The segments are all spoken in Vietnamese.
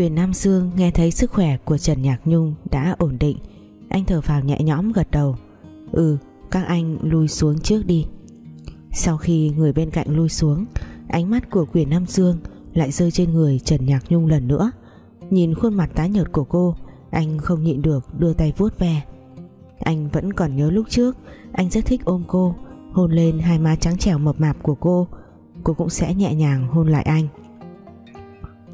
Quyền Nam Dương nghe thấy sức khỏe của Trần Nhạc Nhung đã ổn định. Anh thở phào nhẹ nhõm gật đầu. Ừ các anh lui xuống trước đi. Sau khi người bên cạnh lui xuống, Ánh mắt của Quyền Nam Dương lại rơi trên người Trần Nhạc Nhung lần nữa. Nhìn khuôn mặt tái nhợt của cô, Anh không nhịn được đưa tay vuốt ve. Anh vẫn còn nhớ lúc trước, Anh rất thích ôm cô, Hôn lên hai má trắng trẻo mập mạp của cô. Cô cũng sẽ nhẹ nhàng hôn lại anh.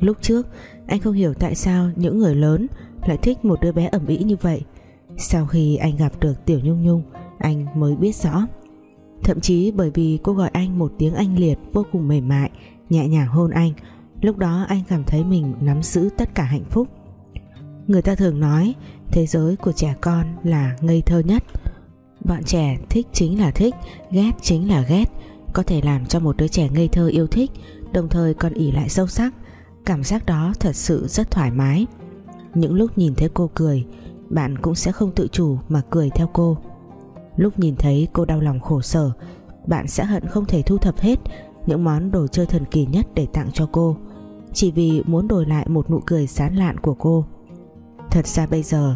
Lúc trước anh không hiểu tại sao những người lớn Lại thích một đứa bé ẩm ý như vậy. Sau khi anh gặp được Tiểu Nhung Nhung, Anh mới biết rõ. Thậm chí bởi vì cô gọi anh một tiếng anh liệt Vô cùng mềm mại, Nhẹ nhàng hôn anh, Lúc đó anh cảm thấy mình nắm giữ tất cả hạnh phúc. Người ta thường nói, Thế giới của trẻ con là ngây thơ nhất. Bọn trẻ thích chính là thích, Ghét chính là ghét, Có thể làm cho một đứa trẻ ngây thơ yêu thích, Đồng thời còn ỉ lại sâu sắc. Cảm giác đó thật sự rất thoải mái. Những lúc nhìn thấy cô cười, Bạn cũng sẽ không tự chủ mà cười theo cô. Lúc nhìn thấy cô đau lòng khổ sở, Bạn sẽ hận không thể thu thập hết Những món đồ chơi thần kỳ nhất để tặng cho cô, Chỉ vì muốn đổi lại một nụ cười sán lạn của cô. Thật ra bây giờ,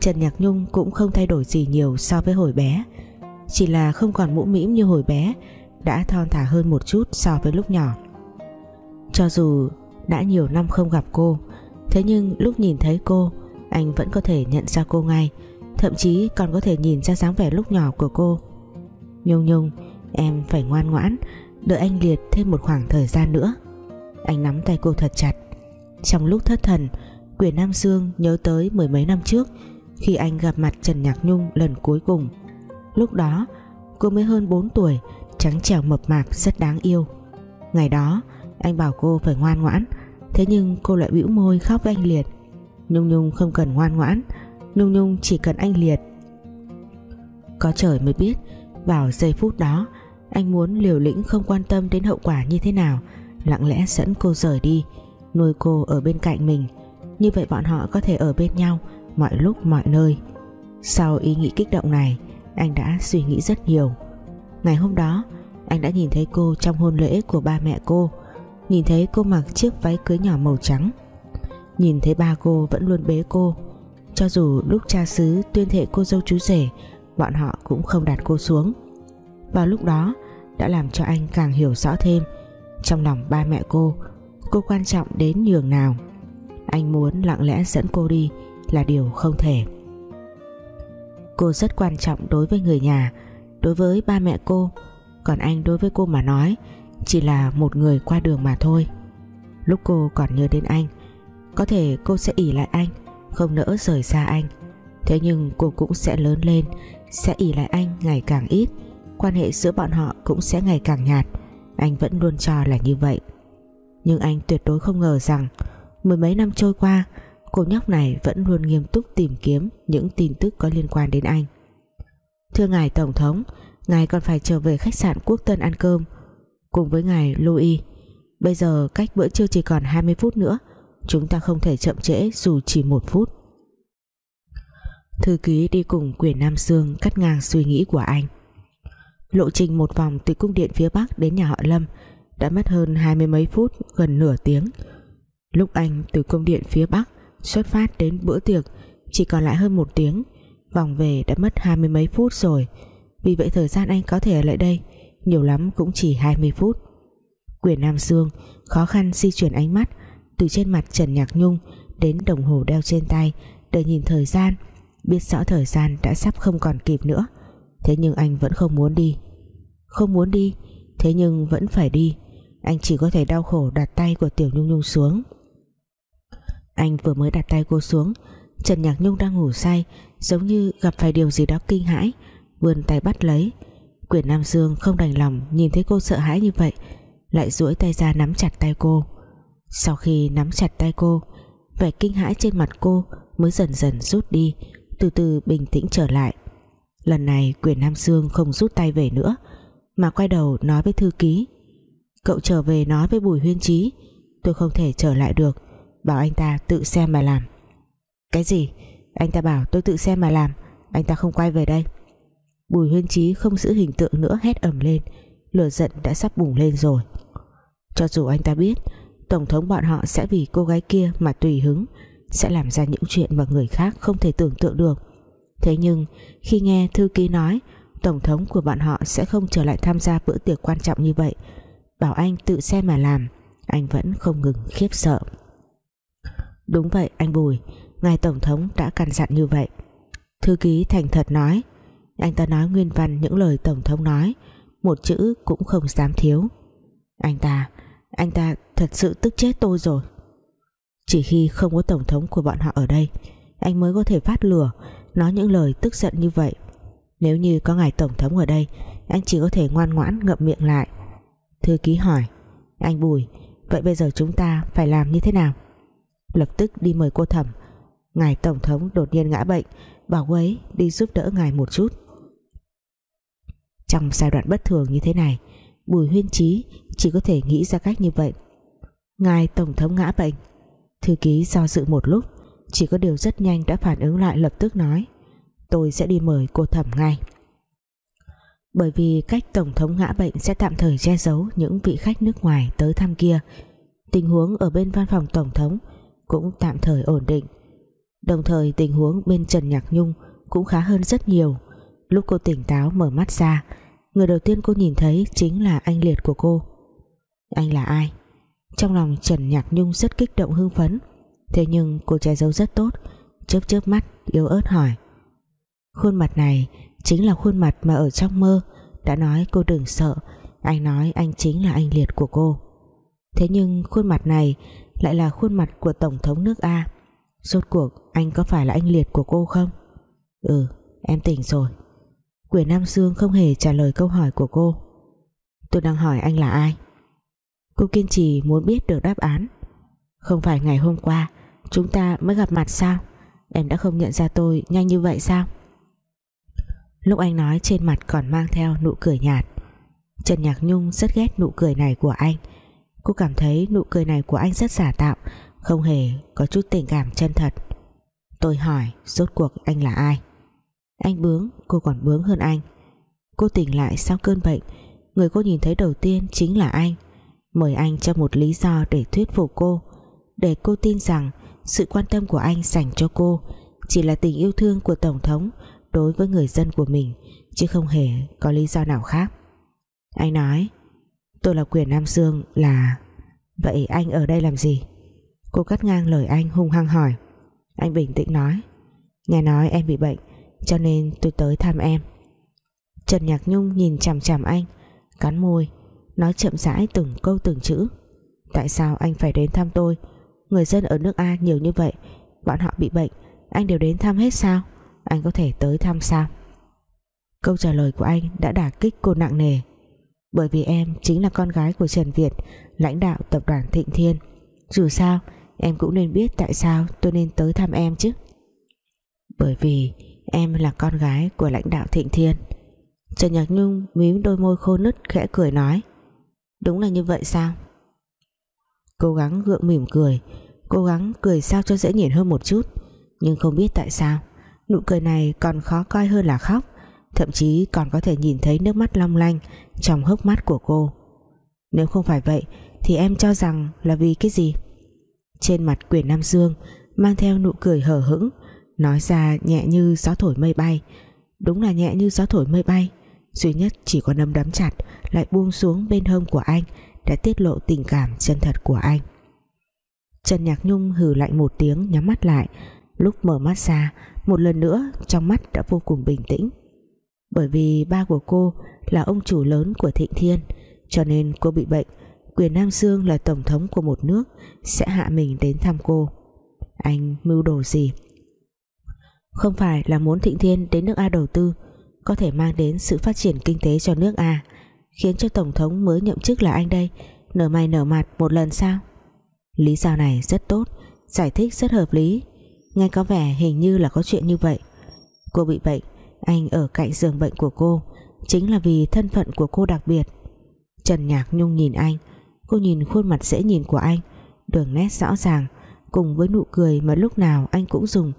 Trần Nhạc Nhung cũng không thay đổi gì nhiều so với hồi bé. Chỉ là không còn mũ mĩm như hồi bé, Đã thon thả hơn một chút so với lúc nhỏ. Cho dù đã nhiều năm không gặp cô. Thế nhưng lúc nhìn thấy cô, Anh vẫn có thể nhận ra cô ngay. Thậm chí còn có thể nhìn ra dáng vẻ lúc nhỏ của cô. Nhung Nhung, Em phải ngoan ngoãn, Đợi anh Liệt thêm một khoảng thời gian nữa. Anh nắm tay cô thật chặt. Trong lúc thất thần, Quyền Nam Dương nhớ tới mười mấy năm trước, Khi anh gặp mặt Trần Nhạc Nhung lần cuối cùng. Lúc đó, Cô mới hơn 4 tuổi, Trắng trẻo mập mạp rất đáng yêu. Ngày đó, anh bảo cô phải ngoan ngoãn Thế nhưng cô lại bĩu môi khóc với anh Liệt. Nhung Nhung không cần ngoan ngoãn, Nhung Nhung chỉ cần anh Liệt. Có trời mới biết, Vào giây phút đó, Anh muốn liều lĩnh không quan tâm đến hậu quả như thế nào, Lặng lẽ dẫn cô rời đi, Nuôi cô ở bên cạnh mình. Như vậy bọn họ có thể ở bên nhau Mọi lúc mọi nơi. Sau ý nghĩ kích động này, Anh đã suy nghĩ rất nhiều. Ngày hôm đó, Anh đã nhìn thấy cô trong hôn lễ của ba mẹ cô. Nhìn thấy cô mặc chiếc váy cưới nhỏ màu trắng. Nhìn thấy ba cô vẫn luôn bế cô. Cho dù lúc cha xứ tuyên thệ cô dâu chú rể, Bọn họ cũng không đặt cô xuống. Vào lúc đó, Đã làm cho anh càng hiểu rõ thêm. Trong lòng ba mẹ cô Cô quan trọng đến nhường nào. Anh muốn lặng lẽ dẫn cô đi Là điều không thể. Cô rất quan trọng đối với người nhà, Đối với ba mẹ cô. Còn anh đối với cô mà nói chỉ là một người qua đường mà thôi. Lúc cô còn nhớ đến anh, có thể cô sẽ ỉ lại anh, không nỡ rời xa anh. Thế nhưng cô cũng sẽ lớn lên, sẽ ỉ lại anh ngày càng ít, quan hệ giữa bọn họ cũng sẽ ngày càng nhạt. Anh vẫn luôn cho là như vậy. Nhưng anh tuyệt đối không ngờ rằng, mười mấy năm trôi qua, cô nhóc này vẫn luôn nghiêm túc tìm kiếm những tin tức có liên quan đến anh. Thưa ngài tổng thống, ngài còn phải trở về khách sạn quốc tân ăn cơm cùng với ngài Louis. Bây giờ cách bữa trưa chỉ còn 20 phút nữa. Chúng ta không thể chậm trễ dù chỉ một phút. Thư ký đi cùng quyền Nam Sương cắt ngang suy nghĩ của anh. Lộ trình một vòng từ cung điện phía Bắc đến nhà họ Lâm đã mất hơn hai mươi mấy phút, gần nửa tiếng. Lúc anh từ cung điện phía Bắc xuất phát đến bữa tiệc, chỉ còn lại hơn một tiếng, vòng về đã mất hai mươi mấy phút rồi. Vì vậy thời gian anh có thể ở lại đây nhiều lắm cũng chỉ 20 phút. Quyền Nam Dương khó khăn di chuyển ánh mắt từ trên mặt Trần Nhạc Nhung đến đồng hồ đeo trên tay để nhìn thời gian, biết rõ thời gian đã sắp không còn kịp nữa. Thế nhưng anh vẫn không muốn đi. Không muốn đi, thế nhưng vẫn phải đi. Anh chỉ có thể đau khổ đặt tay của Tiểu Nhung Nhung xuống. Anh vừa mới đặt tay cô xuống, Trần Nhạc Nhung đang ngủ say, giống như gặp phải điều gì đó kinh hãi, vươn tay bắt lấy. Quyền Nam Dương không đành lòng nhìn thấy cô sợ hãi như vậy, lại duỗi tay ra nắm chặt tay cô. Sau khi nắm chặt tay cô, vẻ kinh hãi trên mặt cô mới dần dần rút đi, từ từ bình tĩnh trở lại. Lần này quyền Nam Dương không rút tay về nữa, mà quay đầu nói với thư ký, cậu trở về nói với Bùi Huyên Trí tôi không thể trở lại được, bảo anh ta tự xem mà làm. Cái gì? Anh ta bảo tôi tự xem mà làm, anh ta không quay về đây. Bùi huyên trí không giữ hình tượng nữa, hét ầm lên. Lửa giận đã sắp bùng lên rồi. Cho dù anh ta biết, Tổng thống bọn họ sẽ vì cô gái kia mà tùy hứng, Sẽ làm ra những chuyện mà người khác không thể tưởng tượng được. Thế nhưng, khi nghe thư ký nói, Tổng thống của bọn họ sẽ không trở lại tham gia bữa tiệc quan trọng như vậy. Bảo anh tự xem mà làm, Anh vẫn không ngừng khiếp sợ. Đúng vậy anh Bùi, Ngài Tổng thống đã căn dặn như vậy. Thư ký thành thật nói anh ta nói nguyên văn những lời Tổng thống nói, Một chữ cũng không dám thiếu. Anh ta Anh ta thật sự tức chết tôi rồi. Chỉ khi không có Tổng thống của bọn họ ở đây, Anh mới có thể phát lửa, Nói những lời tức giận như vậy. Nếu như có ngài Tổng thống ở đây, Anh chỉ có thể ngoan ngoãn ngậm miệng lại. Thư ký hỏi, Anh Bùi, Vậy bây giờ chúng ta phải làm như thế nào? Lập tức đi mời cô thẩm. Ngài Tổng thống đột nhiên ngã bệnh, Bảo ấy đi giúp đỡ ngài một chút. Trong giai đoạn bất thường như thế này. Bùi huyên trí Chỉ có thể nghĩ ra cách như vậy. Ngài Tổng thống ngã bệnh. Thư ký do dự một lúc, Chỉ có điều rất nhanh đã phản ứng lại lập tức nói, Tôi sẽ đi mời cô thẩm ngay. Bởi vì cách Tổng thống ngã bệnh Sẽ tạm thời che giấu những vị khách nước ngoài tới thăm kia, Tình huống ở bên văn phòng Tổng thống Cũng tạm thời ổn định. Đồng thời tình huống bên Trần Nhạc Nhung cũng khá hơn rất nhiều. Lúc cô tỉnh táo mở mắt ra Người đầu tiên cô nhìn thấy chính là anh liệt của cô. Anh là ai? Trong lòng Trần Nhạc Nhung rất kích động hưng phấn. Thế nhưng cô che giấu rất tốt, Chớp chớp mắt, yếu ớt hỏi. Khuôn mặt này Chính là khuôn mặt mà ở trong mơ. Đã nói cô đừng sợ, Anh nói anh chính là anh liệt của cô. Thế nhưng khuôn mặt này Lại là khuôn mặt của Tổng thống nước A. Rốt cuộc anh có phải là anh liệt của cô không? Ừ em tỉnh rồi. Quyền Nam Dương không hề trả lời câu hỏi của cô. Tôi đang hỏi anh là ai? Cô kiên trì muốn biết được đáp án. Không phải ngày hôm qua, Chúng ta mới gặp mặt sao? Em đã không nhận ra tôi nhanh như vậy sao? Lúc anh nói trên mặt còn mang theo nụ cười nhạt. Trần Nhạc Nhung rất ghét nụ cười này của anh. Cô cảm thấy nụ cười này của anh rất giả tạo, Không hề có chút tình cảm chân thật. Tôi hỏi, rốt cuộc anh là ai? Anh bướng Cô còn bướng hơn anh. Cô tỉnh lại sau cơn bệnh, Người cô nhìn thấy đầu tiên chính là anh. Mời anh cho một lý do để thuyết phục cô, Để cô tin rằng Sự quan tâm của anh dành cho cô Chỉ là tình yêu thương của Tổng thống Đối với người dân của mình, Chứ không hề có lý do nào khác. Anh nói, Tôi là quyền Nam Dương là Vậy anh ở đây làm gì? Cô cắt ngang lời anh hung hăng hỏi. Anh bình tĩnh nói, Nghe nói em bị bệnh cho nên tôi tới thăm em. Trần Nhạc Nhung nhìn chằm chằm anh, Cắn môi, Nói chậm rãi từng câu từng chữ. Tại sao anh phải đến thăm tôi? Người dân ở nước A nhiều như vậy, Bọn họ bị bệnh, Anh đều đến thăm hết sao? Anh có thể tới thăm sao? Câu trả lời của anh đã đả kích cô nặng nề, Bởi vì em chính là con gái của Trần Việt, Lãnh đạo tập đoàn Thịnh Thiên. Dù sao, Em cũng nên biết tại sao tôi nên tới thăm em chứ. Bởi vì Em là con gái của lãnh đạo Thịnh Thiên. Trần Nhạc Nhung mím đôi môi khô nứt, khẽ cười nói, Đúng là như vậy sao? Cố gắng gượng mỉm cười, Cố gắng cười sao cho dễ nhìn hơn một chút, Nhưng không biết tại sao, Nụ cười này còn khó coi hơn là khóc, Thậm chí còn có thể nhìn thấy nước mắt long lanh Trong hốc mắt của cô. Nếu không phải vậy, Thì em cho rằng là vì cái gì? Trên mặt quyền Nam Dương mang theo nụ cười hờ hững nói ra nhẹ như gió thổi mây bay. Đúng là nhẹ như gió thổi mây bay. Duy nhất chỉ có nắm đấm chặt, lại buông xuống bên hông của anh, đã tiết lộ tình cảm chân thật của anh. Trần Nhạc Nhung hừ lạnh một tiếng, nhắm mắt lại. Lúc mở mắt ra, một lần nữa trong mắt đã vô cùng bình tĩnh. Bởi vì ba của cô là ông chủ lớn của Thịnh Thiên, cho nên cô bị bệnh, quyền Nam Dương là tổng thống của một nước, sẽ hạ mình đến thăm cô. Anh mưu đồ gì? Không phải là muốn Thịnh Thiên đến nước A đầu tư, có thể mang đến sự phát triển kinh tế cho nước A, khiến cho tổng thống mới nhậm chức là anh đây, nở mày nở mặt một lần sao? Lý do này rất tốt, giải thích rất hợp lý. Nghe có vẻ hình như là có chuyện như vậy. Cô bị bệnh, anh ở cạnh giường bệnh của cô, chính là vì thân phận của cô đặc biệt. Trần Nhạc Nhung nhìn anh, Cô nhìn khuôn mặt dễ nhìn của anh, Đường nét rõ ràng, Cùng với nụ cười mà lúc nào anh cũng dùng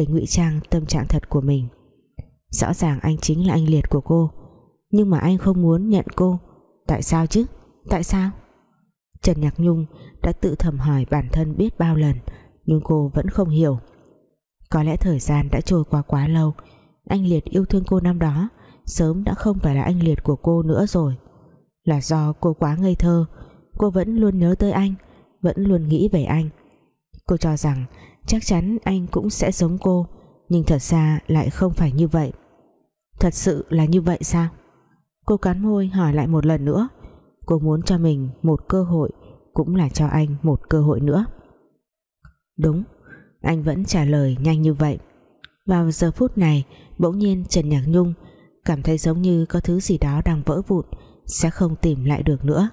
để ngụy trang tâm trạng thật của mình. Rõ ràng anh chính là anh liệt của cô, Nhưng mà anh không muốn nhận cô. Tại sao chứ? Tại sao? Trần Nhạc Nhung đã tự thầm hỏi bản thân biết bao lần, nhưng cô vẫn không hiểu. Có lẽ thời gian đã trôi qua quá lâu, anh Liệt yêu thương cô năm đó, sớm đã không phải là anh Liệt của cô nữa rồi. Là do cô quá ngây thơ, cô vẫn luôn nhớ tới anh, vẫn luôn nghĩ về anh. Cô cho rằng chắc chắn anh cũng sẽ giống cô, nhưng thật ra lại không phải như vậy. Thật sự là như vậy sao? Cô cắn môi hỏi lại một lần nữa. Cô muốn cho mình một cơ hội, cũng là cho anh một cơ hội nữa. Đúng, anh vẫn trả lời nhanh như vậy. Vào giờ phút này, bỗng nhiên Trần Nhạc Nhung cảm thấy giống như có thứ gì đó đang vỡ vụn, sẽ không tìm lại được nữa.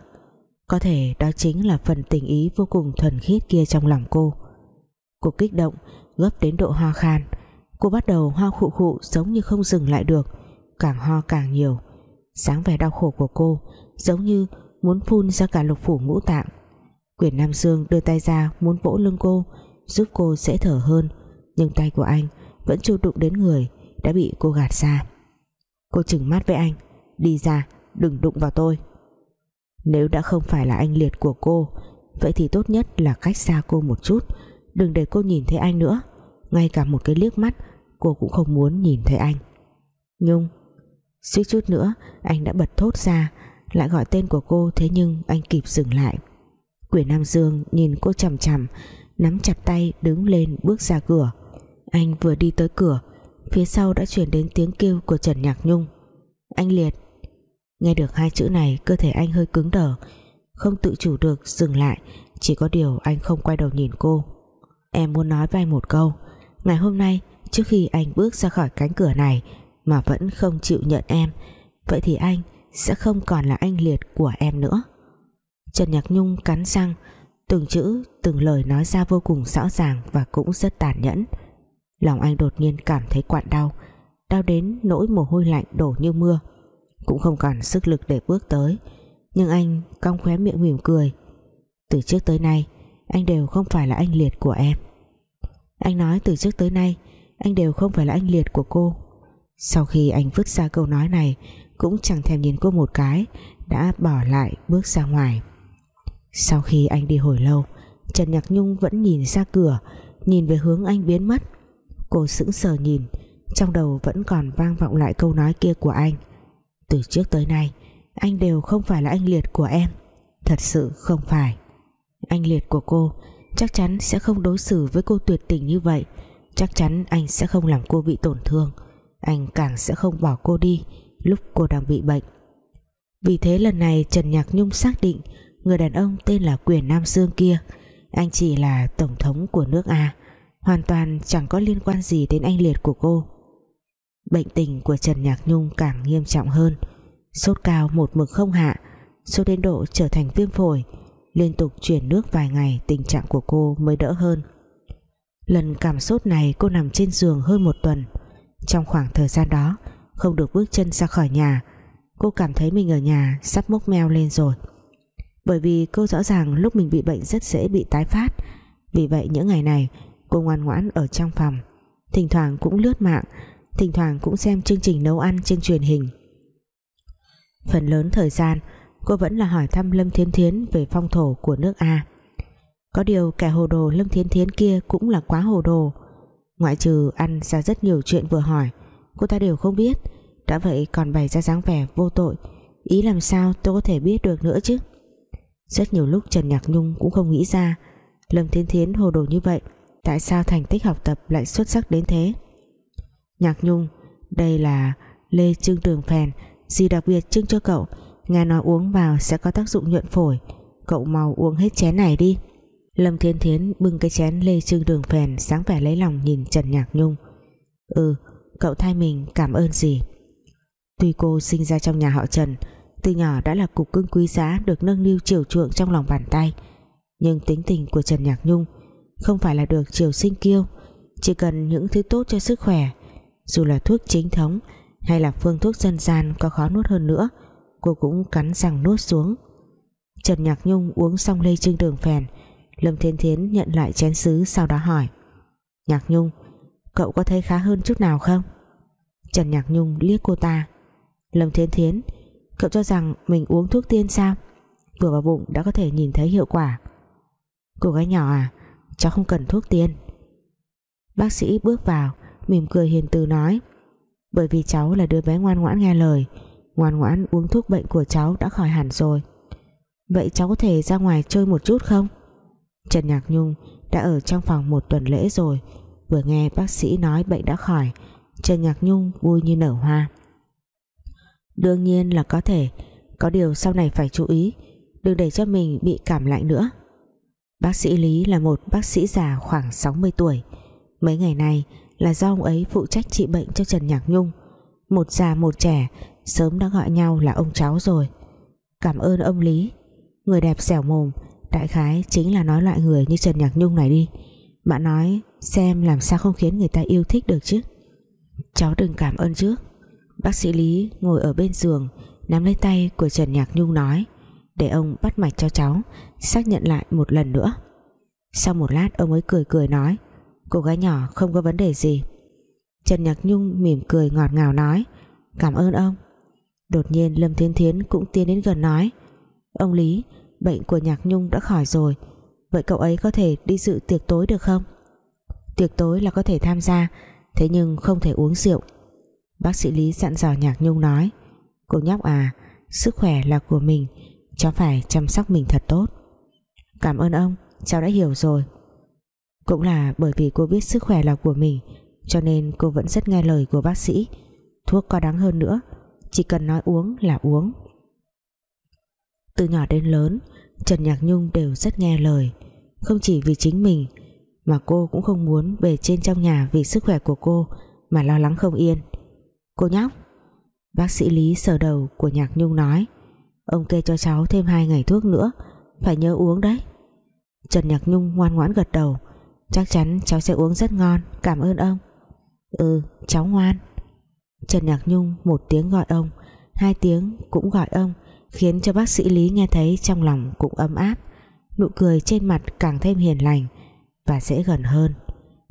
Có thể đó chính là phần tình ý vô cùng thuần khiết kia trong lòng cô cô kích động gấp đến độ ho khan. Cô bắt đầu ho khụ khụ giống như không dừng lại được, càng ho càng nhiều. Sáng vẻ đau khổ của cô giống như muốn phun ra cả lục phủ ngũ tạng. Quyền Nam Dương đưa tay ra muốn vỗ lưng cô, giúp cô dễ thở hơn, nhưng tay của anh vẫn chưa đụng đến người đã bị cô gạt ra. Cô chừng mắt với anh, đi ra, đừng đụng vào tôi. Nếu đã không phải là anh liệt của cô, vậy thì tốt nhất là cách xa cô một chút đừng để cô nhìn thấy anh nữa. Ngay cả một cái liếc mắt, cô cũng không muốn nhìn thấy anh. Nhung, suýt chút nữa, anh đã bật thốt ra, lại gọi tên của cô, thế nhưng anh kịp dừng lại. Quyển Nam Dương nhìn cô chằm chằm, nắm chặt tay, đứng lên, bước ra cửa. Anh vừa đi tới cửa, phía sau đã chuyển đến tiếng kêu của Trần Nhạc Nhung. Anh Liệt, nghe được hai chữ này, cơ thể anh hơi cứng đờ, không tự chủ được dừng lại, chỉ có điều anh không quay đầu nhìn cô em muốn nói với anh một câu. Ngày hôm nay, trước khi anh bước ra khỏi cánh cửa này mà vẫn không chịu nhận em, vậy thì anh sẽ không còn là anh liệt của em nữa. Trần Nhạc Nhung cắn răng, từng chữ, từng lời nói ra vô cùng rõ ràng và cũng rất tàn nhẫn. Lòng anh đột nhiên cảm thấy quặn đau đau đến nỗi mồ hôi lạnh đổ như mưa. Cũng không còn sức lực để bước tới, nhưng anh cong khóe miệng mỉm cười. Từ trước tới nay anh đều không phải là anh liệt của em. Anh nói từ trước tới nay, anh đều không phải là anh liệt của cô. Sau khi anh vứt ra câu nói này, cũng chẳng thèm nhìn cô một cái, đã bỏ lại bước ra ngoài. Sau khi anh đi hồi lâu, Trần Nhạc Nhung vẫn nhìn ra cửa, nhìn về hướng anh biến mất. Cô sững sờ nhìn, trong đầu vẫn còn vang vọng lại câu nói kia của anh. Từ trước tới nay, anh đều không phải là anh liệt của em. Thật sự không phải anh liệt của cô, chắc chắn sẽ không đối xử với cô tuyệt tình như vậy. Chắc chắn anh sẽ không làm cô bị tổn thương. Anh càng sẽ không bỏ cô đi lúc cô đang bị bệnh. Vì thế lần này Trần Nhạc Nhung xác định người đàn ông tên là Quyền Nam Dương kia, anh chỉ là tổng thống của nước A, hoàn toàn chẳng có liên quan gì đến anh liệt của cô. Bệnh tình của Trần Nhạc Nhung càng nghiêm trọng hơn. Sốt cao một mực không hạ, sốt đến độ trở thành viêm phổi liên tục chuyển nước vài ngày, tình trạng của cô mới đỡ hơn. Lần cảm sốt này cô nằm trên giường hơn một tuần. Trong khoảng thời gian đó, không được bước chân ra khỏi nhà, cô cảm thấy mình ở nhà sắp mốc meo lên rồi. Bởi vì cô rõ ràng lúc mình bị bệnh rất dễ bị tái phát. Vì vậy những ngày này, cô ngoan ngoãn ở trong phòng. Thỉnh thoảng cũng lướt mạng, thỉnh thoảng cũng xem chương trình nấu ăn trên truyền hình. Phần lớn thời gian cô vẫn là hỏi thăm Lâm Thiên Thiến về phong thổ của nước A. Có điều kẻ hồ đồ Lâm Thiên Thiến kia cũng là quá hồ đồ. Ngoại trừ ăn ra rất nhiều chuyện vừa hỏi, cô ta đều không biết. Đã vậy còn bày ra dáng vẻ vô tội. Ý làm sao tôi có thể biết được nữa chứ? Rất nhiều lúc Trần Nhạc Nhung cũng không nghĩ ra, Lâm Thiên Thiến hồ đồ như vậy, tại sao thành tích học tập lại xuất sắc đến thế? Nhạc Nhung, đây là Lê trương Đường Phèn, gì đặc biệt trưng cho cậu? Nghe nói uống vào sẽ có tác dụng nhuận phổi. Cậu mau uống hết chén này đi. Lâm Thiên Thiến bưng cái chén Lê Trưng Đường Phèn sáng vẻ lấy lòng nhìn Trần Nhạc Nhung. Ừ cậu thay mình cảm ơn gì? Tuy cô sinh ra trong nhà họ Trần, từ nhỏ đã là cục cưng quý giá được nâng niu chiều chuộng trong lòng bàn tay. Nhưng tính tình của Trần Nhạc Nhung không phải là được chiều sinh kiêu. Chỉ cần những thứ tốt cho sức khỏe, dù là thuốc chính thống hay là phương thuốc dân gian có khó nuốt hơn nữa cô cũng cắn răng nuốt xuống. Trần Nhạc Nhung uống xong lê trưng đường phèn, Lâm Thiên Thiến nhận lại chén sứ sau đó hỏi, Nhạc Nhung, cậu có thấy khá hơn chút nào không? Trần Nhạc Nhung liếc cô ta, Lâm Thiên Thiến, cậu cho rằng mình uống thuốc tiên sao? Vừa vào bụng đã có thể nhìn thấy hiệu quả. Cô gái nhỏ à cháu không cần thuốc tiên. Bác sĩ bước vào, mỉm cười hiền từ nói, bởi vì cháu là đứa bé ngoan ngoãn nghe lời ngoan ngoãn uống thuốc bệnh của cháu đã khỏi hẳn rồi. Vậy cháu có thể ra ngoài chơi một chút không? Trần Nhạc Nhung đã ở trong phòng một tuần lễ rồi, vừa nghe bác sĩ nói bệnh đã khỏi, Trần Nhạc Nhung vui như nở hoa. Đương nhiên là có thể, có điều sau này phải chú ý, đừng để cho mình bị cảm lạnh nữa. Bác sĩ Lý là một bác sĩ già khoảng 60 tuổi. Mấy ngày nay là do ông ấy phụ trách trị bệnh cho Trần Nhạc Nhung. Một già một trẻ sớm đã gọi nhau là ông cháu rồi. Cảm ơn ông Lý. Người đẹp xẻo mồm, đại khái chính là nói loại người như Trần Nhạc Nhung này đi. Bạn nói, xem làm sao không khiến người ta yêu thích được chứ. Cháu đừng cảm ơn trước bác sĩ Lý ngồi ở bên giường, nắm lấy tay của Trần Nhạc Nhung nói, để ông bắt mạch cho cháu, xác nhận lại một lần nữa. Sau một lát, ông ấy cười cười nói, cô gái nhỏ không có vấn đề gì. Trần Nhạc Nhung mỉm cười ngọt ngào nói, cảm ơn ông đột nhiên Lâm Thiên Thiến cũng tiến đến gần nói, ông Lý, bệnh của Nhạc Nhung đã khỏi rồi, vậy cậu ấy có thể đi dự tiệc tối được không? Tiệc tối là có thể tham gia, thế nhưng không thể uống rượu. Bác sĩ Lý dặn dò Nhạc Nhung nói, cô nhóc à sức khỏe là của mình, cháu phải chăm sóc mình thật tốt. Cảm ơn ông, cháu đã hiểu rồi. Cũng là bởi vì cô biết sức khỏe là của mình, cho nên cô vẫn rất nghe lời của bác sĩ. Thuốc có đáng hơn nữa chỉ cần nói uống là uống. Từ nhỏ đến lớn, Trần Nhạc Nhung đều rất nghe lời. Không chỉ vì chính mình, mà cô cũng không muốn về trên trong nhà vì sức khỏe của cô mà lo lắng không yên. Cô nhóc, bác sĩ Lý sờ đầu của Nhạc Nhung nói, ông kê cho cháu thêm hai ngày thuốc nữa, phải nhớ uống đấy. Trần Nhạc Nhung ngoan ngoãn gật đầu, chắc chắn cháu sẽ uống rất ngon, cảm ơn ông. Ừ cháu ngoan. Trần Nhạc Nhung một tiếng gọi ông, hai tiếng cũng gọi ông, khiến cho bác sĩ Lý nghe thấy trong lòng cũng ấm áp. Nụ cười trên mặt càng thêm hiền lành và dễ gần hơn.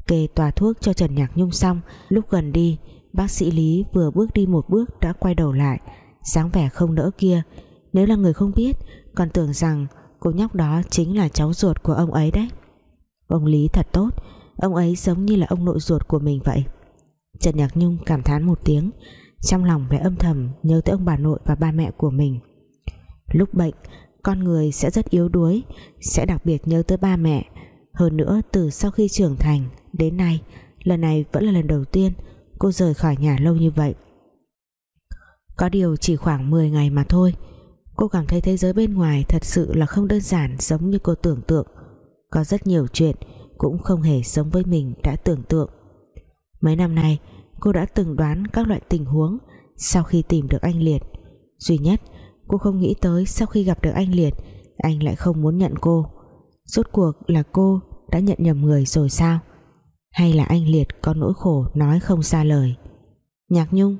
Kê tòa thuốc cho Trần Nhạc Nhung xong, lúc gần đi, bác sĩ Lý vừa bước đi một bước đã quay đầu lại, dáng vẻ không nỡ kia. Nếu là người không biết, còn tưởng rằng cô nhóc đó chính là cháu ruột của ông ấy đấy. Ông Lý thật tốt, ông ấy giống như là ông nội ruột của mình vậy. Trần Nhạc Nhung cảm thán một tiếng. Trong lòng lại âm thầm nhớ tới ông bà nội và ba mẹ của mình. Lúc bệnh, con người sẽ rất yếu đuối, sẽ đặc biệt nhớ tới ba mẹ. Hơn nữa, từ sau khi trưởng thành đến nay, lần này vẫn là lần đầu tiên cô rời khỏi nhà lâu như vậy. Có điều chỉ khoảng 10 ngày mà thôi, cô cảm thấy thế giới bên ngoài thật sự là không đơn giản giống như cô tưởng tượng. Có rất nhiều chuyện cũng không hề giống với mình đã tưởng tượng mấy năm nay, cô đã từng đoán các loại tình huống sau khi tìm được anh Liệt. Duy nhất, cô không nghĩ tới sau khi gặp được anh Liệt, anh lại không muốn nhận cô. Rốt cuộc là cô đã nhận nhầm người rồi sao? Hay là anh Liệt có nỗi khổ nói không xa lời? Nhạc Nhung,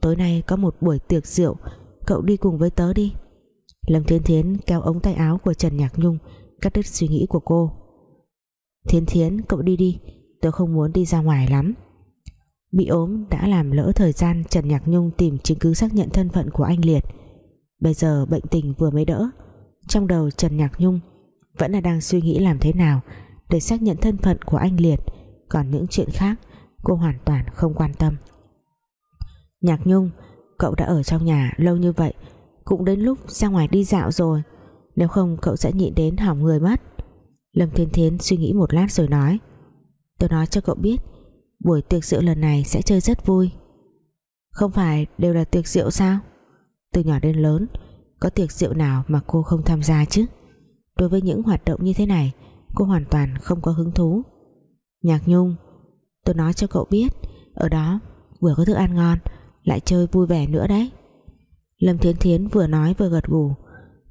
tối nay có một buổi tiệc rượu, cậu đi cùng với tớ đi. Lâm Thiên Thiến kéo ống tay áo của Trần Nhạc Nhung, cắt đứt suy nghĩ của cô. Thiên Thiến, cậu đi đi, Tớ không muốn đi ra ngoài lắm. Bị ốm đã làm lỡ thời gian Trần Nhạc Nhung tìm chứng cứ xác nhận thân phận của anh Liệt. Bây giờ bệnh tình vừa mới đỡ, Trong đầu Trần Nhạc Nhung Vẫn là đang suy nghĩ làm thế nào Để xác nhận thân phận của anh Liệt, Còn những chuyện khác Cô hoàn toàn không quan tâm. Nhạc Nhung, Cậu đã ở trong nhà lâu như vậy, Cũng đến lúc ra ngoài đi dạo rồi, Nếu không cậu sẽ nhịn đến hỏng người mất. Lâm Thiên Thiến suy nghĩ một lát rồi nói, Tôi nói cho cậu biết Buổi tiệc rượu lần này sẽ chơi rất vui. Không phải đều là tiệc rượu sao? Từ nhỏ đến lớn, Có tiệc rượu nào mà cô không tham gia chứ? Đối với những hoạt động như thế này, Cô hoàn toàn không có hứng thú. Nhạc Nhung, Tôi nói cho cậu biết, Ở đó vừa có thức ăn ngon, Lại chơi vui vẻ nữa đấy. Lâm Thiến Thiến vừa nói vừa gật gù,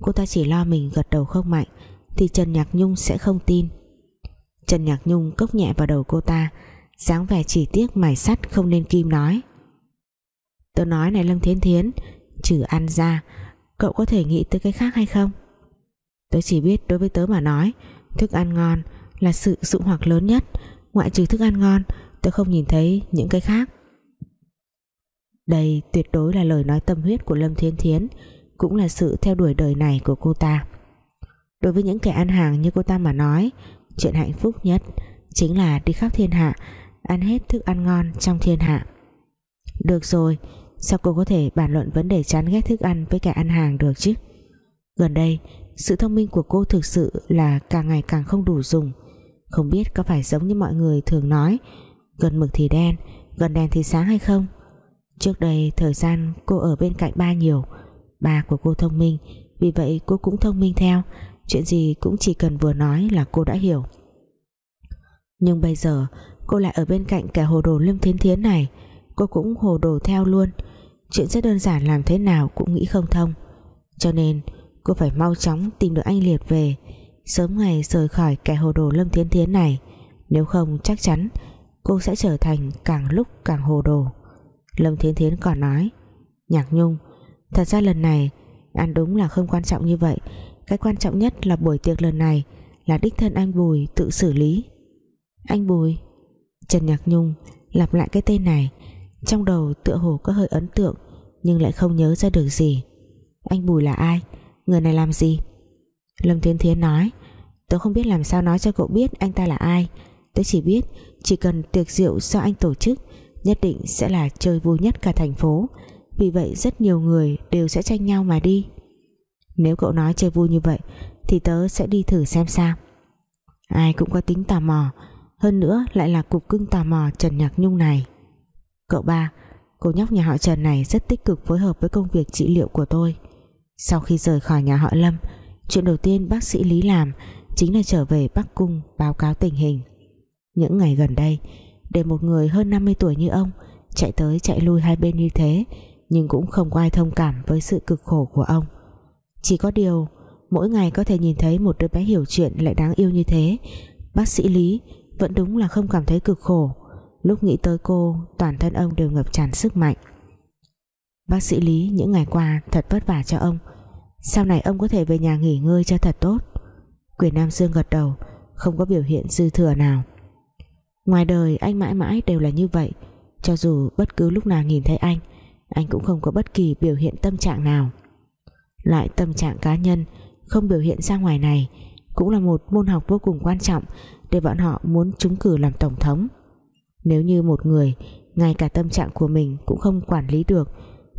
Cô ta chỉ lo mình gật đầu không mạnh, Thì Trần Nhạc Nhung sẽ không tin. Trần Nhạc Nhung cốc nhẹ vào đầu cô ta dáng vẻ chỉ tiếc mài sắt không nên kim nói. Tôi nói này Lâm Thiến Thiến, Trừ ăn ra, Cậu có thể nghĩ tới cái khác hay không? Tớ chỉ biết đối với tớ mà nói, Thức ăn ngon là sự dụ hoặc lớn nhất. Ngoại trừ thức ăn ngon, Tớ không nhìn thấy những cái khác. Đây tuyệt đối là lời nói tâm huyết của Lâm Thiên Thiến, Cũng là sự theo đuổi đời này của cô ta. Đối với những kẻ ăn hàng như cô ta mà nói, chuyện hạnh phúc nhất chính là đi khắp thiên hạ ăn hết thức ăn ngon trong thiên hạ. Được rồi, sao cô có thể bàn luận vấn đề chán ghét thức ăn với kẻ ăn hàng được chứ? Gần đây, sự thông minh của cô thực sự là càng ngày càng không đủ dùng. Không biết có phải giống như mọi người thường nói, gần mực thì đen, gần đèn thì sáng hay không? Trước đây, thời gian cô ở bên cạnh ba nhiều, ba của cô thông minh, vì vậy cô cũng thông minh theo. Chuyện gì cũng chỉ cần vừa nói là cô đã hiểu. Nhưng bây giờ cô lại ở bên cạnh kẻ hồ đồ Lâm Thiến Thiến này. Cô cũng hồ đồ theo luôn. Chuyện rất đơn giản làm thế nào cũng nghĩ không thông. Cho nên, cô phải mau chóng tìm được anh Liệt về. Sớm ngày rời khỏi kẻ hồ đồ Lâm Thiến Thiến này. Nếu không, chắc chắn cô sẽ trở thành càng lúc càng hồ đồ. Lâm Thiến Thiến còn nói, Nhạc Nhung, Thật ra lần này ăn đúng là không quan trọng như vậy. Cái quan trọng nhất là buổi tiệc lần này Là đích thân anh Bùi tự xử lý. Anh Bùi? Trần Nhạc Nhung lặp lại cái tên này. Trong đầu tựa hồ có hơi ấn tượng, Nhưng lại không nhớ ra được gì. Anh Bùi là ai? Người này làm gì? Lâm Thiên Thiến nói Tôi không biết làm sao nói cho cậu biết anh ta là ai. Tôi chỉ biết chỉ cần tiệc rượu do anh tổ chức, nhất định sẽ là chơi vui nhất cả thành phố. Vì vậy rất nhiều người đều sẽ tranh nhau mà đi. Nếu cậu nói chơi vui như vậy thì tớ sẽ đi thử xem sao. Ai cũng có tính tò mò hơn nữa lại là cục cưng tò mò Trần Nhạc Nhung này. Cậu ba, cô nhóc nhà họ Trần này rất tích cực phối hợp với công việc trị liệu của tôi. Sau khi rời khỏi nhà họ Lâm, chuyện đầu tiên bác sĩ Lý làm chính là trở về Bắc Cung báo cáo tình hình. Những ngày gần đây, để một người hơn 50 tuổi như ông chạy tới chạy lui hai bên như thế, nhưng cũng không có ai thông cảm với sự cực khổ của ông. Chỉ có điều, mỗi ngày có thể nhìn thấy một đứa bé hiểu chuyện lại đáng yêu như thế. Bác sĩ Lý vẫn đúng là không cảm thấy cực khổ. Lúc nghĩ tới cô, toàn thân ông đều ngập tràn sức mạnh. Bác sĩ Lý, những ngày qua, thật vất vả cho ông. Sau này ông có thể về nhà nghỉ ngơi cho thật tốt. Quyền Nam Dương gật đầu, không có biểu hiện dư thừa nào. Ngoài đời, anh mãi mãi đều là như vậy. Cho dù bất cứ lúc nào nhìn thấy anh Anh cũng không có bất kỳ biểu hiện tâm trạng nào. Loại tâm trạng cá nhân, Không biểu hiện ra ngoài này, Cũng là một môn học vô cùng quan trọng để bọn họ muốn trúng cử làm tổng thống. Nếu như một người, Ngay cả tâm trạng của mình cũng không quản lý được,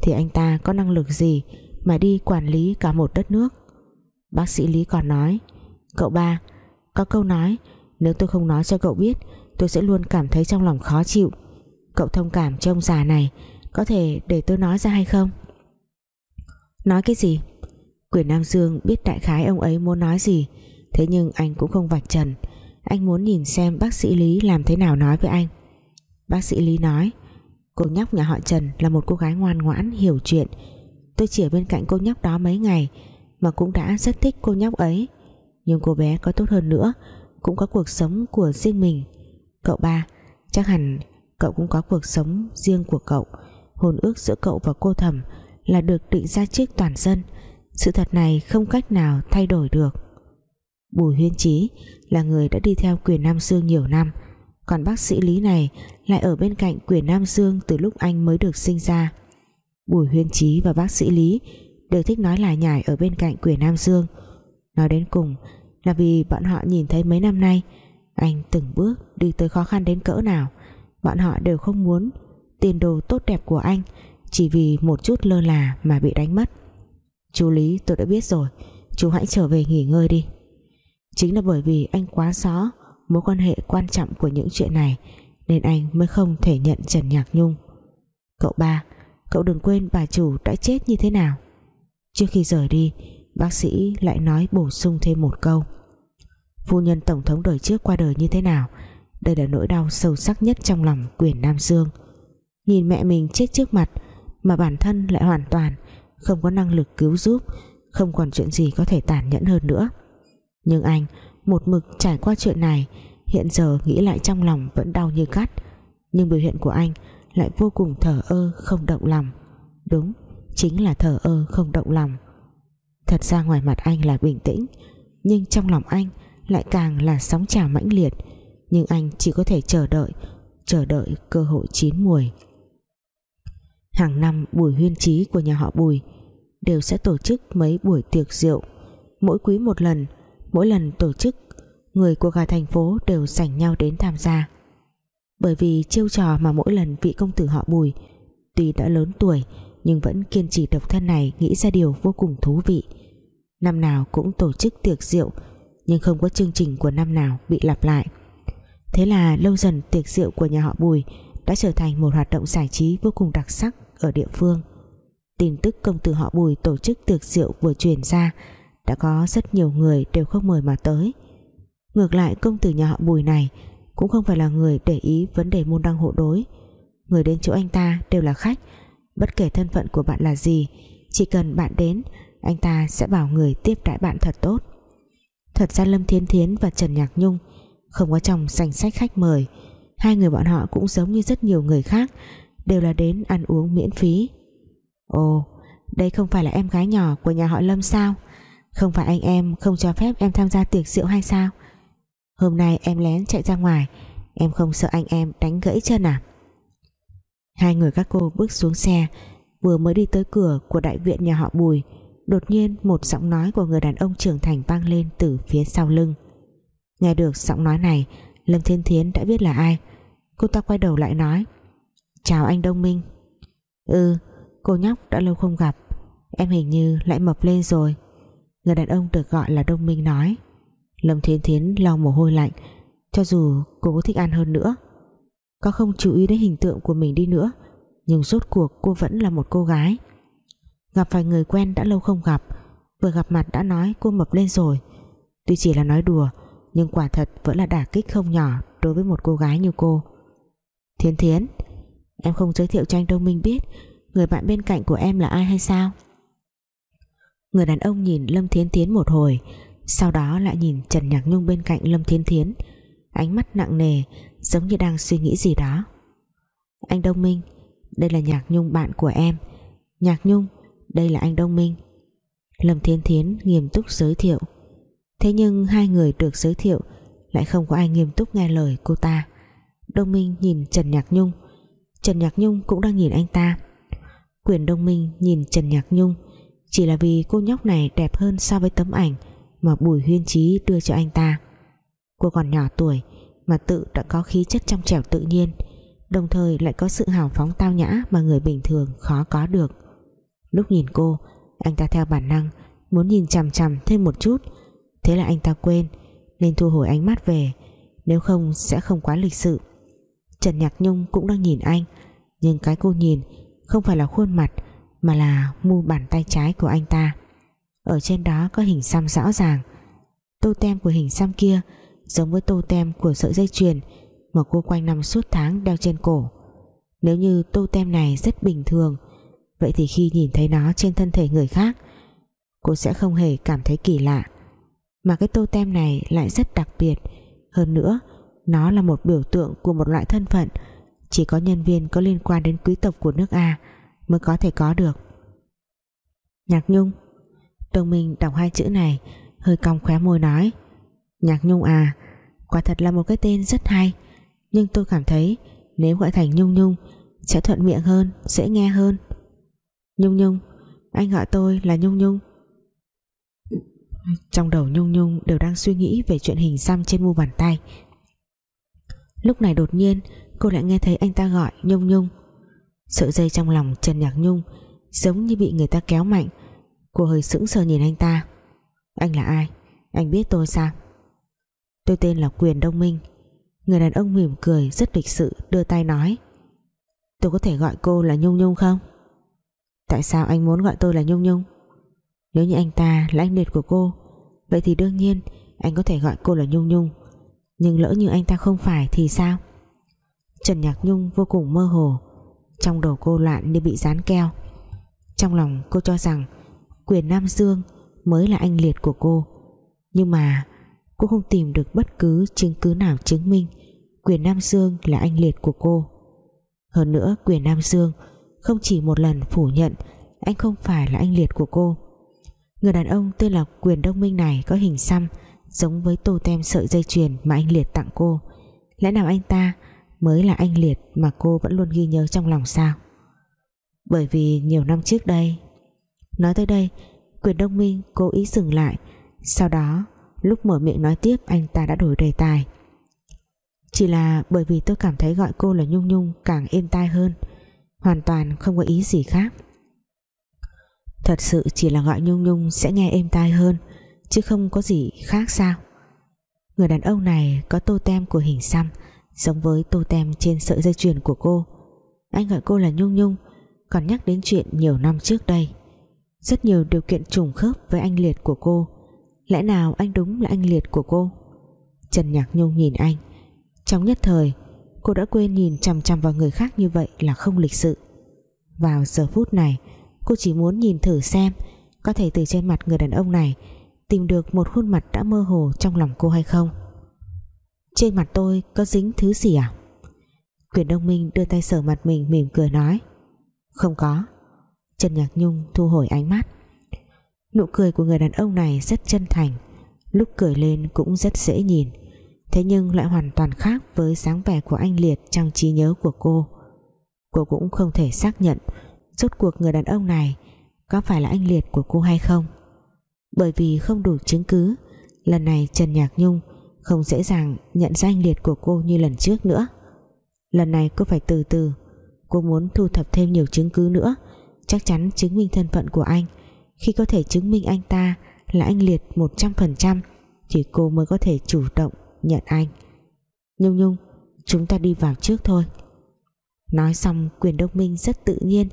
Thì anh ta có năng lực gì Mà đi quản lý cả một đất nước? Bác sĩ Lý còn nói, Cậu ba, Có câu nói, Nếu tôi không nói cho cậu biết, tôi sẽ luôn cảm thấy trong lòng khó chịu. Cậu thông cảm cho ông già này, có thể để tôi nói ra hay không? Nói cái gì? Quyền Nam Dương biết đại khái ông ấy muốn nói gì, thế nhưng anh cũng không vạch trần anh muốn nhìn xem bác sĩ Lý làm thế nào nói với anh. Bác sĩ Lý nói, cô nhóc nhà họ Trần là một cô gái ngoan ngoãn, hiểu chuyện. Tôi chỉ ở bên cạnh cô nhóc đó mấy ngày mà cũng đã rất thích cô nhóc ấy. Nhưng cô bé có tốt hơn nữa, cũng có cuộc sống của riêng mình. Cậu ba, Chắc hẳn cậu cũng có cuộc sống riêng của cậu. Hồn ước giữa cậu và cô thầm Là được định ra trước toàn dân. Sự thật này không cách nào thay đổi được. Bùi Huyên Chí Là người đã đi theo quyền Nam Dương nhiều năm. Còn bác sĩ Lý này Lại ở bên cạnh quyền Nam Dương Từ lúc anh mới được sinh ra. Bùi Huyên Chí và bác sĩ Lý Đều thích nói lại nhải ở bên cạnh quyền Nam Dương Nói đến cùng Là vì bọn họ nhìn thấy mấy năm nay, anh từng bước đi tới khó khăn đến cỡ nào. Bọn họ đều không muốn Tiền đồ tốt đẹp của anh Chỉ vì một chút lơ là mà bị đánh mất. Chú Lý, tôi đã biết rồi. Chú hãy trở về nghỉ ngơi đi. Chính là bởi vì anh quá rõ Mối quan hệ quan trọng của những chuyện này, Nên anh mới không thể nhận Trần Nhạc Nhung. Cậu ba, Cậu đừng quên bà chủ đã chết như thế nào. Trước khi rời đi, Bác sĩ lại nói bổ sung thêm một câu. Phu nhân tổng thống đời trước qua đời như thế nào? Đây là nỗi đau sâu sắc nhất trong lòng quyền Nam Dương. Nhìn mẹ mình chết trước mặt mà bản thân lại hoàn toàn không có năng lực cứu giúp, không còn chuyện gì có thể tàn nhẫn hơn nữa nhưng anh, một mực trải qua chuyện này, hiện giờ nghĩ lại trong lòng vẫn đau như cắt. Nhưng biểu hiện của anh lại vô cùng thở ơ, không động lòng. Đúng, chính là thở ơ, không động lòng. Thật ra ngoài mặt anh là bình tĩnh, nhưng trong lòng anh lại càng là sóng trào mãnh liệt. Nhưng anh chỉ có thể chờ đợi chờ đợi cơ hội chín mùi hàng năm buổi huyên trí của nhà họ Bùi đều sẽ tổ chức mấy buổi tiệc rượu. Mỗi quý một lần mỗi lần tổ chức, người của cả thành phố đều sảnh nhau đến tham gia. Bởi vì chiêu trò mà mỗi lần vị công tử họ Bùi, tuy đã lớn tuổi nhưng vẫn kiên trì độc thân này nghĩ ra điều vô cùng thú vị. Năm nào cũng tổ chức tiệc rượu, nhưng không có chương trình của năm nào bị lặp lại. Thế là lâu dần tiệc rượu của nhà họ Bùi đã trở thành một hoạt động giải trí vô cùng đặc sắc ở địa phương. Tin tức công tử họ Bùi tổ chức tiệc rượu vừa truyền ra đã có rất nhiều người đều không mời mà tới. Ngược lại, công tử nhà họ Bùi này cũng không phải là người để ý vấn đề môn đăng hộ đối. Người đến chỗ anh ta đều là khách, bất kể thân phận của bạn là gì, chỉ cần bạn đến, anh ta sẽ bảo người tiếp đãi bạn thật tốt. Thật ra Lâm Thiên Thiến và Trần Nhạc Nhung không có trong danh sách khách mời. Hai người bọn họ cũng giống như rất nhiều người khác, đều là đến ăn uống miễn phí. Ồ, đây không phải là em gái nhỏ của nhà họ Lâm sao? Không phải anh em, không cho phép em tham gia tiệc rượu hay sao? Hôm nay em lén chạy ra ngoài, em không sợ anh em đánh gãy chân à? Hai người các cô bước xuống xe, vừa mới đi tới cửa của đại viện nhà họ Bùi, đột nhiên một giọng nói của người đàn ông trưởng thành vang lên từ phía sau lưng. Nghe được giọng nói này, Lâm Thiên Thiến đã biết là ai. Cô ta quay đầu lại nói, chào anh Đông Minh. Ừ cô nhóc đã lâu không gặp, em hình như lại mập lên rồi người đàn ông được gọi là Đông Minh nói. Lâm Thiên Thiến lau mồ hôi lạnh, cho dù cô có thích ăn hơn nữa. Có không chú ý đến hình tượng của mình đi nữa, nhưng rốt cuộc cô vẫn là một cô gái. Gặp phải người quen đã lâu không gặp, vừa gặp mặt đã nói cô mập lên rồi. Tuy chỉ là nói đùa, nhưng quả thật vẫn là đả kích không nhỏ đối với một cô gái như cô. Thiên Thiến, em không giới thiệu cho anh Đông Minh biết người bạn bên cạnh của em là ai hay sao? Người đàn ông nhìn Lâm Thiến Thiến một hồi, sau đó lại nhìn Trần Nhạc Nhung bên cạnh Lâm Thiên Thiến. Ánh mắt nặng nề, giống như đang suy nghĩ gì đó. Anh Đông Minh, đây là Nhạc Nhung bạn của em. Nhạc Nhung, đây là anh Đông Minh. Lâm Thiên Thiến nghiêm túc giới thiệu. Thế nhưng hai người được giới thiệu, lại không có ai nghiêm túc nghe lời cô ta. Đông Minh nhìn Trần Nhạc Nhung. Trần Nhạc Nhung cũng đang nhìn anh ta. Quyền Đông Minh nhìn Trần Nhạc Nhung chỉ là vì cô nhóc này đẹp hơn so với tấm ảnh mà Bùi Huyên Trí đưa cho anh ta. Cô còn nhỏ tuổi mà tự đã có khí chất trong trẻo tự nhiên, đồng thời lại có sự hào phóng tao nhã mà người bình thường khó có được. Lúc nhìn cô, anh ta theo bản năng muốn nhìn chằm chằm thêm một chút. Thế là anh ta quên, nên thu hồi ánh mắt về, nếu không sẽ không quá lịch sự. Trần Nhạc Nhung cũng đang nhìn anh, nhưng cái cô nhìn không phải là khuôn mặt mà là mu bàn tay trái của anh ta. Ở trên đó có hình xăm rõ ràng. Tô tem của hình xăm kia giống với tô tem của sợi dây chuyền mà cô quanh năm suốt tháng đeo trên cổ. Nếu như tô tem này rất bình thường, vậy thì khi nhìn thấy nó trên thân thể người khác, cô sẽ không hề cảm thấy kỳ lạ. Mà cái tô tem này lại rất đặc biệt. Hơn nữa, nó là một biểu tượng của một loại thân phận, chỉ có nhân viên có liên quan đến quý tộc của nước A mới có thể có được. Nhạc Nhung Đồng Minh đọc hai chữ này, hơi cong khóe môi nói, Nhạc Nhung à quả thật là một cái tên rất hay, nhưng tôi cảm thấy nếu gọi thành Nhung Nhung sẽ thuận miệng hơn, dễ nghe hơn. Nhung Nhung, anh gọi tôi là Nhung Nhung. Trong đầu Nhung Nhung đều đang suy nghĩ về chuyện hình xăm trên mu bàn tay. Lúc này đột nhiên, cô lại nghe thấy anh ta gọi Nhung Nhung sợi dây trong lòng Trần Nhạc Nhung giống như bị người ta kéo mạnh. Cô hơi sững sờ nhìn anh ta. Anh là ai? Anh biết tôi sao? Tôi tên là Quyền Đông Minh. Người đàn ông mỉm cười, rất lịch sự, đưa tay nói. Tôi có thể gọi cô là Nhung Nhung không? Tại sao anh muốn gọi tôi là Nhung Nhung? Nếu như anh ta là anh liệt của cô, vậy thì đương nhiên anh có thể gọi cô là Nhung Nhung. Nhưng lỡ như anh ta không phải thì sao? Trần Nhạc Nhung vô cùng mơ hồ trong đầu cô loạn như bị dán keo. Trong lòng cô cho rằng quyền Nam Dương mới là anh liệt của cô. Nhưng mà cô không tìm được bất cứ chứng cứ nào chứng minh quyền Nam Dương là anh liệt của cô. Hơn nữa, quyền Nam Dương không chỉ một lần phủ nhận anh không phải là anh liệt của cô. Người đàn ông tên là quyền đông minh này có hình xăm giống với tô tem sợi dây chuyền mà anh liệt tặng cô. Lẽ nào anh ta mới là anh liệt mà cô vẫn luôn ghi nhớ trong lòng sao? Bởi vì nhiều năm trước đây, nói tới đây, quyền đông minh cố ý dừng lại. Sau đó, lúc mở miệng nói tiếp, anh ta đã đổi đề tài. Chỉ là bởi vì tôi cảm thấy gọi cô là Nhung Nhung càng êm tai hơn, hoàn toàn không có ý gì khác. Thật sự chỉ là gọi Nhung Nhung sẽ nghe êm tai hơn, chứ không có gì khác sao? Người đàn ông này có tô tem của hình xăm giống với tô tem trên sợi dây chuyền của cô, anh gọi cô là Nhung Nhung, còn nhắc đến chuyện nhiều năm trước đây. Rất nhiều điều kiện trùng khớp với anh liệt của cô. Lẽ nào anh đúng là anh liệt của cô? Trần Nhạc Nhung nhìn anh. Trong nhất thời, cô đã quên nhìn chằm chằm vào người khác như vậy là không lịch sự. Vào giờ phút này, cô chỉ muốn nhìn thử xem có thể từ trên mặt người đàn ông này tìm được một khuôn mặt đã mơ hồ trong lòng cô hay không trên mặt tôi có dính thứ gì à? Quyền đông minh đưa tay sờ mặt mình, mỉm cười nói. Không có. Trần Nhạc Nhung thu hồi ánh mắt. Nụ cười của người đàn ông này rất chân thành. Lúc cười lên cũng rất dễ nhìn. Thế nhưng lại hoàn toàn khác với dáng vẻ của anh Liệt trong trí nhớ của cô. Cô cũng không thể xác nhận rốt cuộc người đàn ông này có phải là anh Liệt của cô hay không. Bởi vì không đủ chứng cứ, lần này Trần Nhạc Nhung không dễ dàng nhận ra anh Liệt của cô như lần trước nữa. Lần này cô phải từ từ. Cô muốn thu thập thêm nhiều chứng cứ nữa. Chắc chắn chứng minh thân phận của anh. Khi có thể chứng minh anh ta là anh Liệt 100% thì cô mới có thể chủ động nhận anh. Nhung Nhung, chúng ta đi vào trước thôi. Nói xong, quyền đông minh rất tự nhiên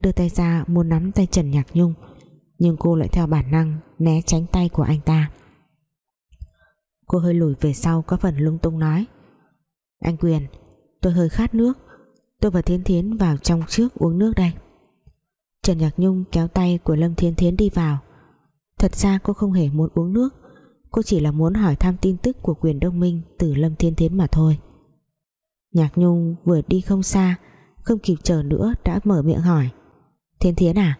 đưa tay ra muốn nắm tay Trần Nhạc Nhung, nhưng cô lại theo bản năng né tránh tay của anh ta cô hơi lùi về sau có phần lung tung nói. Anh quyền, tôi hơi khát nước. Tôi và thiên Thiến vào trong trước uống nước đây. Trần Nhạc Nhung kéo tay của Lâm Thiên Thiến đi vào. Thật ra cô không hề muốn uống nước. Cô chỉ là muốn hỏi thăm tin tức của quyền đông minh Từ Lâm Thiên Thiến mà thôi. Nhạc Nhung vừa đi không xa, Không kịp chờ nữa đã mở miệng hỏi. Thiên Thiến à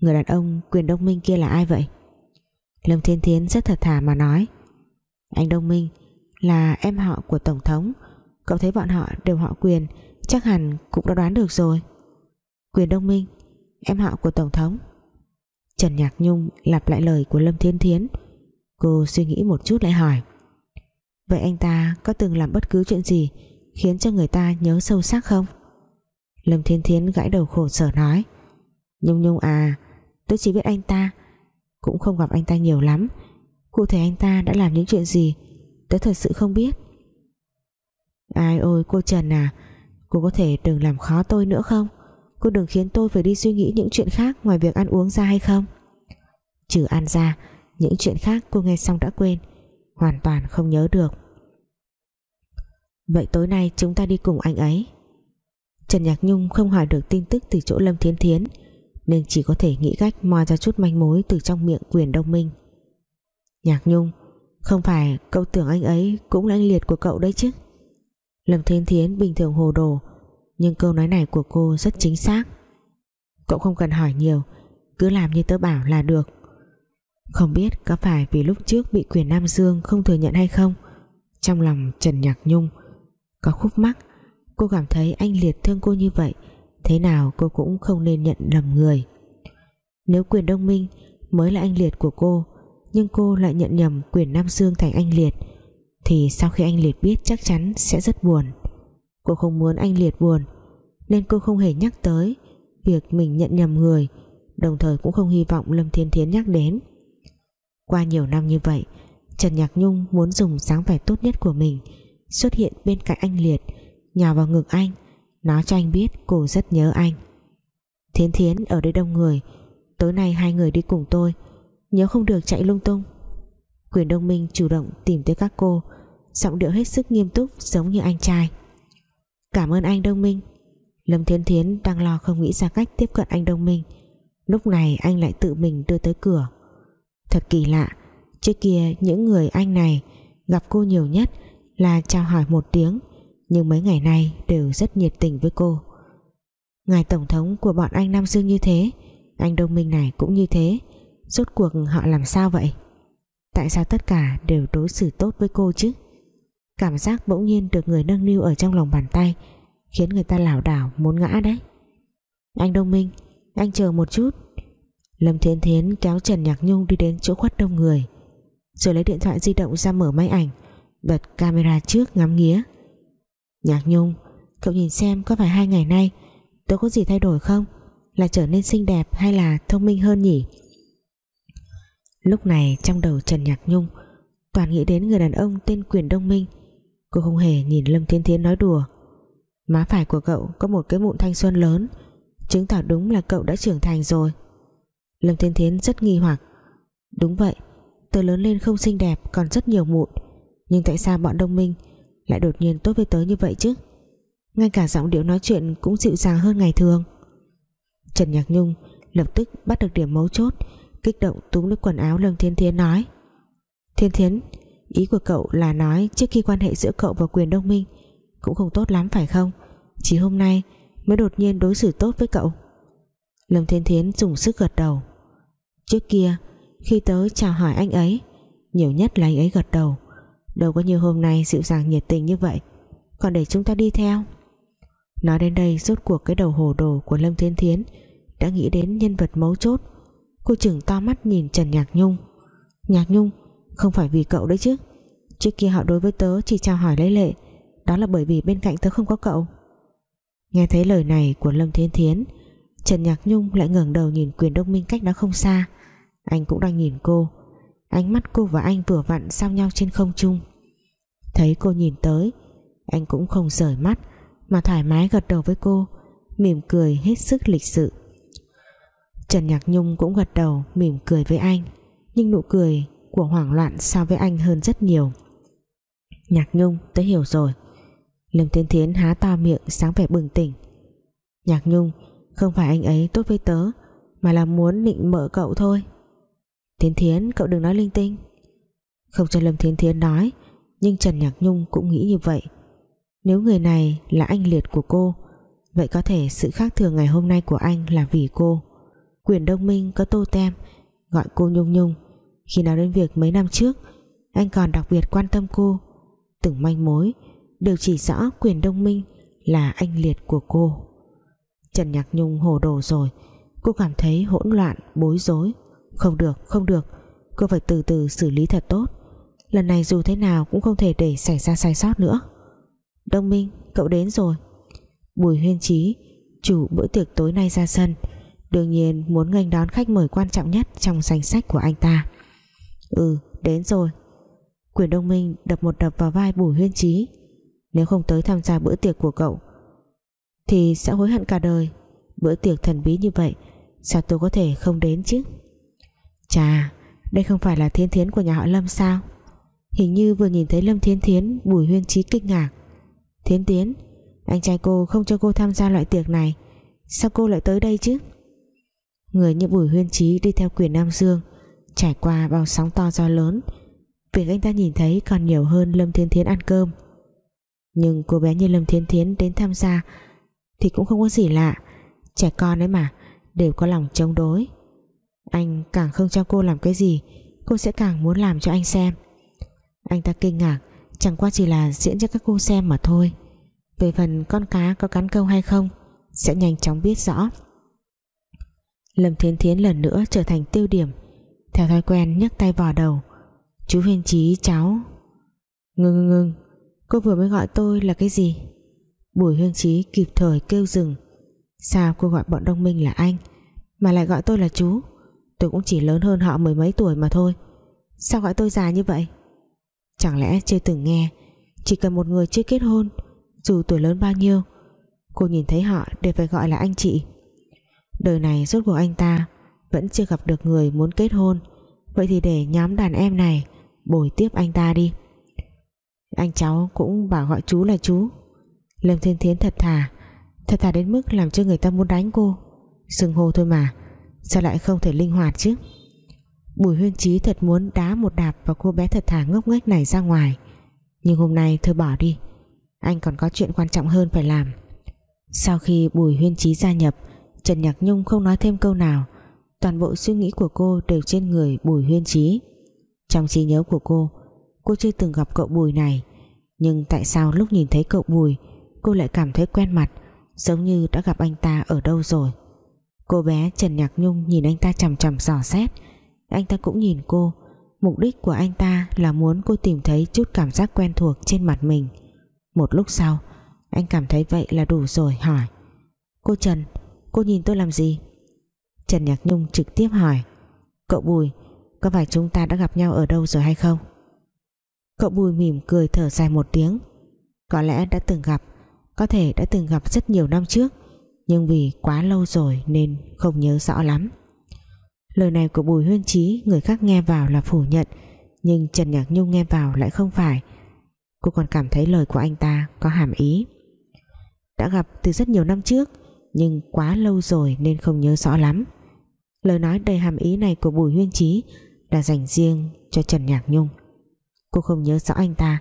Người đàn ông quyền đông minh kia là ai vậy? Lâm Thiên Thiến rất thật thà mà nói. Anh Đông Minh, Là em họ của Tổng thống. Cậu thấy bọn họ đều họ quyền, Chắc hẳn cũng đã đoán được rồi. Quyền Đông Minh, Em họ của Tổng thống. Trần Nhạc Nhung lặp lại lời của Lâm Thiên Thiến. Cô suy nghĩ một chút lại hỏi, Vậy anh ta có từng làm bất cứ chuyện gì Khiến cho người ta nhớ sâu sắc không? Lâm Thiên Thiến gãi đầu khổ sở nói, Nhung Nhung à Tôi chỉ biết anh ta Cũng không gặp anh ta nhiều lắm. Cụ thể anh ta đã làm những chuyện gì? Tôi thật sự không biết. Ai ôi, cô Trần à Cô có thể đừng làm khó tôi nữa không? Cô đừng khiến tôi phải đi suy nghĩ những chuyện khác Ngoài việc ăn uống ra hay không? Trừ ăn ra, Những chuyện khác cô nghe xong đã quên, Hoàn toàn không nhớ được. Vậy tối nay chúng ta đi cùng anh ấy. Trần Nhạc Nhung không hỏi được tin tức từ chỗ Lâm Thiến Thiến, Nên chỉ có thể nghĩ cách moi ra chút manh mối từ trong miệng quyền đông minh. Nhạc Nhung, Không phải cậu tưởng anh ấy cũng là anh liệt của cậu đấy chứ? Lâm Thiên Thiến bình thường hồ đồ, nhưng câu nói này của cô rất chính xác. Cậu không cần hỏi nhiều, cứ làm như tớ bảo là được. Không biết có phải vì lúc trước bị quyền Nam Dương không thừa nhận hay không, trong lòng Trần Nhạc Nhung có khúc mắc, cô cảm thấy anh Liệt thương cô như vậy, thế nào cô cũng không nên nhận lầm người. Nếu quyền Đông Minh mới là anh Liệt của cô nhưng cô lại nhận nhầm quyền Nam Dương thành anh Liệt. Thì sau khi anh Liệt biết chắc chắn sẽ rất buồn. Cô không muốn anh Liệt buồn, nên cô không hề nhắc tới việc mình nhận nhầm người, đồng thời cũng không hy vọng Lâm Thiên Thiến nhắc đến. Qua nhiều năm như vậy, Trần Nhạc Nhung muốn dùng dáng vẻ tốt nhất của mình xuất hiện bên cạnh anh Liệt, nhào vào ngực anh, nói cho anh biết cô rất nhớ anh. Thiến Thiến, ở đây đông người, tối nay hai người đi cùng tôi nhớ không được chạy lung tung. Quyền đông minh chủ động tìm tới các cô, giọng điệu hết sức nghiêm túc giống như anh trai. Cảm ơn anh, đông minh. Lâm thiên thiến đang lo không nghĩ ra cách tiếp cận anh đông minh. Lúc này anh lại tự mình đưa tới cửa. Thật kỳ lạ, trước kia những người anh này gặp cô nhiều nhất là chào hỏi một tiếng, nhưng mấy ngày nay đều rất nhiệt tình với cô. Ngài tổng thống của bọn anh Nam Dương như thế, anh đông minh này cũng như thế rốt cuộc họ làm sao vậy? Tại sao tất cả đều đối xử tốt với cô chứ? Cảm giác bỗng nhiên được người nâng niu ở trong lòng bàn tay khiến người ta lảo đảo, muốn ngã đấy. Anh Đông Minh, anh chờ một chút. Lâm Thiến Thiến kéo Trần Nhạc Nhung đi đến chỗ khuất đông người, Rồi lấy điện thoại di động ra mở máy ảnh, Bật camera trước ngắm nghía. Nhạc Nhung, Cậu nhìn xem có phải hai ngày nay Tôi có gì thay đổi không? Là trở nên xinh đẹp hay là thông minh hơn nhỉ? Lúc này trong đầu Trần Nhạc Nhung, Toàn nghĩ đến người đàn ông tên Quyền Đông Minh. Cô không hề nhìn Lâm Thiên Thiến nói đùa. Má phải của cậu có một cái mụn thanh xuân lớn, Chứng tỏ đúng là cậu đã trưởng thành rồi. Lâm Thiên Thiến rất nghi hoặc. Đúng vậy, Tớ lớn lên không xinh đẹp, còn rất nhiều mụn. Nhưng tại sao bọn Đông Minh Lại đột nhiên tốt với tớ như vậy chứ? Ngay cả giọng điệu nói chuyện Cũng dịu dàng hơn ngày thường. Trần Nhạc Nhung lập tức bắt được điểm mấu chốt. Kích động túm lấy quần áo Lâm Thiên Thiến nói. Thiên Thiến Ý của cậu là nói trước khi quan hệ giữa cậu và quyền Đông Minh Cũng không tốt lắm phải không? Chỉ hôm nay mới đột nhiên đối xử tốt với cậu. Lâm Thiên Thiến dùng sức gật đầu. Trước kia, khi tớ chào hỏi anh ấy, Nhiều nhất là anh ấy gật đầu. Đâu có như hôm nay dịu dàng nhiệt tình như vậy. Còn để chúng ta đi theo. Nói đến đây, rốt cuộc cái đầu hồ đồ của Lâm Thiên Thiến Đã nghĩ đến nhân vật mấu chốt. Cô chừng to mắt nhìn Trần Nhạc Nhung. Nhạc Nhung, Không phải vì cậu đấy chứ. Trước kia họ đối với tớ chỉ chào hỏi lấy lệ. Đó là bởi vì bên cạnh tớ không có cậu. Nghe thấy lời này của Lâm Thiên Thiến, Trần Nhạc Nhung lại ngẩng đầu nhìn quyền đông minh cách đó không xa. Anh cũng đang nhìn cô. Ánh mắt cô và anh vừa vặn sao nhau trên không trung. Thấy cô nhìn tới, Anh cũng không rời mắt, Mà thoải mái gật đầu với cô, Mỉm cười hết sức lịch sự. Trần Nhạc Nhung cũng gật đầu, Mỉm cười với anh. Nhưng nụ cười của hoảng loạn so với anh hơn rất nhiều. Nhạc Nhung, tớ hiểu rồi. Lâm Thiên Thiến há to miệng, sáng vẻ bừng tỉnh. Nhạc Nhung, Không phải anh ấy tốt với tớ, Mà là muốn định mợ cậu thôi. Thiên Thiến, cậu đừng nói linh tinh. Không cho Lâm Thiên Thiến nói, Nhưng Trần Nhạc Nhung cũng nghĩ như vậy. Nếu người này là anh liệt của cô, Vậy có thể sự khác thường ngày hôm nay của anh là vì cô. Quyền Đông Minh có tô tem, Gọi cô Nhung Nhung. Khi nào đến việc mấy năm trước, Anh còn đặc biệt quan tâm cô. Từng manh mối, đều chỉ rõ quyền đông minh là anh liệt của cô. Trần Nhạc Nhung hồ đồ rồi, cô cảm thấy hỗn loạn, bối rối. Không được không được, cô phải từ từ xử lý thật tốt. Lần này dù thế nào cũng không thể để xảy ra sai sót nữa. Đông Minh, cậu đến rồi. Bùi huyên trí chủ bữa tiệc tối nay ra sân đương nhiên, muốn nghênh đón khách mời quan trọng nhất trong danh sách của anh ta. Ừ đến rồi. Quyền đông minh đập một đập vào vai bùi huyên trí. Nếu không tới tham gia bữa tiệc của cậu, Thì sẽ hối hận cả đời. Bữa tiệc thần bí như vậy, Sao tôi có thể không đến chứ? Chà, Đây không phải là thiên thiến của nhà họ Lâm sao? Hình như vừa nhìn thấy Lâm Thiên Thiến, Bùi huyên trí kinh ngạc. Thiên Tiến Anh trai cô không cho cô tham gia loại tiệc này. Sao cô lại tới đây chứ? Người như Bùi huyên trí đi theo quyền Nam Dương, Trải qua bao sóng to gió lớn. Việc anh ta nhìn thấy còn nhiều hơn Lâm Thiên Thiến ăn cơm. Nhưng cô bé như Lâm Thiên Thiến đến tham gia thì cũng không có gì lạ. Trẻ con ấy mà, đều có lòng chống đối. Anh càng không cho cô làm cái gì, cô sẽ càng muốn làm cho anh xem. Anh ta kinh ngạc, chẳng qua chỉ là diễn cho các cô xem mà thôi. Về phần con cá có cắn câu hay không, sẽ nhanh chóng biết rõ. Lâm Thiên Thiến lần nữa trở thành tiêu điểm. Theo thói quen nhấc tay vào đầu, chú Huyên Trí cháu ngưng ngưng ngưng, Cô vừa mới gọi tôi là cái gì? Bùi Huyên trí kịp thời kêu dừng. Sao cô gọi bọn đông minh là anh, Mà lại gọi tôi là chú? Tôi cũng chỉ lớn hơn họ mười mấy tuổi mà thôi. Sao gọi tôi già như vậy? Chẳng lẽ chưa từng nghe, Chỉ cần một người chưa kết hôn, Dù tuổi lớn bao nhiêu, Cô nhìn thấy họ đều phải gọi là anh chị. Đời này rốt cuộc anh ta Vẫn chưa gặp được người muốn kết hôn. Vậy thì để nhóm đàn em này Bồi tiếp anh ta đi. Anh cháu cũng bảo gọi chú là chú. Lâm Thiên Thiến thật thà Thật thà đến mức làm cho người ta muốn đánh cô. Sừng hô thôi mà, Sao lại không thể linh hoạt chứ? Bùi huyên trí thật muốn đá một đạp Vào cô bé thật thà ngốc nghếch này ra ngoài. Nhưng hôm nay thôi bỏ đi, Anh còn có chuyện quan trọng hơn phải làm. Sau khi Bùi huyên trí gia nhập Trần Nhạc Nhung không nói thêm câu nào. Toàn bộ suy nghĩ của cô đều trên người Bùi huyên trí. Trong trí nhớ của cô cô chưa từng gặp cậu Bùi này. Nhưng tại sao lúc nhìn thấy cậu Bùi, cô lại cảm thấy quen mặt, giống như đã gặp anh ta ở đâu rồi? Cô bé Trần Nhạc Nhung nhìn anh ta chằm chằm dò xét. Anh ta cũng nhìn cô. Mục đích của anh ta là muốn cô tìm thấy chút cảm giác quen thuộc trên mặt mình. Một lúc sau, Anh cảm thấy vậy là đủ rồi, hỏi. Cô Trần Cô nhìn tôi làm gì? Trần Nhạc Nhung trực tiếp hỏi. Cậu Bùi, Có phải chúng ta đã gặp nhau ở đâu rồi hay không? Cậu Bùi mỉm cười thở dài một tiếng. Có lẽ đã từng gặp, Có thể đã từng gặp rất nhiều năm trước, Nhưng vì quá lâu rồi Nên không nhớ rõ lắm. Lời này của Bùi Huyên Trí Người khác nghe vào là phủ nhận, Nhưng Trần Nhạc Nhung nghe vào lại không phải. Cô còn cảm thấy lời của anh ta Có hàm ý. Đã gặp từ rất nhiều năm trước nhưng quá lâu rồi nên không nhớ rõ lắm. Lời nói đầy hàm ý này của Bùi Huyên Trí Là dành riêng cho Trần Nhạc Nhung. Cô không nhớ rõ anh ta,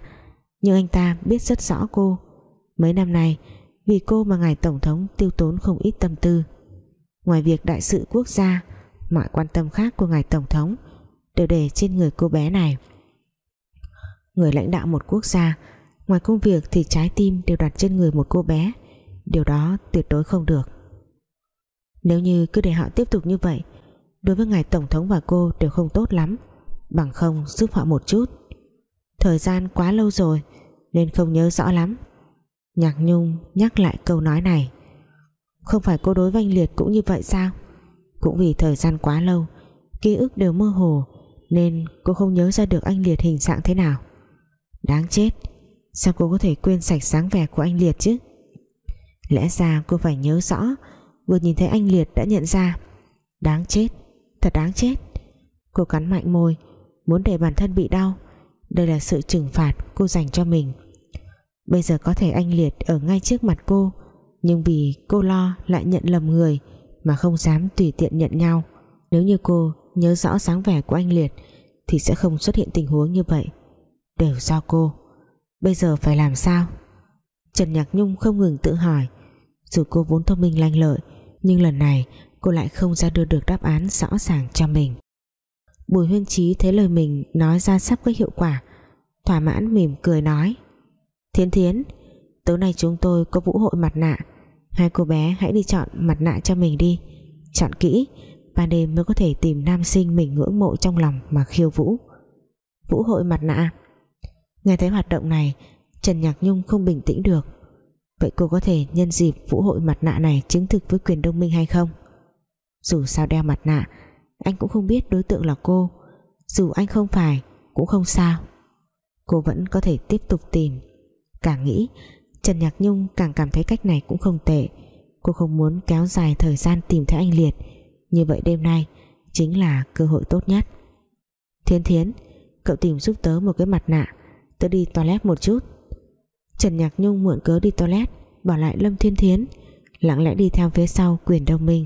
Nhưng anh ta biết rất rõ cô. Mấy năm nay, Vì cô mà ngài Tổng thống tiêu tốn không ít tâm tư. Ngoài việc đại sự quốc gia, mọi quan tâm khác của ngài Tổng thống đều để trên người cô bé này. Người lãnh đạo một quốc gia, ngoài công việc thì trái tim đều đặt trên người một cô bé điều đó tuyệt đối không được. Nếu như cứ để họ tiếp tục như vậy, đối với ngài Tổng thống và cô đều không tốt lắm. Bằng không, giúp họ một chút. Thời gian quá lâu rồi, nên không nhớ rõ lắm. Nhạc Nhung nhắc lại câu nói này. Không phải cô đối với anh Liệt cũng như vậy sao? Cũng vì thời gian quá lâu, ký ức đều mơ hồ, nên cô không nhớ ra được anh Liệt hình dạng thế nào. Đáng chết, sao cô có thể quên sạch sáng vẻ của anh Liệt chứ? Lẽ ra cô phải nhớ rõ, vừa nhìn thấy anh Liệt đã nhận ra. Đáng chết, thật đáng chết. Cô cắn mạnh môi, muốn để bản thân bị đau. Đây là sự trừng phạt cô dành cho mình. Bây giờ có thể anh Liệt ở ngay trước mặt cô, nhưng vì cô lo lại nhận lầm người mà không dám tùy tiện nhận nhau. Nếu như cô nhớ rõ sáng vẻ của anh Liệt, thì sẽ không xuất hiện tình huống như vậy. Đều do cô. Bây giờ phải làm sao? Trần Nhạc Nhung không ngừng tự hỏi dù cô vốn thông minh lanh lợi, nhưng lần này cô lại không ra đưa được đáp án rõ ràng cho mình. Bùi huyên trí thấy lời mình nói ra sắp có hiệu quả, thỏa mãn mỉm cười nói, Thiến Thiến, tối nay chúng tôi có vũ hội mặt nạ. Hai cô bé hãy đi chọn mặt nạ cho mình đi. Chọn kỹ Ban đêm mới có thể tìm nam sinh mình ngưỡng mộ trong lòng mà khiêu vũ. Vũ hội mặt nạ. Nghe thấy hoạt động này, Trần Nhạc Nhung không bình tĩnh được. Vậy cô có thể nhân dịp vũ hội mặt nạ này chứng thực với quyền đông minh hay không? Dù sao đeo mặt nạ, Anh cũng không biết đối tượng là cô. Dù anh không phải, Cũng không sao. Cô vẫn có thể tiếp tục tìm. Càng nghĩ, Trần Nhạc Nhung càng cảm thấy cách này cũng không tệ. Cô không muốn kéo dài thời gian tìm thấy anh Liệt. Như vậy đêm nay Chính là cơ hội tốt nhất. Thiên Thiến, Cậu tìm giúp tớ một cái mặt nạ. Tớ đi toilet một chút. Trần Nhạc Nhung mượn cớ đi toilet Bỏ lại Lâm Thiên Thiến, Lặng lẽ đi theo phía sau quyền đông minh.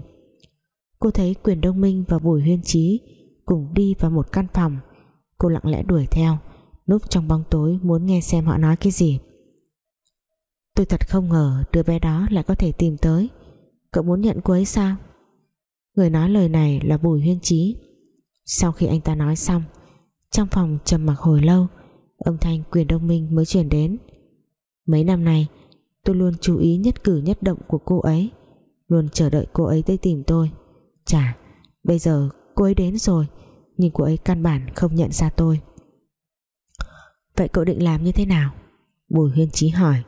Cô thấy quyền đông minh và Bùi Huyên Trí Cùng đi vào một căn phòng. Cô lặng lẽ đuổi theo Núp trong bóng tối muốn nghe xem họ nói cái gì. Tôi thật không ngờ đứa bé đó lại có thể tìm tới. Cậu muốn nhận cô ấy sao? Người nói lời này là Bùi Huyên Trí Sau khi anh ta nói xong, Trong phòng trầm mặc hồi lâu, Âm thanh quyền đông minh mới chuyển đến. Mấy năm nay Tôi luôn chú ý nhất cử nhất động của cô ấy Luôn chờ đợi cô ấy tới tìm tôi. Chả, Bây giờ cô ấy đến rồi Nhưng cô ấy căn bản không nhận ra tôi. Vậy cậu định làm như thế nào? Bùi Huyên Trí hỏi.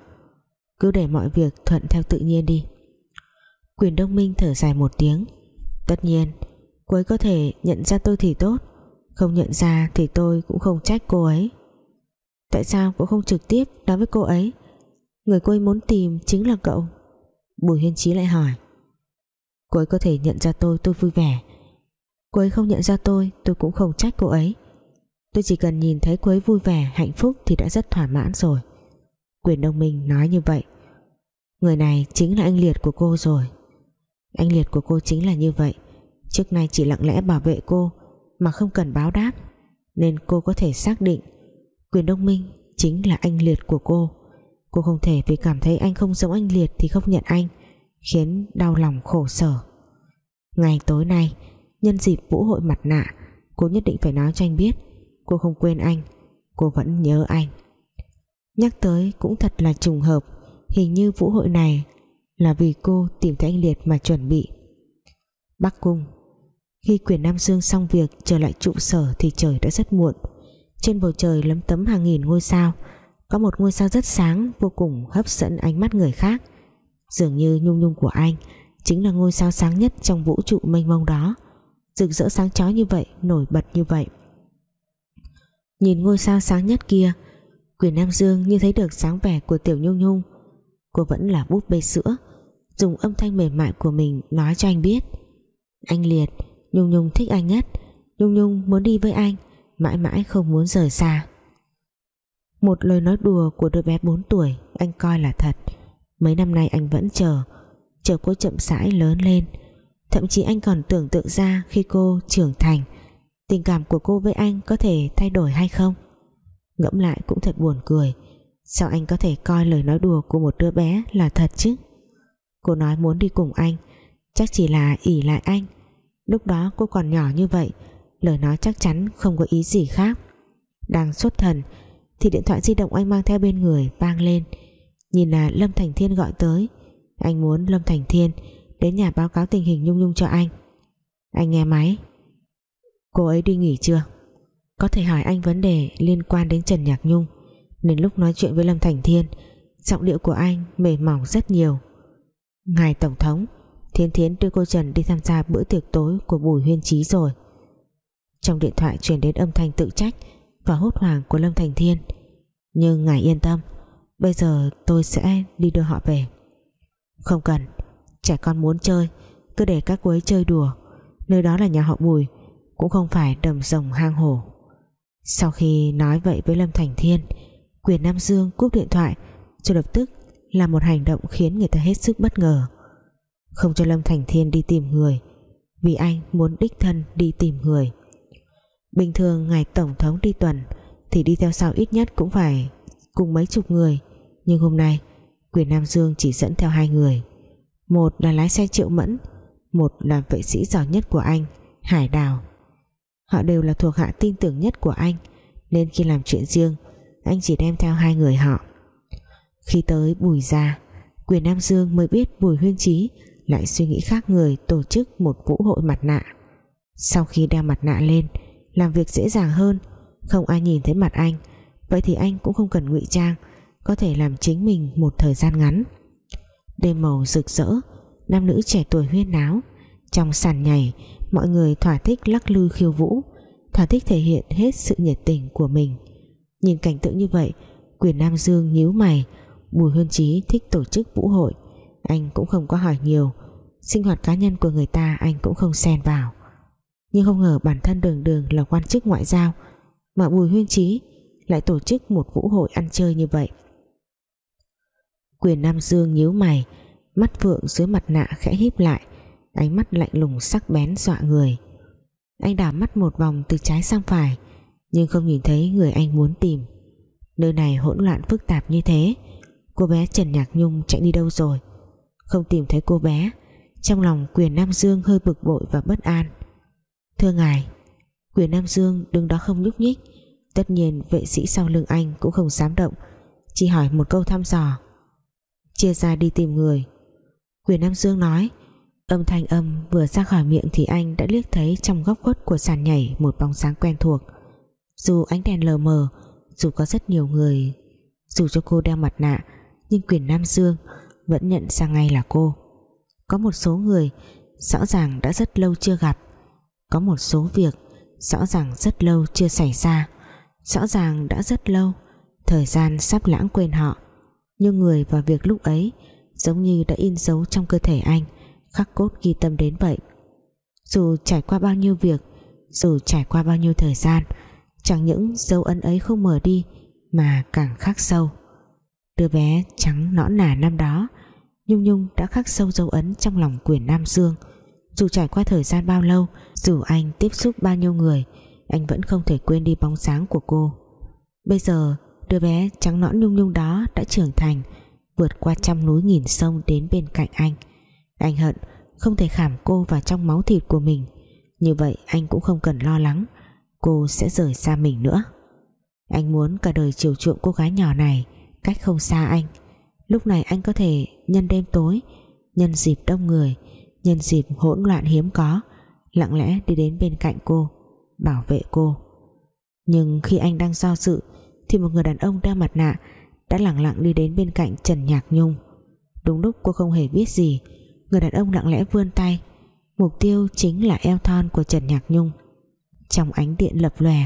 Cứ để mọi việc thuận theo tự nhiên đi. Quyền đông minh thở dài một tiếng. Tất nhiên cô ấy có thể nhận ra tôi thì tốt không nhận ra thì tôi cũng không trách cô ấy. Tại sao cô không trực tiếp nói với cô ấy? Người cô ấy muốn tìm chính là cậu. Bùi hiên Chí lại hỏi. Cô ấy có thể nhận ra tôi tôi vui vẻ. Cô ấy không nhận ra tôi tôi cũng không trách cô ấy. Tôi chỉ cần nhìn thấy cô ấy vui vẻ, hạnh phúc thì đã rất thỏa mãn rồi. Quyền Đông Minh nói như vậy. Người này chính là anh Liệt của cô rồi. Anh Liệt của cô chính là như vậy. Trước nay chỉ lặng lẽ bảo vệ cô, Mà không cần báo đáp. Nên cô có thể xác định Quyền Đông Minh chính là anh Liệt của cô. Cô không thể vì cảm thấy anh không giống anh Liệt Thì không nhận anh, Khiến đau lòng khổ sở. Ngày tối nay, Nhân dịp vũ hội mặt nạ, Cô nhất định phải nói cho anh biết, Cô không quên anh, Cô vẫn nhớ anh. Nhắc tới cũng thật là trùng hợp, Hình như vũ hội này Là vì cô tìm thấy anh Liệt mà chuẩn bị. Bắc Cung, khi quyền Nam Dương xong việc trở lại trụ sở thì trời đã rất muộn. Trên bầu trời lấm tấm hàng nghìn ngôi sao có một ngôi sao rất sáng, vô cùng hấp dẫn ánh mắt người khác. Dường như nhung nhung của anh chính là ngôi sao sáng nhất trong vũ trụ mênh mông đó. Rực rỡ sáng chói như vậy, nổi bật như vậy. Nhìn ngôi sao sáng nhất kia, quyền Nam Dương như thấy được sáng vẻ của Tiểu Nhung Nhung. Cô vẫn là búp bê sữa, dùng âm thanh mềm mại của mình nói cho anh biết. Anh Liệt, Nhung Nhung thích anh nhất. Nhung Nhung muốn đi với anh, mãi mãi không muốn rời xa một lời nói đùa của đứa bé 4 tuổi, anh coi là thật. Mấy năm nay anh vẫn chờ chờ cô chậm rãi lớn lên. Thậm chí anh còn tưởng tượng ra khi cô trưởng thành, tình cảm của cô với anh có thể thay đổi hay không. Ngẫm lại cũng thật buồn cười, sao anh có thể coi lời nói đùa của một đứa bé là thật chứ? Cô nói muốn đi cùng anh, chắc chỉ là ỉ lại anh. Lúc đó cô còn nhỏ như vậy, lời nói chắc chắn không có ý gì khác. Đang xuất thần thì điện thoại di động anh mang theo bên người vang lên. Nhìn là Lâm Thành Thiên gọi tới. Anh muốn Lâm Thành Thiên đến nhà báo cáo tình hình Nhung Nhung cho anh. Anh nghe máy. Cô ấy đi nghỉ chưa? Có thể hỏi anh vấn đề liên quan đến Trần Nhạc Nhung. Nên lúc nói chuyện với Lâm Thành Thiên, giọng điệu của anh mềm mỏng rất nhiều. Ngài Tổng thống, Thiên Thiến đưa cô Trần đi tham gia bữa tiệc tối của Bùi Huyên Trí rồi. Trong điện thoại truyền đến âm thanh tự trách và hốt hoảng của Lâm Thành Thiên. Nhưng ngài yên tâm, bây giờ tôi sẽ đi đưa họ về. Không cần, trẻ con muốn chơi, cứ để các cô ấy chơi đùa. Nơi đó là nhà họ Bùi, cũng không phải đầm rồng hang hổ. Sau khi nói vậy với Lâm Thành Thiên, quyền Nam Dương cúp điện thoại cho lập tức là một hành động khiến người ta hết sức bất ngờ. Không cho Lâm Thành Thiên đi tìm người, vì anh muốn đích thân đi tìm người bình thường ngày Tổng thống đi tuần thì đi theo sau ít nhất cũng phải cùng mấy chục người. Nhưng hôm nay, quyền Nam Dương chỉ dẫn theo hai người. Một là lái xe Triệu Mẫn, một là vệ sĩ giỏi nhất của anh, Hải Đào. Họ đều là thuộc hạ tin tưởng nhất của anh, nên khi làm chuyện riêng, anh chỉ đem theo hai người họ. Khi tới Bùi Gia, quyền Nam Dương mới biết Bùi Huyên Trí lại suy nghĩ khác người tổ chức một vũ hội mặt nạ. Sau khi đeo mặt nạ lên làm việc dễ dàng hơn. Không ai nhìn thấy mặt anh, vậy thì anh cũng không cần ngụy trang, có thể làm chính mình một thời gian ngắn. Đêm màu rực rỡ, nam nữ trẻ tuổi huyên náo. Trong sàn nhảy, mọi người thỏa thích lắc lư khiêu vũ, thỏa thích thể hiện hết sự nhiệt tình của mình. Nhìn cảnh tượng như vậy, quyền Nam Dương nhíu mày, Bùi Huyên Trí thích tổ chức vũ hội. Anh cũng không có hỏi nhiều, sinh hoạt cá nhân của người ta anh cũng không xen vào nhưng không ngờ bản thân đường đường là quan chức ngoại giao, mà Bùi Huyên Trí lại tổ chức một vũ hội ăn chơi như vậy. Quyền Nam Dương nhíu mày, mắt vượng dưới mặt nạ khẽ híp lại, ánh mắt lạnh lùng sắc bén dọa người. Anh đảo mắt một vòng từ trái sang phải, nhưng không nhìn thấy người anh muốn tìm. Nơi này hỗn loạn phức tạp như thế, cô bé Trần Nhạc Nhung chạy đi đâu rồi? Không tìm thấy cô bé, trong lòng quyền Nam Dương hơi bực bội và bất an thưa ngài, quyền Nam Dương đứng đó không nhúc nhích. Tất nhiên vệ sĩ sau lưng anh cũng không dám động. Chỉ hỏi một câu thăm dò. Chia ra đi tìm người. Quyền Nam Dương nói, âm thanh âm vừa ra khỏi miệng thì anh đã liếc thấy trong góc khuất của sàn nhảy một bóng sáng quen thuộc. Dù ánh đèn lờ mờ, dù có rất nhiều người, dù cho cô đeo mặt nạ, nhưng quyền Nam Dương vẫn nhận ra ngay là cô. Có một số người rõ ràng đã rất lâu chưa gặp có một số việc rõ ràng rất lâu chưa xảy ra. Rõ ràng đã rất lâu, thời gian sắp lãng quên họ. Nhưng người và việc lúc ấy giống như đã in dấu trong cơ thể anh, khắc cốt ghi tâm đến vậy. Dù trải qua bao nhiêu việc, dù trải qua bao nhiêu thời gian, chẳng những dấu ấn ấy không mở đi mà càng khắc sâu. Đứa bé trắng nõn nà năm đó, Nhung Nhung đã khắc sâu dấu ấn trong lòng quyền Nam Dương dù trải qua thời gian bao lâu, dù anh tiếp xúc bao nhiêu người, anh vẫn không thể quên đi bóng sáng của cô. Bây giờ, đứa bé trắng nõn Nhung Nhung đó đã trưởng thành, vượt qua trăm núi nghìn sông đến bên cạnh anh. Anh hận không thể khảm cô vào trong máu thịt của mình. Như vậy anh cũng không cần lo lắng, cô sẽ rời xa mình nữa. Anh muốn cả đời chiều chuộng cô gái nhỏ này cách không xa anh. Lúc này anh có thể nhân đêm tối, nhân dịp đông người nhân dịp hỗn loạn hiếm có, lặng lẽ đi đến bên cạnh cô, bảo vệ cô. Nhưng khi anh đang do dự, thì một người đàn ông đeo mặt nạ đã lặng lặng đi đến bên cạnh Trần Nhạc Nhung. Đúng lúc cô không hề biết gì, người đàn ông lặng lẽ vươn tay. Mục tiêu chính là eo thon của Trần Nhạc Nhung. Trong ánh điện lập lòe,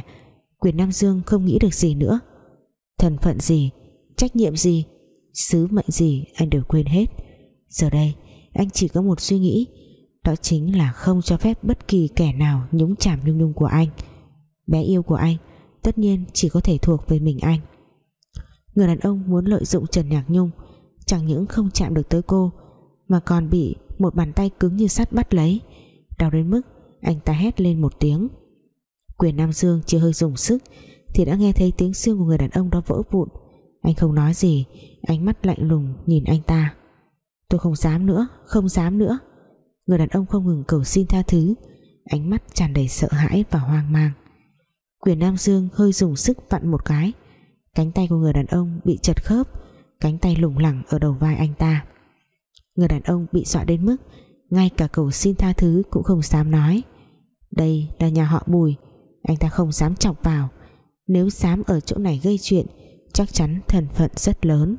quyền Nam Dương không nghĩ được gì nữa. Thân phận gì, trách nhiệm gì, sứ mệnh gì anh đều quên hết. Giờ đây anh chỉ có một suy nghĩ, đó chính là không cho phép bất kỳ kẻ nào nhúng chạm nhung nhung của anh. Bé yêu của anh tất nhiên chỉ có thể thuộc về mình anh. Người đàn ông muốn lợi dụng Trần Nhạc Nhung, chẳng những không chạm được tới cô, mà còn bị một bàn tay cứng như sắt bắt lấy. Đau đến mức anh ta hét lên một tiếng. Quyền Nam Dương chưa hơi dùng sức thì đã nghe thấy tiếng xương của người đàn ông đó vỡ vụn. Anh không nói gì, ánh mắt lạnh lùng nhìn anh ta tôi không dám nữa, không dám nữa. Người đàn ông không ngừng cầu xin tha thứ. Ánh mắt tràn đầy sợ hãi và hoang mang. Quyền Nam Dương hơi dùng sức vặn một cái. Cánh tay của người đàn ông bị chật khớp, cánh tay lủng lẳng ở đầu vai anh ta. Người đàn ông bị dọa đến mức ngay cả cầu xin tha thứ cũng không dám nói. Đây là nhà họ bùi, anh ta không dám chọc vào. Nếu dám ở chỗ này gây chuyện, chắc chắn thần phận rất lớn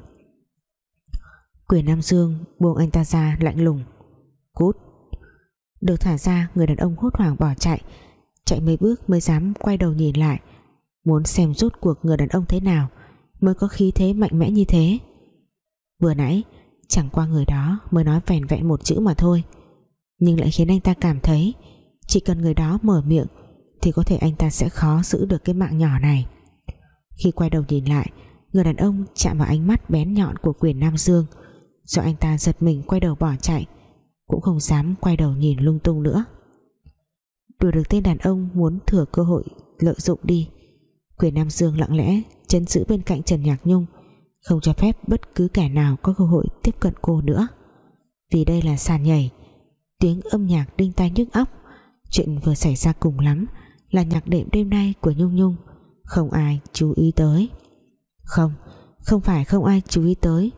quyền Nam Dương buông anh ta ra lạnh lùng. Cút. Được thả ra, người đàn ông hốt hoảng bỏ chạy. Chạy mấy bước mới dám quay đầu nhìn lại. Muốn xem rốt cuộc người đàn ông thế nào mới có khí thế mạnh mẽ như thế. Vừa nãy, chẳng qua người đó mới nói vẻn vẹn một chữ mà thôi. Nhưng lại khiến anh ta cảm thấy chỉ cần người đó mở miệng thì có thể anh ta sẽ khó giữ được cái mạng nhỏ này. Khi quay đầu nhìn lại, người đàn ông chạm vào ánh mắt bén nhọn của quyền Nam Dương do anh ta giật mình quay đầu bỏ chạy, cũng không dám quay đầu nhìn lung tung nữa. Đuổi được tên đàn ông muốn thừa cơ hội lợi dụng đi. Quyền Nam Dương lặng lẽ chân giữ bên cạnh Trần Nhạc Nhung, không cho phép bất cứ kẻ nào có cơ hội tiếp cận cô nữa. Vì đây là sàn nhảy, tiếng âm nhạc đinh tai nhức óc, chuyện vừa xảy ra cùng lắm là nhạc đệm đêm nay của Nhung Nhung, không ai chú ý tới. Không không phải không ai chú ý tới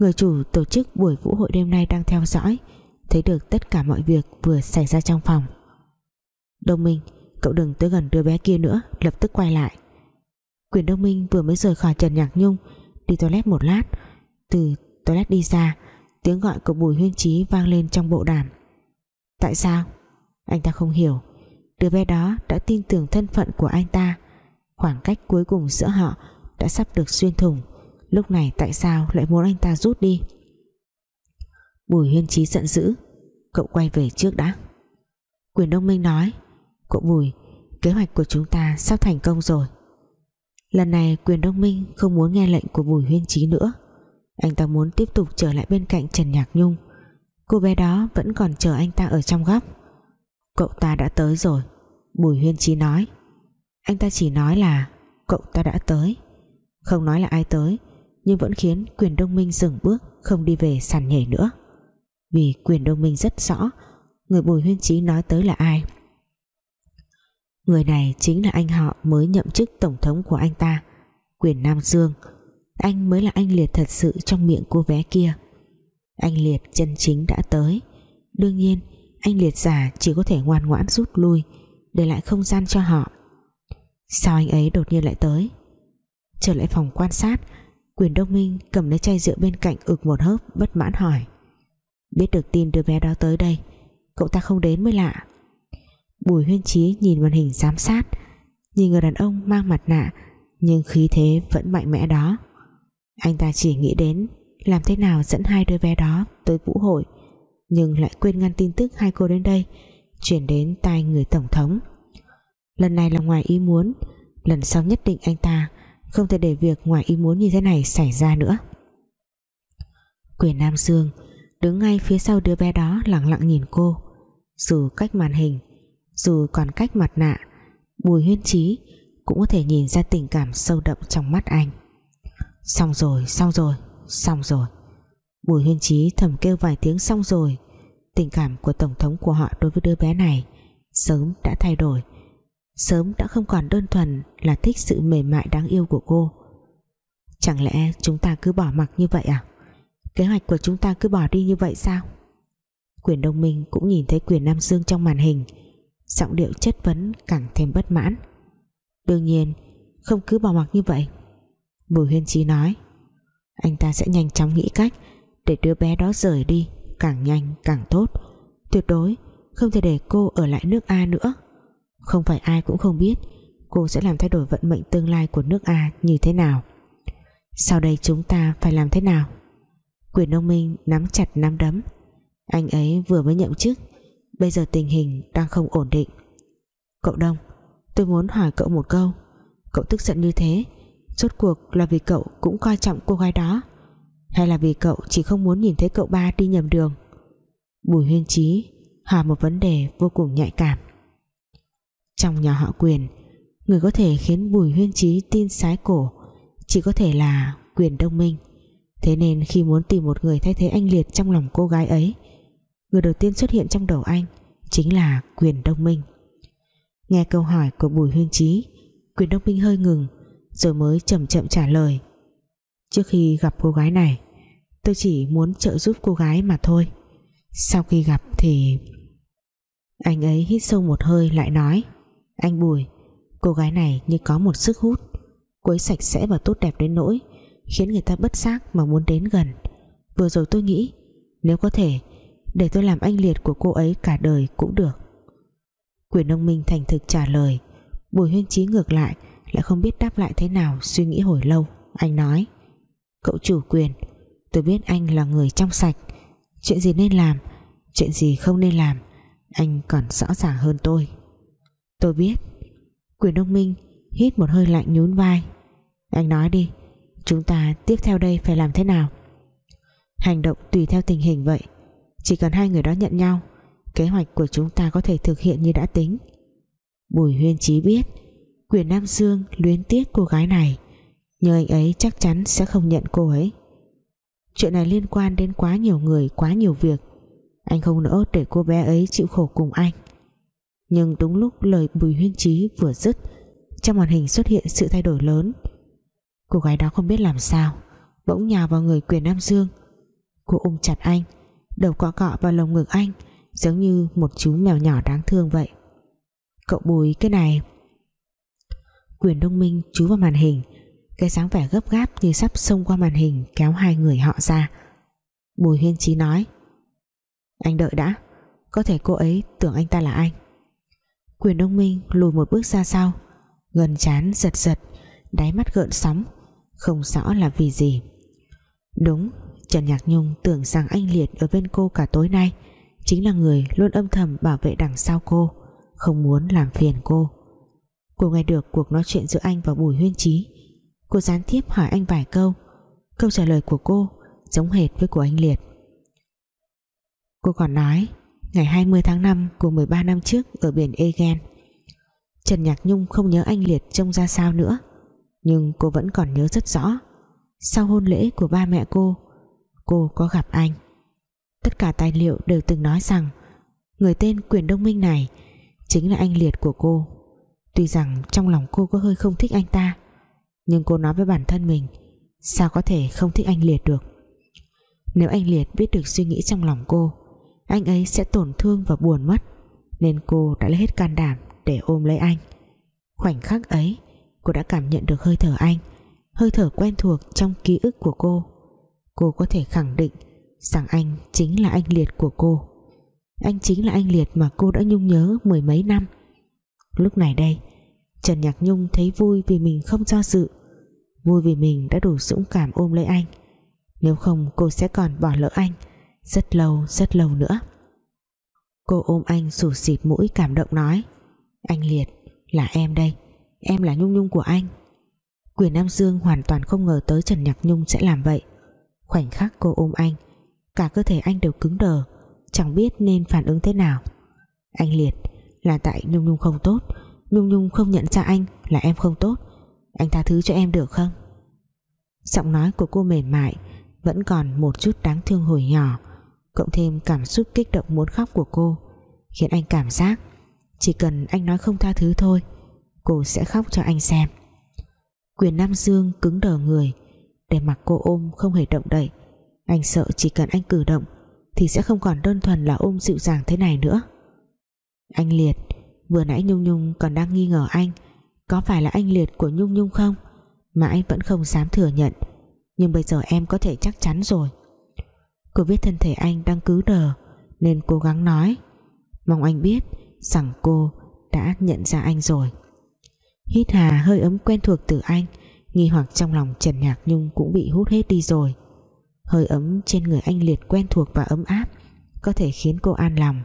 người chủ tổ chức buổi vũ hội đêm nay đang theo dõi, thấy được tất cả mọi việc vừa xảy ra trong phòng. Đông Minh, cậu đừng tới gần đứa bé kia nữa, lập tức quay lại. Quyền Đông Minh vừa mới rời khỏi Trần Nhạc Nhung, đi toilet một lát. Từ toilet đi ra, tiếng gọi của Bùi Huyên Trí vang lên trong bộ đàm. Tại sao? Anh ta không hiểu. Đứa bé đó đã tin tưởng thân phận của anh ta. Khoảng cách cuối cùng giữa họ đã sắp được xuyên thủng lúc này tại sao lại muốn anh ta rút đi? Bùi Huyên Trí giận dữ. Cậu quay về trước đã. Quyền Đông Minh nói, cậu Bùi, kế hoạch của chúng ta sắp thành công rồi. Lần này quyền Đông Minh không muốn nghe lệnh của Bùi Huyên Trí nữa. Anh ta muốn tiếp tục trở lại bên cạnh Trần Nhạc Nhung. Cô bé đó vẫn còn chờ anh ta ở trong góc. Cậu ta đã tới rồi, Bùi Huyên Trí nói. Anh ta chỉ nói là cậu ta đã tới, không nói là ai tới nhưng vẫn khiến quyền đông minh dừng bước, không đi về sàn nhảy nữa. Vì quyền đông minh rất rõ, người Bùi Huyên Trí nói tới là ai. Người này chính là anh họ mới nhậm chức tổng thống của anh ta, quyền Nam Dương. Anh mới là anh Liệt thật sự trong miệng cô bé kia. Anh Liệt chân chính đã tới. Đương nhiên, anh Liệt già chỉ có thể ngoan ngoãn rút lui, để lại không gian cho họ. Sao anh ấy đột nhiên lại tới? Trở lại phòng quan sát quyền đông minh cầm lấy chai rượu bên cạnh ực một hớp, bất mãn hỏi. Biết được tin đứa bé đó tới đây, cậu ta không đến mới lạ. Bùi huyên trí nhìn màn hình giám sát, nhìn người đàn ông mang mặt nạ, nhưng khí thế vẫn mạnh mẽ đó. Anh ta chỉ nghĩ đến làm thế nào dẫn hai đứa bé đó tới vũ hội, nhưng lại quên ngăn tin tức hai cô đến đây, chuyển đến tai người tổng thống. Lần này là ngoài ý muốn, lần sau nhất định anh ta không thể để việc ngoài ý muốn như thế này xảy ra nữa. Quyền Nam Dương đứng ngay phía sau đứa bé đó lặng lặng nhìn cô. Dù cách màn hình, dù còn cách mặt nạ, Bùi huyên trí cũng có thể nhìn ra tình cảm sâu đậm trong mắt anh. Xong rồi xong rồi xong rồi. Bùi huyên trí thầm kêu vài tiếng xong rồi. Tình cảm của tổng thống của họ đối với đứa bé này sớm đã thay đổi sớm đã không còn đơn thuần là thích sự mềm mại đáng yêu của cô. Chẳng lẽ chúng ta cứ bỏ mặc như vậy à? Kế hoạch của chúng ta cứ bỏ đi như vậy sao? Quyền đông minh cũng nhìn thấy quyền nam dương trong màn hình. Giọng điệu chất vấn càng thêm bất mãn. Đương nhiên, không cứ bỏ mặc như vậy. Bùi Huyên Trí nói, anh ta sẽ nhanh chóng nghĩ cách để đứa bé đó rời đi, càng nhanh càng tốt. Tuyệt đối không thể để cô ở lại nước A nữa không phải ai cũng không biết cô sẽ làm thay đổi vận mệnh tương lai của nước A như thế nào. Sau đây chúng ta phải làm thế nào? Quyền Đông minh nắm chặt nắm đấm. Anh ấy vừa mới nhậm chức, bây giờ tình hình đang không ổn định. Cậu đông, tôi muốn hỏi cậu một câu. Cậu tức giận như thế, rốt cuộc là vì cậu cũng coi trọng cô gái đó, hay là vì cậu chỉ không muốn nhìn thấy cậu ba đi nhầm đường? Bùi Huyên Trí hỏi một vấn đề vô cùng nhạy cảm trong nhà họ quyền. Người có thể khiến Bùi Huyên Trí tin sái cổ, chỉ có thể là quyền đông minh. Thế nên khi muốn tìm một người thay thế anh Liệt trong lòng cô gái ấy, người đầu tiên xuất hiện trong đầu anh chính là quyền đông minh. Nghe câu hỏi của Bùi Huyên Trí quyền đông minh hơi ngừng, rồi mới chậm chậm trả lời. Trước khi gặp cô gái này, tôi chỉ muốn trợ giúp cô gái mà thôi. Sau khi gặp thì anh ấy hít sâu một hơi lại nói anh Bùi, cô gái này như có một sức hút. Cô ấy sạch sẽ và tốt đẹp đến nỗi khiến người ta bất giác mà muốn đến gần. Vừa rồi tôi nghĩ, nếu có thể, để tôi làm anh liệt của cô ấy cả đời cũng được. Quyền nông minh thành thực trả lời, bùi huyên trí ngược lại lại không biết đáp lại thế nào, suy nghĩ hồi lâu. Anh nói, cậu chủ quyền, tôi biết anh là người trong sạch. Chuyện gì nên làm, chuyện gì không nên làm, anh còn rõ ràng hơn tôi tôi biết. Quyền đông minh hít một hơi lạnh nhún vai. Anh nói đi, chúng ta tiếp theo đây phải làm thế nào? Hành động tùy theo tình hình vậy. Chỉ cần hai người đó nhận nhau, kế hoạch của chúng ta có thể thực hiện như đã tính. Bùi Huyên Chí biết, quyền Nam Dương luyến tiếc cô gái này, nhưng anh ấy chắc chắn sẽ không nhận cô ấy. Chuyện này liên quan đến quá nhiều người, quá nhiều việc. Anh không nỡ để cô bé ấy chịu khổ cùng anh nhưng đúng lúc lời Bùi Huyên Chí vừa dứt, trong màn hình xuất hiện sự thay đổi lớn. Cô gái đó không biết làm sao, bỗng nhào vào người quyền Nam Dương. Cô ôm chặt anh, đầu cọ cọ vào lồng ngực anh, giống như một chú mèo nhỏ đáng thương vậy. Cậu Bùi, cái này quyền đông minh chú vào màn hình, cái dáng vẻ gấp gáp như sắp xông qua màn hình kéo hai người họ ra. Bùi Huyên Chí nói, anh đợi đã, có thể cô ấy tưởng anh ta là anh quyền đông minh lùi một bước ra sau. Gần chán, giật giật, đáy mắt gợn sóng, không rõ là vì gì. Đúng, Trần Nhạc Nhung tưởng rằng anh Liệt ở bên cô cả tối nay, chính là người luôn âm thầm bảo vệ đằng sau cô, không muốn làm phiền cô. Cô nghe được cuộc nói chuyện giữa anh và Bùi Huyên Trí cô gián tiếp hỏi anh vài câu. Câu trả lời của cô giống hệt với của anh Liệt. Cô còn nói ngày 20 tháng 5 của 13 năm trước ở biển Egen Trần Nhạc Nhung không nhớ anh Liệt trông ra sao nữa, nhưng cô vẫn còn nhớ rất rõ. Sau hôn lễ của ba mẹ cô cô có gặp anh. Tất cả tài liệu đều từng nói rằng người tên quyền đông minh này chính là anh liệt của cô. Tuy rằng trong lòng cô có hơi không thích anh ta, nhưng cô nói với bản thân mình, sao có thể không thích anh liệt được? Nếu anh liệt biết được suy nghĩ trong lòng cô anh ấy sẽ tổn thương và buồn mất, nên cô đã lấy hết can đảm để ôm lấy anh. Khoảnh khắc ấy, cô đã cảm nhận được hơi thở anh, hơi thở quen thuộc trong ký ức của cô. Cô có thể khẳng định rằng anh chính là anh liệt của cô. Anh chính là anh liệt mà cô đã nhung nhớ mười mấy năm. Lúc này đây, Trần Nhạc Nhung thấy vui vì mình không do dự. Vui vì mình đã đủ dũng cảm ôm lấy anh. Nếu không, cô sẽ còn bỏ lỡ anh rất lâu rất lâu nữa. Cô ôm anh sủ xịt mũi cảm động nói, anh liệt, là em đây. Em là Nhung Nhung của anh. Quyền Nam Dương hoàn toàn không ngờ tới Trần Nhạc Nhung sẽ làm vậy. Khoảnh khắc cô ôm anh, cả cơ thể anh đều cứng đờ, chẳng biết nên phản ứng thế nào. Anh liệt, là tại Nhung Nhung không tốt. Nhung Nhung không nhận ra anh là em không tốt. Anh tha thứ cho em được không? Giọng nói của cô mềm mại, vẫn còn một chút đáng thương hồi nhỏ cộng thêm cảm xúc kích động muốn khóc của cô, khiến anh cảm giác chỉ cần anh nói không tha thứ thôi, cô sẽ khóc cho anh xem. Quyền Nam Dương cứng đờ người, để mặc cô ôm không hề động đậy. Anh sợ chỉ cần anh cử động thì sẽ không còn đơn thuần là ôm dịu dàng thế này nữa. Anh Liệt, Vừa nãy Nhung Nhung còn đang nghi ngờ anh, Có phải là anh Liệt của Nhung Nhung không? Mà anh vẫn không dám thừa nhận, Nhưng bây giờ em có thể chắc chắn rồi. Cô biết thân thể anh đang cứ đờ, Nên cố gắng nói. Mong anh biết rằng cô đã nhận ra anh rồi. Hít hà hơi ấm quen thuộc từ anh, Nghi hoặc trong lòng Trần Nhạc Nhung cũng bị hút hết đi rồi. Hơi ấm trên người anh Liệt quen thuộc và ấm áp, Có thể khiến cô an lòng.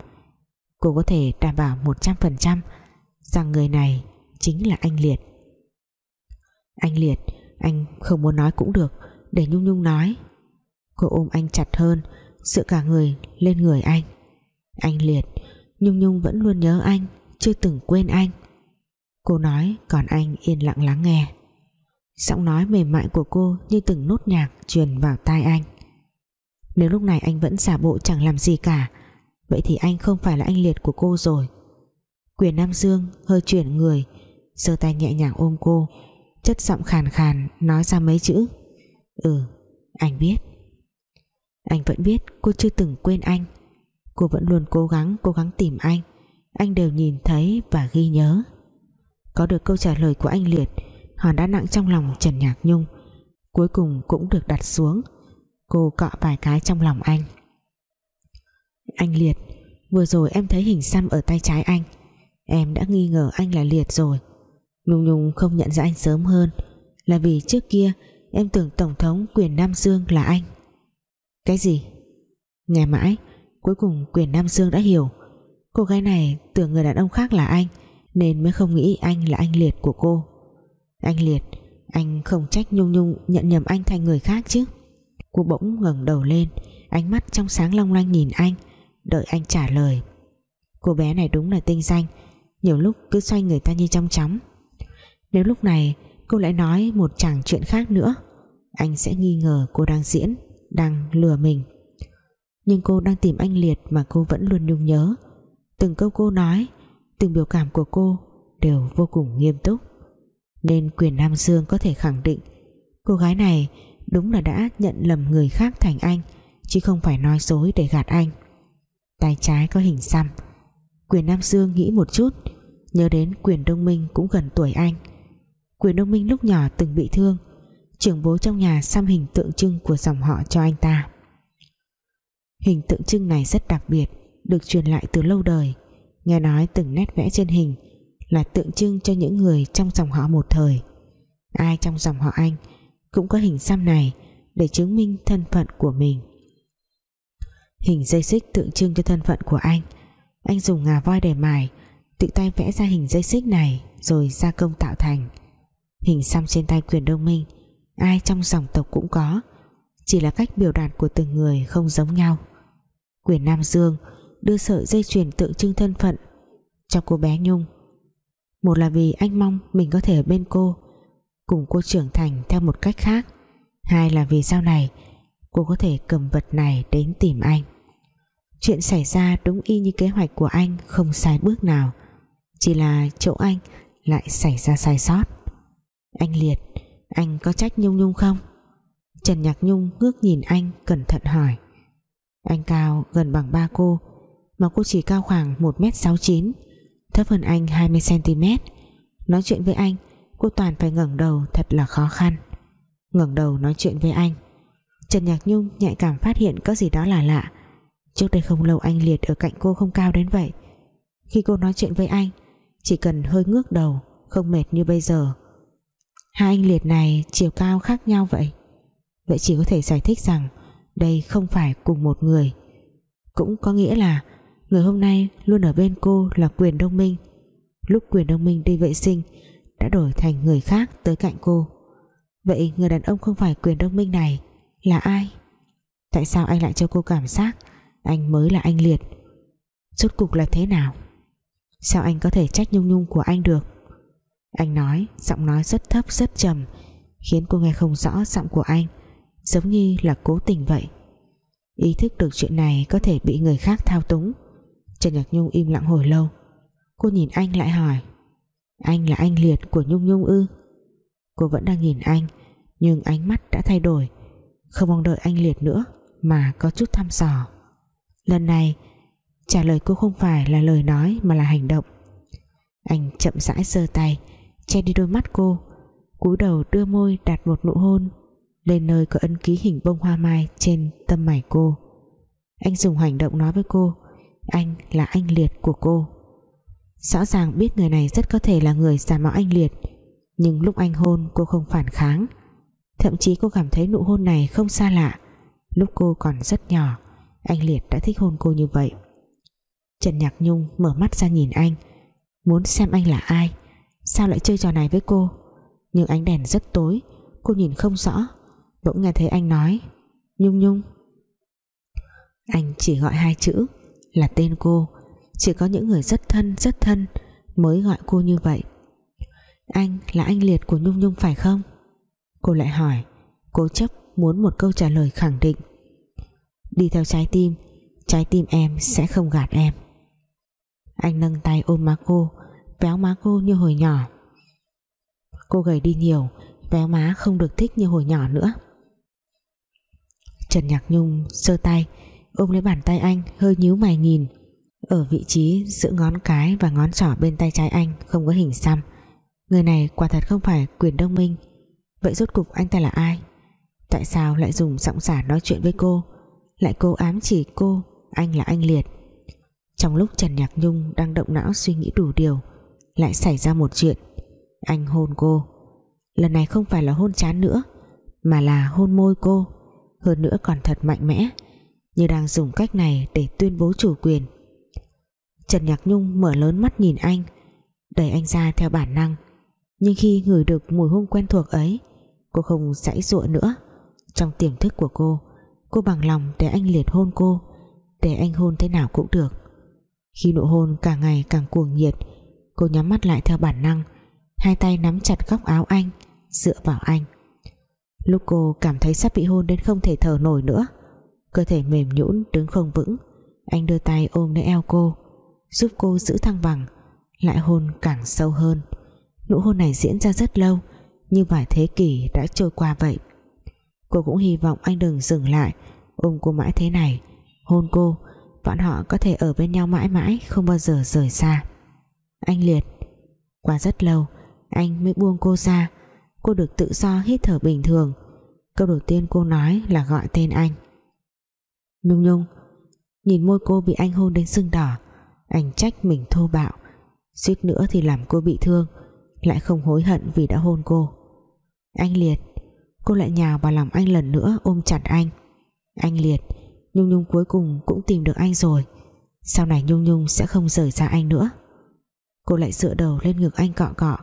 Cô có thể đảm bảo 100% Rằng người này chính là anh Liệt. Anh Liệt, Anh không muốn nói cũng được, Để Nhung Nhung nói. Cô ôm anh chặt hơn Dựa cả người lên người anh. Anh Liệt, Nhung Nhung vẫn luôn nhớ anh, Chưa từng quên anh. Cô nói, còn anh yên lặng lắng nghe. Giọng nói mềm mại của cô Như từng nốt nhạc truyền vào tai anh. Nếu lúc này anh vẫn giả bộ chẳng làm gì cả. Vậy thì anh không phải là anh liệt của cô rồi. Quyền Nam Dương hơi chuyển người, giơ tay nhẹ nhàng ôm cô, Chất giọng khàn khàn Nói ra mấy chữ. Ừ anh biết. Anh vẫn biết cô chưa từng quên anh. Cô vẫn luôn cố gắng Cố gắng tìm anh. Anh đều nhìn thấy và ghi nhớ. Có được câu trả lời của anh Liệt Hòn đã nặng trong lòng Trần Nhạc Nhung. Cuối cùng cũng được đặt xuống. Cô cọ vài cái trong lòng anh. Anh Liệt, Vừa rồi em thấy hình xăm ở tay trái anh. Em đã nghi ngờ anh là Liệt rồi. Nhung Nhung không nhận ra anh sớm hơn Là vì trước kia Em tưởng Tổng thống quyền Nam Dương là anh. Cái gì? Nghe mãi, Cuối cùng quyền Nam Dương đã hiểu. Cô gái này tưởng người đàn ông khác là anh, Nên mới không nghĩ anh là anh Liệt của cô. Anh Liệt, Anh không trách Nhung Nhung nhận nhầm anh thành người khác chứ. Cô bỗng ngẩng đầu lên, Ánh mắt trong sáng long lanh nhìn anh, Đợi anh trả lời. Cô bé này đúng là tinh danh Nhiều lúc cứ xoay người ta như trong chóng. Nếu lúc này cô lại nói một chàng chuyện khác nữa, Anh sẽ nghi ngờ cô đang diễn. Đang lừa mình. Nhưng cô đang tìm anh Liệt Mà cô vẫn luôn nhung nhớ. Từng câu cô nói, Từng biểu cảm của cô đều vô cùng nghiêm túc. Nên quyền Nam Dương có thể khẳng định, Cô gái này đúng là đã nhận lầm người khác thành anh, Chứ không phải nói dối để gạt anh. Tay trái có hình xăm. Quyền Nam Dương nghĩ một chút, nhớ đến quyền Đông Minh cũng gần tuổi anh. Quyền Đông Minh lúc nhỏ từng bị thương trưởng bố trong nhà xăm hình tượng trưng của dòng họ cho anh ta. Hình tượng trưng này rất đặc biệt, được truyền lại từ lâu đời. Nghe nói từng nét vẽ trên hình là tượng trưng cho những người trong dòng họ một thời. Ai trong dòng họ anh cũng có hình xăm này để chứng minh thân phận của mình. Hình dây xích tượng trưng cho thân phận của anh. Anh dùng ngà voi để mài, tự tay vẽ ra hình dây xích này rồi gia công tạo thành. Hình xăm trên tay quyền đông minh ai trong dòng tộc cũng có. Chỉ là cách biểu đạt của từng người không giống nhau. Quyền nam dương đưa sợi dây chuyền tượng trưng thân phận cho cô bé nhung. Một là vì anh mong mình có thể ở bên cô, cùng cô trưởng thành theo một cách khác. Hai là vì sau này cô có thể cầm vật này đến tìm anh. Chuyện xảy ra đúng y như kế hoạch của anh không sai bước nào. Chỉ là chỗ anh lại xảy ra sai sót. Anh liệt anh có trách nhung nhung không? Trần nhạc nhung ngước nhìn anh cẩn thận hỏi. Anh cao gần bằng ba cô, mà cô chỉ cao khoảng 1m69 thấp hơn anh 20cm nói chuyện với anh, cô toàn phải ngẩng đầu thật là khó khăn. Ngẩng đầu nói chuyện với anh. Trần Nhạc Nhung nhạy cảm phát hiện có gì đó là lạ. Trước đây không lâu anh Liệt ở cạnh cô không cao đến vậy. Khi cô nói chuyện với anh, Chỉ cần hơi ngước đầu, Không mệt như bây giờ Hai anh Liệt này chiều cao khác nhau vậy. Vậy chỉ có thể giải thích rằng Đây không phải cùng một người. Cũng có nghĩa là Người hôm nay luôn ở bên cô là quyền đông minh. Lúc quyền đông minh đi vệ sinh, Đã đổi thành người khác tới cạnh cô. Vậy người đàn ông không phải quyền đông minh này Là ai? Tại sao anh lại cho cô cảm giác anh mới là anh Liệt? Rốt cục là thế nào? Sao anh có thể trách nhung nhung của anh được? Anh nói, Giọng nói rất thấp, rất trầm, Khiến cô nghe không rõ giọng của anh, Giống như là cố tình vậy. Ý thức được chuyện này Có thể bị người khác thao túng. Trần Nhạc Nhung im lặng hồi lâu. Cô nhìn anh lại hỏi, Anh là anh Liệt của Nhung Nhung ư? Cô vẫn đang nhìn anh, Nhưng ánh mắt đã thay đổi. Không mong đợi anh Liệt nữa, Mà có chút thăm dò. Lần này, trả lời cô không phải là lời nói mà là hành động. Anh chậm rãi giơ tay che đi đôi mắt cô, cúi đầu đưa môi đặt một nụ hôn lên nơi có ấn ký hình bông hoa mai trên tâm mày cô. Anh dùng hành động nói với cô, anh là anh liệt của cô. Rõ ràng biết người này rất có thể là người giả mạo anh liệt, nhưng lúc anh hôn cô không phản kháng. Thậm chí cô cảm thấy nụ hôn này không xa lạ. Lúc cô còn rất nhỏ, anh liệt đã thích hôn cô như vậy. Trần Nhạc Nhung mở mắt ra nhìn anh, muốn xem anh là ai sao lại chơi trò này với cô? Nhưng ánh đèn rất tối, cô nhìn không rõ. Bỗng nghe thấy anh nói, Nhung Nhung. Anh chỉ gọi hai chữ là tên cô. Chỉ có những người rất thân rất thân mới gọi cô như vậy. Anh là anh liệt của Nhung Nhung phải không? Cô lại hỏi. Cố chấp muốn một câu trả lời khẳng định. Đi theo trái tim trái tim em sẽ không gạt em. Anh nâng tay ôm má cô véo má cô như hồi nhỏ. Cô gầy đi nhiều véo má không được thích như hồi nhỏ nữa. Trần Nhạc Nhung giơ tay, ôm lấy bàn tay anh, hơi nhíu mày nhìn. Ở vị trí giữa ngón cái và ngón trỏ bên tay trái anh không có hình xăm. Người này quả thật không phải quyền đông minh. Vậy rốt cục anh ta là ai? Tại sao lại dùng giọng giả nói chuyện với cô? Lại cố ám chỉ cô, anh là anh liệt. Trong lúc Trần Nhạc Nhung đang động não suy nghĩ đủ điều lại xảy ra một chuyện. Anh hôn cô. Lần này không phải là hôn chán nữa, mà là hôn môi cô. Hơn nữa còn thật mạnh mẽ, như đang dùng cách này để tuyên bố chủ quyền. Trần Nhạc Nhung mở lớn mắt nhìn anh, đẩy anh ra theo bản năng. Nhưng khi ngửi được mùi hôn quen thuộc ấy, cô không dãy dụa nữa. Trong tiềm thức của cô cô bằng lòng để anh liệt hôn cô, để anh hôn thế nào cũng được. Khi nụ hôn càng ngày càng cuồng nhiệt cô nhắm mắt lại theo bản năng, hai tay nắm chặt góc áo anh, dựa vào anh. Lúc cô cảm thấy sắp bị hôn đến không thể thở nổi nữa. Cơ thể mềm nhũn, đứng không vững. Anh đưa tay ôm lấy eo cô, giúp cô giữ thăng bằng, lại hôn càng sâu hơn. Nụ hôn này diễn ra rất lâu như vài thế kỷ đã trôi qua vậy. Cô cũng hy vọng anh đừng dừng lại, ôm cô mãi thế này. Hôn cô, bọn họ có thể ở bên nhau mãi mãi, không bao giờ rời xa anh liệt. Qua rất lâu, anh mới buông cô ra. Cô được tự do hít thở bình thường. Câu đầu tiên cô nói là gọi tên anh. Nhung Nhung, nhìn môi cô bị anh hôn đến sưng đỏ. Anh trách mình thô bạo. Suýt nữa thì làm cô bị thương. Lại không hối hận vì đã hôn cô. Anh liệt, cô lại nhào vào lòng anh lần nữa ôm chặt anh. Anh liệt, Nhung Nhung cuối cùng cũng tìm được anh rồi. Sau này Nhung Nhung sẽ không rời xa anh nữa cô lại dựa đầu lên ngực anh cọ cọ.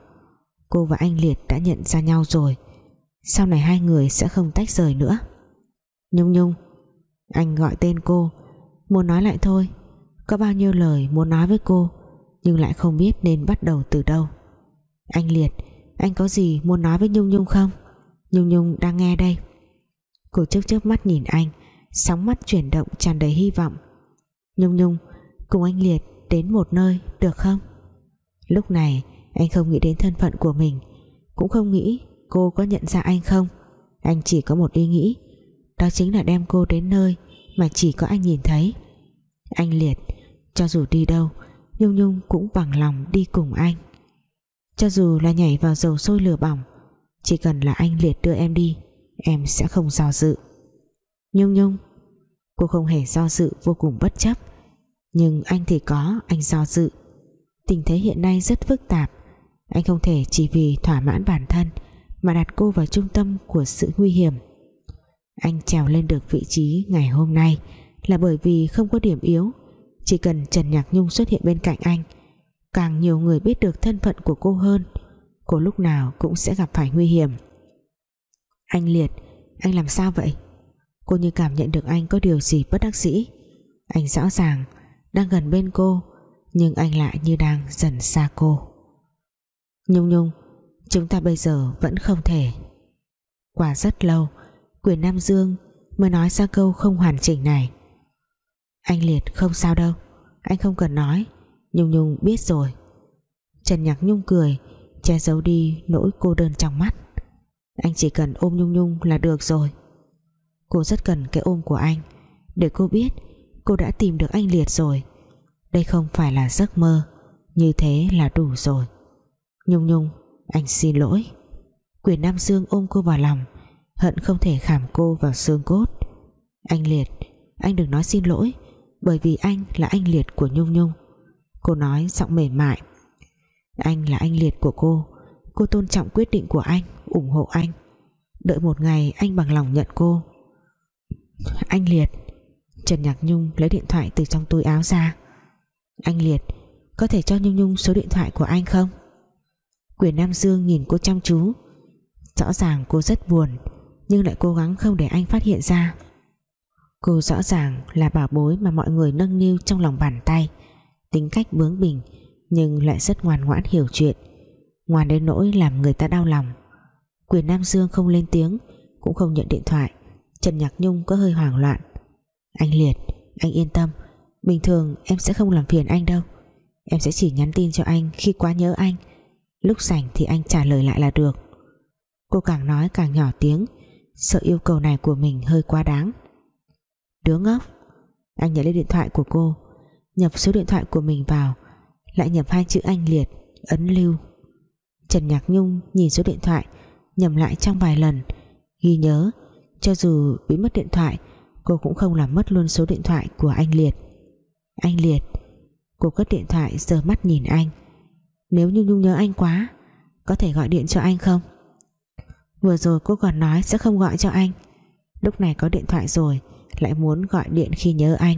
Cô và anh liệt đã nhận ra nhau rồi. Sau này hai người sẽ không tách rời nữa. Nhung Nhung, anh gọi tên cô. Muốn nói lại thôi. Có bao nhiêu lời muốn nói với cô, nhưng lại không biết nên bắt đầu từ đâu. Anh liệt, anh có gì muốn nói với Nhung Nhung không? Nhung Nhung đang nghe đây. Cô chớp chớp mắt nhìn anh, sóng mắt chuyển động tràn đầy hy vọng. Nhung Nhung, cùng anh Liệt đến một nơi được không? Lúc này, anh không nghĩ đến thân phận của mình. Cũng không nghĩ cô có nhận ra anh không. Anh chỉ có một ý nghĩ. Đó chính là đem cô đến nơi mà chỉ có anh nhìn thấy. Anh Liệt, cho dù đi đâu, Nhung Nhung cũng bằng lòng đi cùng anh. Cho dù là nhảy vào dầu sôi lửa bỏng, chỉ cần là anh Liệt đưa em đi, em sẽ không do dự. Nhung Nhung, cô không hề do dự, vô cùng bất chấp. Nhưng anh thì có, anh do dự tình thế hiện nay rất phức tạp. Anh không thể chỉ vì thỏa mãn bản thân mà đặt cô vào trung tâm của sự nguy hiểm. Anh trèo lên được vị trí ngày hôm nay là bởi vì không có điểm yếu, chỉ cần Trần Nhạc Nhung xuất hiện bên cạnh anh, càng nhiều người biết được thân phận của cô hơn, cô lúc nào cũng sẽ gặp phải nguy hiểm. Anh Liệt, anh làm sao vậy? Cô như cảm nhận được anh có điều gì bất đắc dĩ. Anh rõ ràng đang gần bên cô nhưng anh lại như đang dần xa cô. Nhung Nhung, chúng ta bây giờ vẫn không thể. Qua rất lâu, quyền Nam Dương mới nói ra câu không hoàn chỉnh này. Anh Liệt không sao đâu, anh không cần nói. Nhung Nhung biết rồi. Trần Nhạc Nhung cười, che giấu đi nỗi cô đơn trong mắt. Anh chỉ cần ôm Nhung Nhung là được rồi. Cô rất cần cái ôm của anh. Để cô biết, cô đã tìm được anh Liệt rồi đây không phải là giấc mơ, như thế là đủ rồi. Nhung Nhung, anh xin lỗi. Quyền Nam Dương ôm cô vào lòng, Hận không thể khảm cô vào xương cốt. Anh Liệt, Anh đừng nói xin lỗi, Bởi vì anh là anh Liệt của Nhung Nhung. Cô nói giọng mềm mại. Anh là anh Liệt của cô. Cô tôn trọng quyết định của anh, ủng hộ anh. Đợi một ngày anh bằng lòng nhận cô. Anh Liệt, Trần Nhạc Nhung lấy điện thoại từ trong túi áo ra anh Liệt, có thể cho Nhung Nhung số điện thoại của anh không? Quyền Nam Dương nhìn cô chăm chú. Rõ ràng cô rất buồn, nhưng lại cố gắng không để anh phát hiện ra. Cô rõ ràng là bảo bối mà mọi người nâng niu trong lòng bàn tay. Tính cách bướng bỉnh, nhưng lại rất ngoan ngoãn hiểu chuyện. Ngoan đến nỗi làm người ta đau lòng. Quyền Nam Dương không lên tiếng, cũng không nhận điện thoại. Trần Nhạc Nhung có hơi hoảng loạn. Anh Liệt, anh yên tâm bình thường em sẽ không làm phiền anh đâu. Em sẽ chỉ nhắn tin cho anh khi quá nhớ anh. Lúc rảnh thì anh trả lời lại là được. Cô càng nói càng nhỏ tiếng, sợ yêu cầu này của mình hơi quá đáng. Đứa ngốc, anh nhận lên điện thoại của cô. Nhập số điện thoại của mình vào, lại nhập hai chữ anh Liệt, ấn lưu. Trần Nhạc Nhung nhìn số điện thoại, nhầm lại trong vài lần, ghi nhớ. Cho dù bị mất điện thoại, cô cũng không làm mất luôn số điện thoại của anh Liệt anh Liệt. Cô cất điện thoại giờ mắt nhìn anh. Nếu như Nhung nhớ anh quá, có thể gọi điện cho anh không? Vừa rồi cô còn nói sẽ không gọi cho anh. Lúc này có điện thoại rồi, lại muốn gọi điện khi nhớ anh.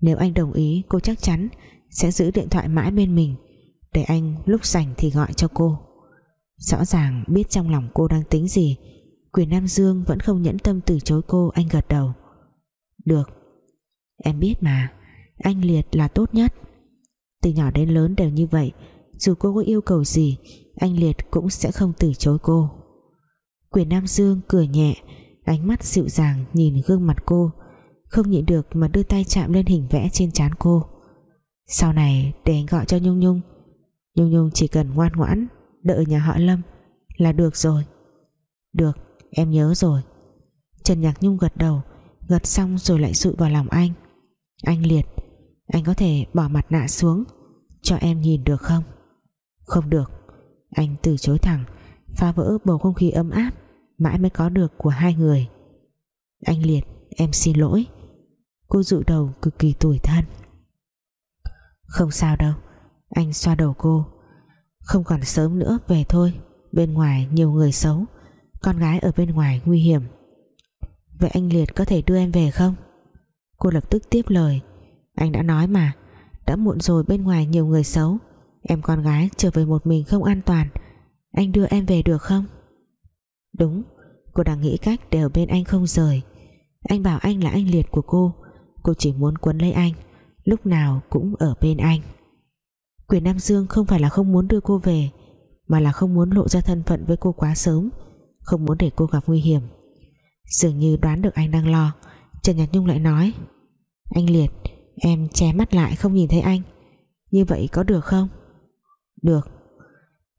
Nếu anh đồng ý, cô chắc chắn sẽ giữ điện thoại mãi bên mình. Để anh lúc rảnh thì gọi cho cô. Rõ ràng biết trong lòng cô đang tính gì, quyền Nam Dương vẫn không nhẫn tâm từ chối cô, anh gật đầu. Được, em biết mà anh Liệt là tốt nhất. Từ nhỏ đến lớn đều như vậy, dù cô có yêu cầu gì, anh Liệt cũng sẽ không từ chối cô. Quyền Nam Dương cười nhẹ, ánh mắt dịu dàng nhìn gương mặt cô, không nhịn được mà đưa tay chạm lên hình vẽ trên trán cô. Sau này để anh gọi cho Nhung Nhung. Nhung Nhung chỉ cần ngoan ngoãn, đợi nhà họ Lâm là được rồi. Được, em nhớ rồi. Trần Nhạc Nhung gật đầu, gật xong rồi lại dụi vào lòng anh. Anh Liệt anh có thể bỏ mặt nạ xuống, cho em nhìn được không? Không được. Anh từ chối thẳng, phá vỡ bầu không khí ấm áp, mãi mới có được của hai người. Anh Liệt, em xin lỗi. Cô dụ đầu cực kỳ tủi thân. Không sao đâu. Anh xoa đầu cô. Không còn sớm nữa, về thôi. Bên ngoài nhiều người xấu. Con gái ở bên ngoài nguy hiểm. Vậy anh Liệt có thể đưa em về không? Cô lập tức tiếp lời anh đã nói mà, đã muộn rồi bên ngoài nhiều người xấu. Em con gái trở về một mình không an toàn, anh đưa em về được không? Đúng, cô đang nghĩ cách để ở bên anh không rời. Anh bảo anh là anh Liệt của cô cô chỉ muốn quấn lấy anh, lúc nào cũng ở bên anh. Quyền Nam Dương không phải là không muốn đưa cô về, mà là không muốn lộ ra thân phận với cô quá sớm, không muốn để cô gặp nguy hiểm. Dường như đoán được anh đang lo, Trần Nhật Nhung lại nói, anh Liệt em che mắt lại không nhìn thấy anh. Như vậy có được không? Được.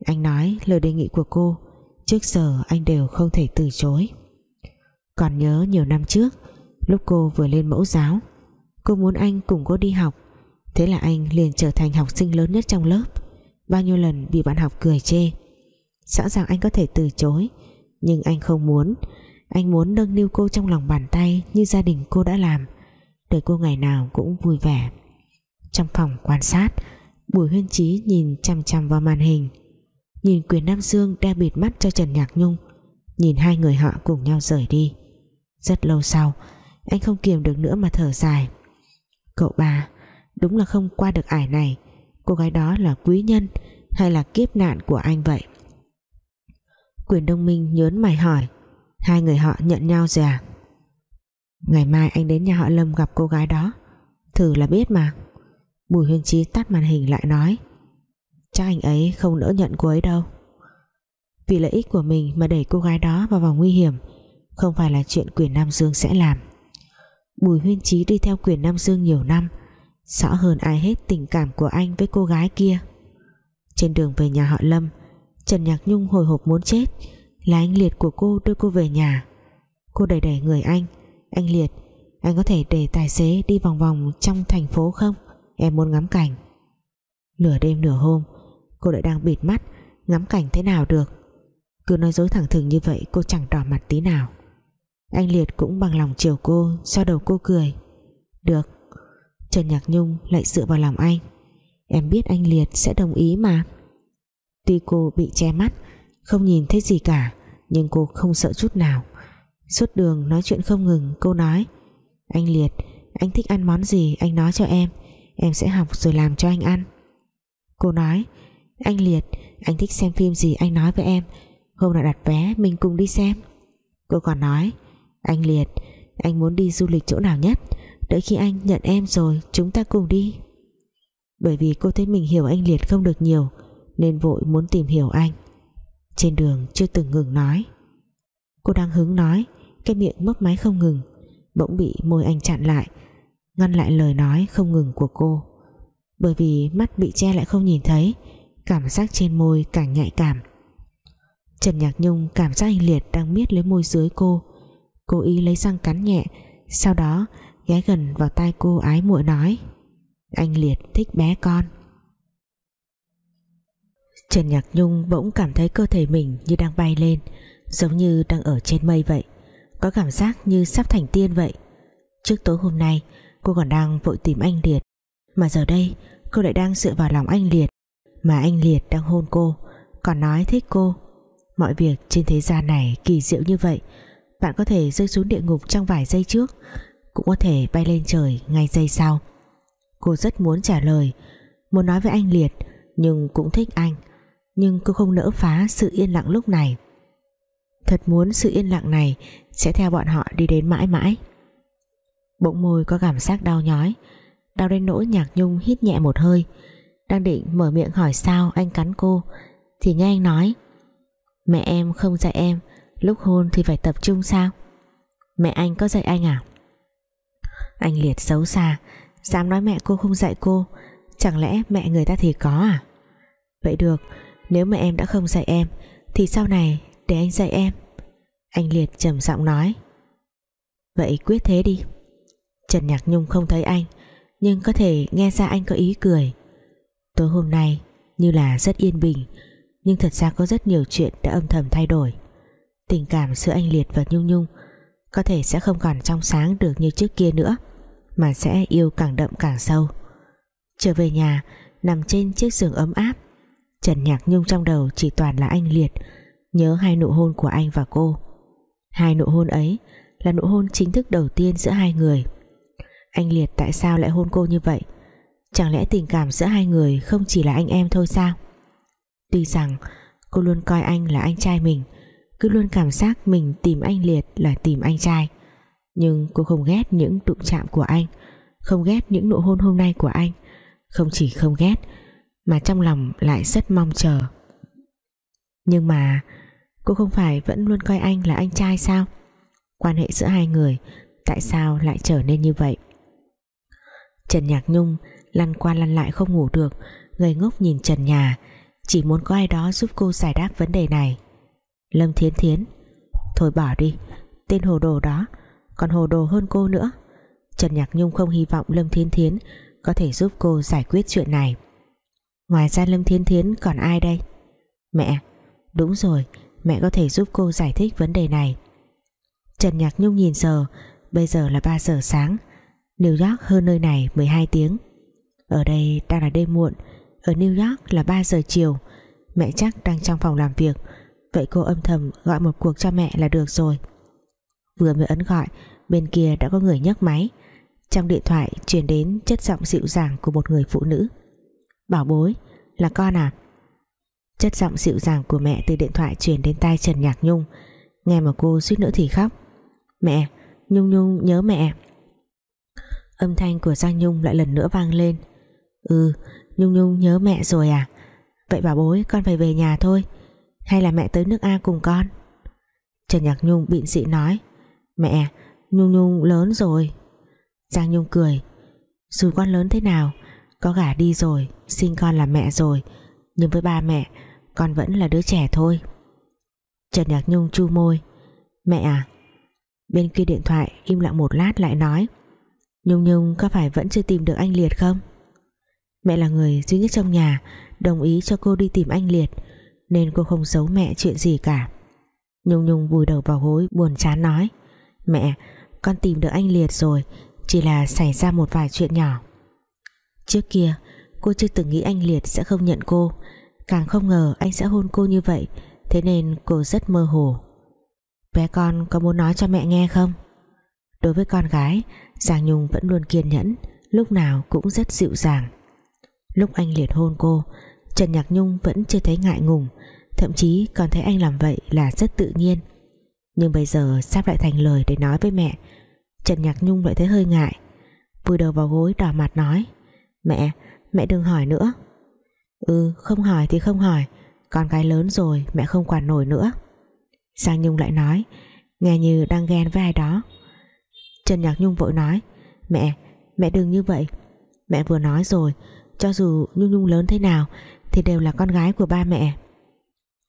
Anh nói lời đề nghị của cô. Trước giờ anh đều không thể từ chối. Còn nhớ nhiều năm trước, lúc cô vừa lên mẫu giáo, cô muốn anh cùng cô đi học. Thế là anh liền trở thành học sinh lớn nhất trong lớp. Bao nhiêu lần bị bạn học cười chê. Rõ ràng anh có thể từ chối, nhưng anh không muốn. Anh muốn nâng niu cô trong lòng bàn tay như gia đình cô đã làm để cô ngày nào cũng vui vẻ. Trong phòng quan sát Bùi huyên trí nhìn chăm chăm vào màn hình nhìn quyền Nam Dương đeo bịt mắt cho Trần Nhạc Nhung nhìn hai người họ cùng nhau rời đi. Rất lâu sau anh không kiềm được nữa mà thở dài. Cậu bà, đúng là không qua được ải này cô gái đó là quý nhân hay là kiếp nạn của anh vậy? Quyền đông minh nhớn mày hỏi. Hai người họ nhận nhau rồi à? Ngày mai anh đến nhà họ lâm gặp cô gái đó. Thử là biết mà. Bùi huyên trí tắt màn hình lại nói, chắc anh ấy không nỡ nhận cô ấy đâu. Vì lợi ích của mình mà đẩy cô gái đó vào vòng nguy hiểm, không phải là chuyện quyền Nam Dương sẽ làm. Bùi huyên trí đi theo quyền Nam Dương nhiều năm, rõ hơn ai hết tình cảm của anh với cô gái kia. Trên đường về nhà họ Lâm, Trần Nhạc Nhung hồi hộp muốn chết, là anh Liệt của cô đưa cô về nhà. Cô đẩy đẩy người anh anh Liệt, anh có thể để tài xế đi vòng vòng trong thành phố không? Em muốn ngắm cảnh. Nửa đêm nửa hôm, Cô lại đang bịt mắt, Ngắm cảnh thế nào được? Cứ nói dối thẳng thừng như vậy, cô chẳng đỏ mặt tí nào. Anh Liệt cũng bằng lòng chiều cô Xoa đầu cô cười. Được. Trần Nhạc Nhung lại dựa vào lòng anh. Em biết anh Liệt sẽ đồng ý mà. Tuy cô bị che mắt, Không nhìn thấy gì cả, Nhưng cô không sợ chút nào. Suốt đường nói chuyện không ngừng Cô nói. Anh Liệt, Anh thích ăn món gì, anh nói cho em. Em sẽ học rồi làm cho anh ăn. Cô nói. Anh Liệt, Anh thích xem phim gì anh nói với em. Hôm nào đặt vé, mình cùng đi xem. Cô còn nói. Anh Liệt, Anh muốn đi du lịch chỗ nào nhất? Đợi khi anh nhận em rồi, chúng ta cùng đi. Bởi vì cô thấy mình hiểu anh Liệt không được nhiều, Nên vội muốn tìm hiểu anh. Trên đường chưa từng ngừng nói. Cô đang hứng nói, Cái miệng mấp máy không ngừng, Bỗng bị môi anh chặn lại, Ngăn lại lời nói không ngừng của cô. Bởi vì mắt bị che lại không nhìn thấy, Cảm giác trên môi càng nhạy cảm. Trần Nhạc Nhung cảm giác anh Liệt đang miết lấy môi dưới cô. Cố ý lấy răng cắn nhẹ, Sau đó ghé gần vào tai cô ái muội nói, Anh Liệt thích bé con. Trần Nhạc Nhung bỗng cảm thấy cơ thể mình như đang bay lên Giống như đang ở trên mây vậy, Có cảm giác như sắp thành tiên vậy. Trước tối hôm nay, Cô còn đang vội tìm anh Liệt, Mà giờ đây, cô lại đang dựa vào lòng anh Liệt, Mà anh Liệt đang hôn cô, Còn nói thích cô. Mọi việc trên thế gian này kỳ diệu như vậy, Bạn có thể rơi xuống địa ngục trong vài giây trước, Cũng có thể bay lên trời ngay giây sau. Cô rất muốn trả lời, Muốn nói với anh Liệt, Nhưng cũng thích anh. Nhưng cô không nỡ phá sự yên lặng lúc này. Thật muốn sự yên lặng này Sẽ theo bọn họ đi đến mãi mãi. Bỗng môi có cảm giác đau nhói, Đau đến nỗi nhạc nhung hít nhẹ một hơi, Đang định mở miệng hỏi sao anh cắn cô, Thì nghe anh nói, Mẹ em không dạy em, Lúc hôn thì phải tập trung sao? Mẹ anh có dạy anh à? Anh liệt xấu xa, Dám nói mẹ cô không dạy cô, Chẳng lẽ mẹ người ta thì có à? Vậy được, Nếu mẹ em đã không dạy em, Thì sau này để anh dạy em. Anh liệt trầm giọng nói. Vậy quyết thế đi. Trần Nhạc Nhung không thấy anh, Nhưng có thể nghe ra anh có ý cười. Tối hôm nay, Như là rất yên bình, Nhưng thật ra có rất nhiều chuyện đã âm thầm thay đổi. Tình cảm giữa anh Liệt và Nhung Nhung Có thể sẽ không còn trong sáng được như trước kia nữa, Mà sẽ yêu càng đậm càng sâu. Trở về nhà, Nằm trên chiếc giường ấm áp, Trần Nhạc Nhung trong đầu chỉ toàn là anh Liệt Nhớ hai nụ hôn của anh và cô. Hai nụ hôn ấy Là nụ hôn chính thức đầu tiên giữa hai người. Anh Liệt tại sao lại hôn cô như vậy? Chẳng lẽ tình cảm giữa hai người Không chỉ là anh em thôi sao? Tuy rằng cô luôn coi anh là anh trai mình, Cứ luôn cảm giác mình tìm anh Liệt là tìm anh trai. Nhưng cô không ghét những đụng chạm của anh, Không ghét những nụ hôn hôm nay của anh. Không chỉ không ghét, Mà trong lòng lại rất mong chờ. Nhưng mà Cô không phải vẫn luôn coi anh là anh trai sao? Quan hệ giữa hai người, Tại sao lại trở nên như vậy? Trần Nhạc Nhung lăn qua lăn lại không ngủ được, ngây ngốc nhìn trần nhà, chỉ muốn có ai đó giúp cô giải đáp vấn đề này. Lâm Thiến Thiến, thôi bỏ đi, tên hồ đồ đó còn hồ đồ hơn cô nữa. Trần Nhạc Nhung không hy vọng Lâm Thiến Thiến có thể giúp cô giải quyết chuyện này. Ngoài ra Lâm Thiến Thiến còn ai đây? Mẹ, đúng rồi mẹ có thể giúp cô giải thích vấn đề này. Trần Nhạc Nhung nhìn giờ, bây giờ là 3 giờ sáng. New York hơn nơi này 12 tiếng. Ở đây đang là đêm muộn, Ở New York là 3 giờ chiều. Mẹ chắc đang trong phòng làm việc, Vậy cô âm thầm gọi một cuộc cho mẹ là được rồi. Vừa mới ấn gọi, Bên kia đã có người nhấc máy. Trong điện thoại truyền đến chất giọng dịu dàng Của một người phụ nữ. Bảo bối, là con à? Chất giọng dịu dàng của mẹ từ điện thoại truyền đến tai Trần Nhạc Nhung. Nghe mà cô suýt nữa thì khóc. Mẹ, Nhung Nhung, nhớ mẹ. Âm thanh của Giang Nhung lại lần nữa vang lên. Ừ Nhung Nhung, nhớ mẹ rồi à? Vậy bà bối, con phải về nhà thôi. Hay là mẹ tới nước A cùng con? Trần Nhạc Nhung bịn dị nói. Mẹ, Nhung Nhung lớn rồi. Giang Nhung cười. Dù con lớn thế nào, Có gả đi rồi, Sinh con là mẹ rồi nhưng với ba mẹ, Con vẫn là đứa trẻ thôi. Trần Nhạc Nhung chu môi. Mẹ à Bên kia điện thoại im lặng một lát lại nói, Nhung Nhung có phải vẫn chưa tìm được anh Liệt không? Mẹ là người duy nhất trong nhà Đồng ý cho cô đi tìm anh Liệt, Nên cô không giấu mẹ chuyện gì cả. Nhung Nhung vùi đầu vào gối, Buồn chán nói, Mẹ, con tìm được anh Liệt rồi, Chỉ là xảy ra một vài chuyện nhỏ. Trước kia cô chưa từng nghĩ anh Liệt sẽ không nhận cô. Càng không ngờ anh sẽ hôn cô như vậy Thế nên cô rất mơ hồ. Bé con có muốn nói cho mẹ nghe không? Đối với con gái Giang Nhung vẫn luôn kiên nhẫn Lúc nào cũng rất dịu dàng. Lúc anh liệt hôn cô Trần Nhạc Nhung vẫn chưa thấy ngại ngùng Thậm chí còn thấy anh làm vậy là rất tự nhiên. Nhưng bây giờ sắp lại thành lời để nói với mẹ Trần Nhạc Nhung lại thấy hơi ngại. Vùi đầu vào gối đỏ mặt nói Mẹ, mẹ đừng hỏi nữa. Ừ, không hỏi thì không hỏi. Con gái lớn rồi mẹ không quản nổi nữa. Giang Nhung lại nói Nghe như đang ghen với ai đó. Trần Nhạc Nhung vội nói Mẹ, mẹ đừng như vậy. Mẹ vừa nói rồi Cho dù Nhung Nhung lớn thế nào Thì đều là con gái của ba mẹ.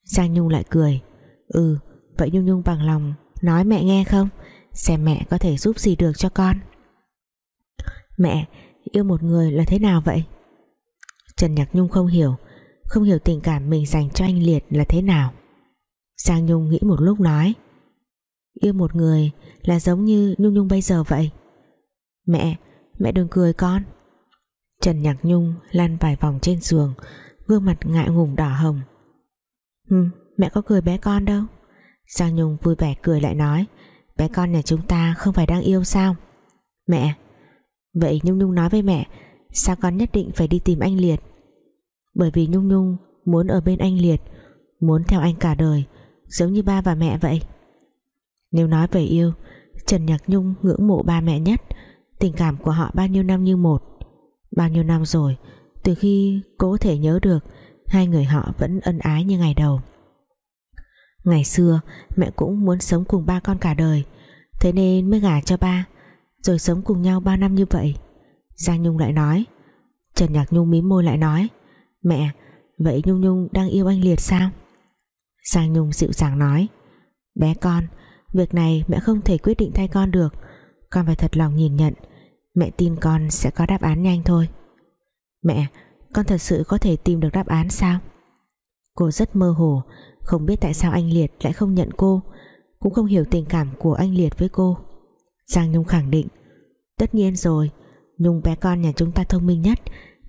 Giang Nhung lại cười Ừ, vậy Nhung Nhung bằng lòng Nói mẹ nghe không? Xem mẹ có thể giúp gì được cho con. Mẹ Yêu một người là thế nào vậy? Trần Nhạc Nhung không hiểu Không hiểu tình cảm mình dành cho anh Liệt là thế nào. Giang Nhung nghĩ một lúc nói Yêu một người là giống như Nhung Nhung bây giờ vậy. Mẹ, mẹ đừng cười con. Trần Nhạc Nhung lăn vài vòng trên giường Gương mặt ngại ngùng đỏ hồng. Ừ, mẹ có cười bé con đâu. Giang Nhung vui vẻ cười lại nói Bé con nhà chúng ta không phải đang yêu sao? Mẹ. Vậy Nhung Nhung nói với mẹ Sao con nhất định phải đi tìm anh Liệt? Bởi vì Nhung Nhung muốn ở bên anh Liệt, Muốn theo anh cả đời, Giống như ba và mẹ vậy. Nếu nói về yêu, Trần Nhạc Nhung ngưỡng mộ ba mẹ nhất, Tình cảm của họ bao nhiêu năm như một. Bao nhiêu năm rồi, Từ khi cố thể nhớ được, Hai người họ vẫn ân ái như ngày đầu. Ngày xưa, Mẹ cũng muốn sống cùng ba con cả đời, Thế nên mới gả cho ba, Rồi sống cùng nhau bao năm như vậy. Giang Nhung lại nói. Trần Nhạc Nhung mím môi lại nói. Mẹ, vậy Nhung Nhung đang yêu anh Liệt sao? Giang Nhung dịu dàng nói. Bé con, việc này mẹ không thể quyết định thay con được. Con phải thật lòng nhìn nhận. Mẹ tin con sẽ có đáp án nhanh thôi. Mẹ, con thật sự có thể tìm được đáp án sao? Cô rất mơ hồ Không biết tại sao anh Liệt lại không nhận cô. Cũng không hiểu tình cảm của anh Liệt với cô. Giang Nhung khẳng định. Tất nhiên rồi Nhung bé con nhà chúng ta thông minh nhất,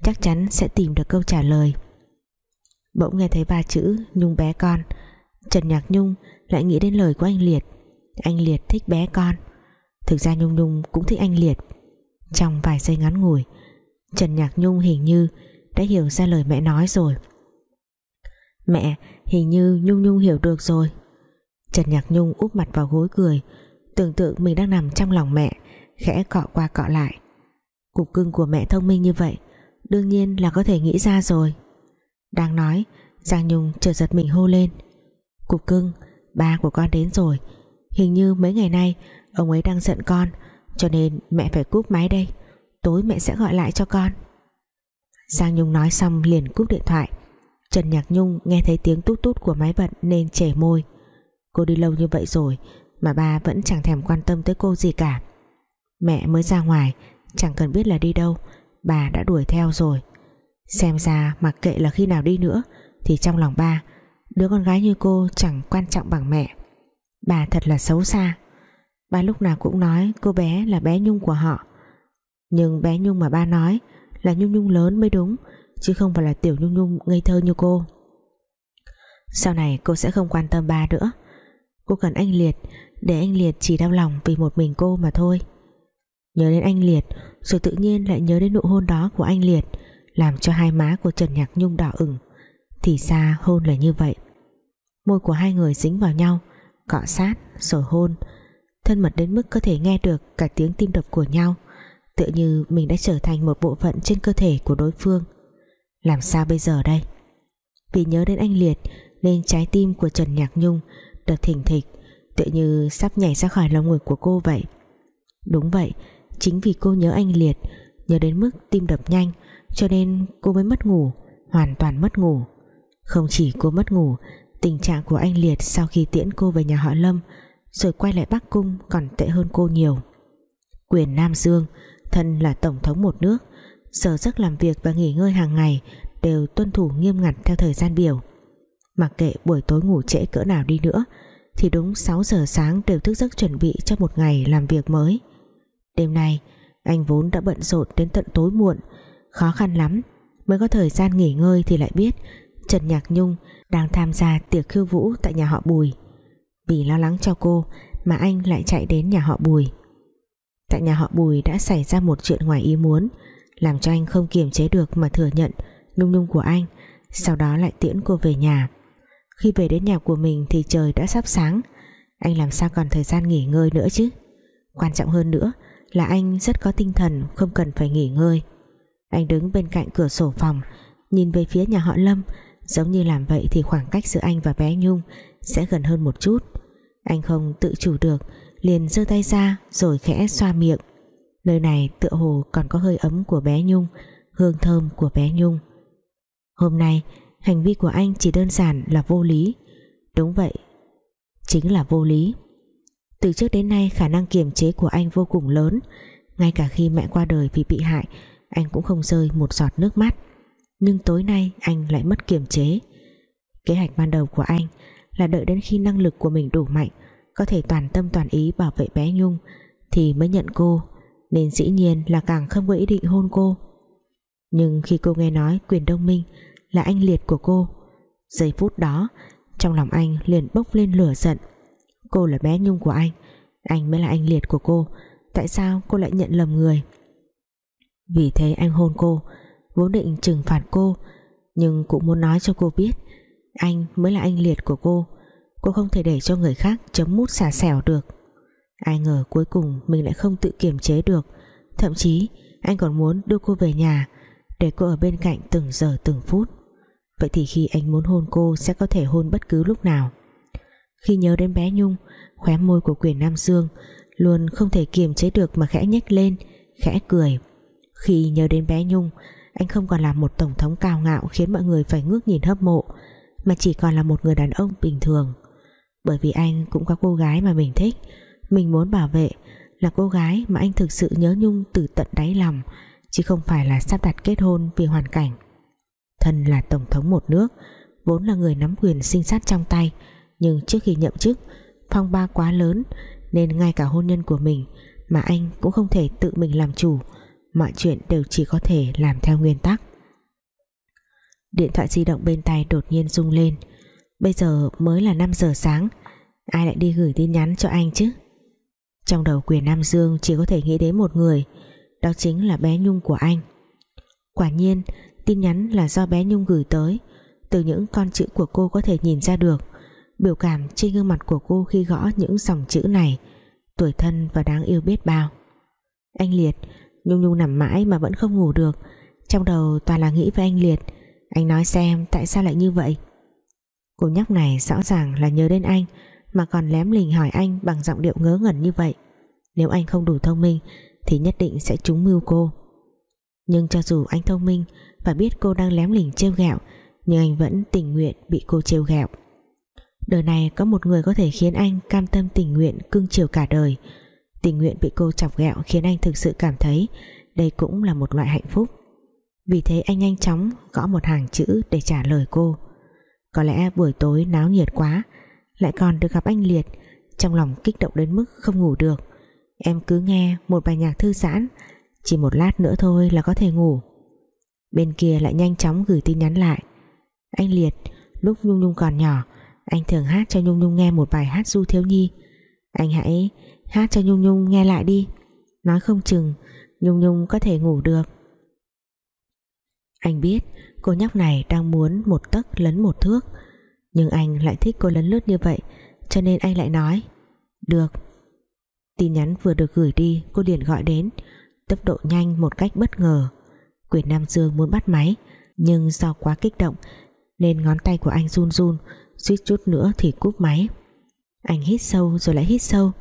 Chắc chắn sẽ tìm được câu trả lời. Bỗng nghe thấy ba chữ, Nhung bé con. Trần Nhạc Nhung lại nghĩ đến lời của anh Liệt. Anh Liệt thích bé con. Thực ra Nhung Nhung cũng thích anh Liệt. Trong vài giây ngắn ngủi, Trần Nhạc Nhung hình như Đã hiểu ra lời mẹ nói rồi. Mẹ, hình như Nhung Nhung hiểu được rồi. Trần Nhạc Nhung úp mặt vào gối cười, Tưởng tượng mình đang nằm trong lòng mẹ, Khẽ cọ qua cọ lại. Cục cưng của mẹ thông minh như vậy, Đương nhiên là có thể nghĩ ra rồi. Đang nói, Giang Nhung chợt giật mình hô lên. Cục cưng, Ba của con đến rồi. Hình như mấy ngày nay, Ông ấy đang giận con, Cho nên mẹ phải cúp máy đây. Tối mẹ sẽ gọi lại cho con. Giang Nhung nói xong liền cúp điện thoại. Trần Nhạc Nhung nghe thấy tiếng tút tút của máy bận nên chảy môi. Cô đi lâu như vậy rồi Mà ba vẫn chẳng thèm quan tâm tới cô gì cả. Mẹ mới ra ngoài Chẳng cần biết là đi đâu, Bà đã đuổi theo rồi. Xem ra mặc kệ là khi nào đi nữa, Thì trong lòng ba, Đứa con gái như cô chẳng quan trọng bằng mẹ. Bà thật là xấu xa. Ba lúc nào cũng nói cô bé là bé Nhung của họ. Nhưng bé Nhung mà ba nói Là Nhung Nhung lớn mới đúng, Chứ không phải là tiểu Nhung Nhung ngây thơ như cô. Sau này cô sẽ không quan tâm ba nữa. Cô cần anh Liệt, Để anh Liệt chỉ đau lòng vì một mình cô mà thôi. Nhớ đến anh Liệt, Rồi tự nhiên lại nhớ đến nụ hôn đó của anh Liệt, Làm cho hai má của Trần Nhạc Nhung đỏ ửng. Thì ra hôn là như vậy. Môi của hai người dính vào nhau, Cọ sát rồi hôn, Thân mật đến mức có thể nghe được Cả tiếng tim đập của nhau, Tựa như mình đã trở thành một bộ phận trên cơ thể của đối phương. Làm sao bây giờ đây? Vì nhớ đến anh Liệt Nên trái tim của Trần Nhạc Nhung Đập thỉnh thịch, Tựa như sắp nhảy ra khỏi lòng ngực của cô vậy. Đúng vậy Chính vì cô nhớ anh Liệt, Nhớ đến mức tim đập nhanh, Cho nên cô mới mất ngủ, Hoàn toàn mất ngủ. Không chỉ cô mất ngủ, Tình trạng của anh Liệt sau khi tiễn cô về nhà họ Lâm, Rồi quay lại Bắc Cung Còn tệ hơn cô nhiều. Quyền Nam Dương, Thân là tổng thống một nước, giờ giấc làm việc và nghỉ ngơi hàng ngày đều tuân thủ nghiêm ngặt theo thời gian biểu. Mặc kệ buổi tối ngủ trễ cỡ nào đi nữa, thì đúng 6 giờ sáng đều thức giấc chuẩn bị cho một ngày làm việc mới đêm nay, anh vốn đã bận rộn đến tận tối muộn, khó khăn lắm, mới có thời gian nghỉ ngơi thì lại biết Trần Nhạc Nhung đang tham gia tiệc khiêu vũ tại nhà họ Bùi. Vì lo lắng cho cô mà anh lại chạy đến nhà họ Bùi. Tại nhà họ Bùi đã xảy ra một chuyện ngoài ý muốn, làm cho anh không kiềm chế được mà thừa nhận Nhung Nhung của anh, sau đó lại tiễn cô về nhà. Khi về đến nhà của mình thì trời đã sắp sáng, anh làm sao còn thời gian nghỉ ngơi nữa chứ? Quan trọng hơn nữa là anh rất có tinh thần, không cần phải nghỉ ngơi. Anh đứng bên cạnh cửa sổ phòng, nhìn về phía nhà họ Lâm. Giống như làm vậy thì khoảng cách giữa anh và bé Nhung sẽ gần hơn một chút. Anh không tự chủ được, liền giơ tay ra rồi khẽ xoa miệng. Nơi này tựa hồ còn có hơi ấm của bé Nhung, hương thơm của bé Nhung. Hôm nay, hành vi của anh chỉ đơn giản là vô lý. Đúng vậy, chính là vô lý từ trước đến nay, khả năng kiềm chế của anh vô cùng lớn. Ngay cả khi mẹ qua đời vì bị hại, anh cũng không rơi một giọt nước mắt. Nhưng tối nay, anh lại mất kiềm chế. Kế hoạch ban đầu của anh là đợi đến khi năng lực của mình đủ mạnh, có thể toàn tâm toàn ý bảo vệ bé Nhung, thì mới nhận cô. Nên dĩ nhiên là càng không có ý định hôn cô. Nhưng khi cô nghe nói quyền đông minh là anh liệt của cô, giây phút đó, trong lòng anh liền bốc lên lửa giận cô là bé Nhung của anh. Anh mới là anh liệt của cô. Tại sao cô lại nhận lầm người? Vì thế anh hôn cô, vốn định trừng phạt cô, nhưng cũng muốn nói cho cô biết, anh mới là anh liệt của cô. Cô không thể để cho người khác chấm mút xả xẻo được. Ai ngờ cuối cùng mình lại không tự kiềm chế được. Thậm chí, anh còn muốn đưa cô về nhà, để cô ở bên cạnh từng giờ từng phút. Vậy thì khi anh muốn hôn cô sẽ có thể hôn bất cứ lúc nào khi nhớ đến bé Nhung, khóe môi của quyền Nam Dương luôn không thể kiềm chế được mà khẽ nhếch lên, khẽ cười. Khi nhớ đến bé Nhung, anh không còn là một tổng thống cao ngạo khiến mọi người phải ngước nhìn hâm mộ, mà chỉ còn là một người đàn ông bình thường. Bởi vì anh cũng có cô gái mà mình thích, mình muốn bảo vệ là cô gái mà anh thực sự nhớ nhung từ tận đáy lòng, chứ không phải là sắp đặt kết hôn vì hoàn cảnh. Thân là tổng thống một nước, vốn là người nắm quyền sinh sát trong tay nhưng trước khi nhậm chức, phong ba quá lớn, nên ngay cả hôn nhân của mình mà anh cũng không thể tự mình làm chủ. Mọi chuyện đều chỉ có thể làm theo nguyên tắc. Điện thoại di động bên tay đột nhiên rung lên. Bây giờ mới là 5 giờ sáng, ai lại đi gửi tin nhắn cho anh chứ? Trong đầu quyền Nam Dương chỉ có thể nghĩ đến một người, đó chính là bé Nhung của anh. Quả nhiên, tin nhắn là do bé Nhung gửi tới. Từ những con chữ của cô có thể nhìn ra được biểu cảm trên gương mặt của cô khi gõ những dòng chữ này, tuổi thân và đáng yêu biết bao. Anh Liệt, Nhung Nhung nằm mãi mà vẫn không ngủ được, trong đầu toàn là nghĩ về anh Liệt. Anh nói xem tại sao lại như vậy. Cô nhóc này rõ ràng là nhớ đến anh, mà còn lém lình hỏi anh bằng giọng điệu ngớ ngẩn như vậy. Nếu anh không đủ thông minh, thì nhất định sẽ trúng mưu cô. Nhưng cho dù anh thông minh và biết cô đang lém lình trêu ghẹo, nhưng anh vẫn tình nguyện bị cô trêu ghẹo đời này có một người có thể khiến anh cam tâm tình nguyện cưng chiều cả đời. Tình nguyện bị cô chọc ghẹo khiến anh thực sự cảm thấy đây cũng là một loại hạnh phúc. Vì thế anh nhanh chóng gõ một hàng chữ để trả lời cô. Có lẽ buổi tối náo nhiệt quá, lại còn được gặp anh Liệt, trong lòng kích động đến mức không ngủ được. Em cứ nghe một bài nhạc thư giãn, chỉ một lát nữa thôi là có thể ngủ. Bên kia lại nhanh chóng gửi tin nhắn lại. Anh Liệt, lúc Nhung Nhung còn nhỏ anh thường hát cho Nhung Nhung nghe một bài hát du thiếu nhi. Anh hãy hát cho Nhung Nhung nghe lại đi. Nói không chừng, Nhung Nhung có thể ngủ được. Anh biết cô nhóc này đang muốn một tấc lấn một thước, nhưng anh lại thích cô lấn lướt như vậy, cho nên anh lại nói, được. Tin nhắn vừa được gửi đi, cô liền gọi đến, tốc độ nhanh một cách bất ngờ. Quyền Nam Dương muốn bắt máy, nhưng do quá kích động, nên ngón tay của anh run run suýt chút nữa thì cúp máy. Anh hít sâu rồi lại hít sâu,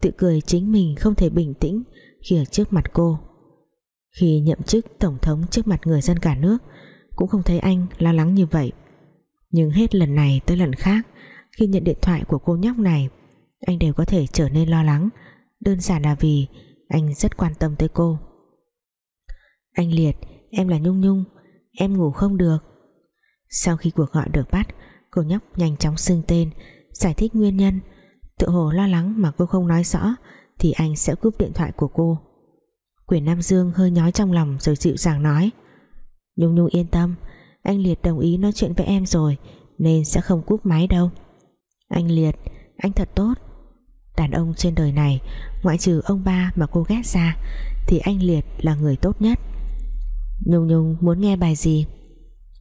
tự cười chính mình không thể bình tĩnh khi ở trước mặt cô. Khi nhậm chức tổng thống trước mặt người dân cả nước, cũng không thấy anh lo lắng như vậy. Nhưng hết lần này tới lần khác, khi nhận điện thoại của cô nhóc này, anh đều có thể trở nên lo lắng. Đơn giản là vì anh rất quan tâm tới cô. Anh Liệt, Em là Nhung Nhung, Em ngủ không được. Sau khi cuộc gọi được bắt Cô nhóc nhanh chóng xưng tên, Giải thích nguyên nhân. Tự hồ lo lắng mà cô không nói rõ, Thì anh sẽ cúp điện thoại của cô. Quyền Nam Dương hơi nhói trong lòng Rồi dịu dàng nói, Nhung Nhung yên tâm, Anh Liệt đồng ý nói chuyện với em rồi, Nên sẽ không cúp máy đâu. Anh Liệt, Anh thật tốt. Đàn ông trên đời này, Ngoại trừ ông ba mà cô ghét ra, Thì anh Liệt là người tốt nhất. Nhung Nhung muốn nghe bài gì?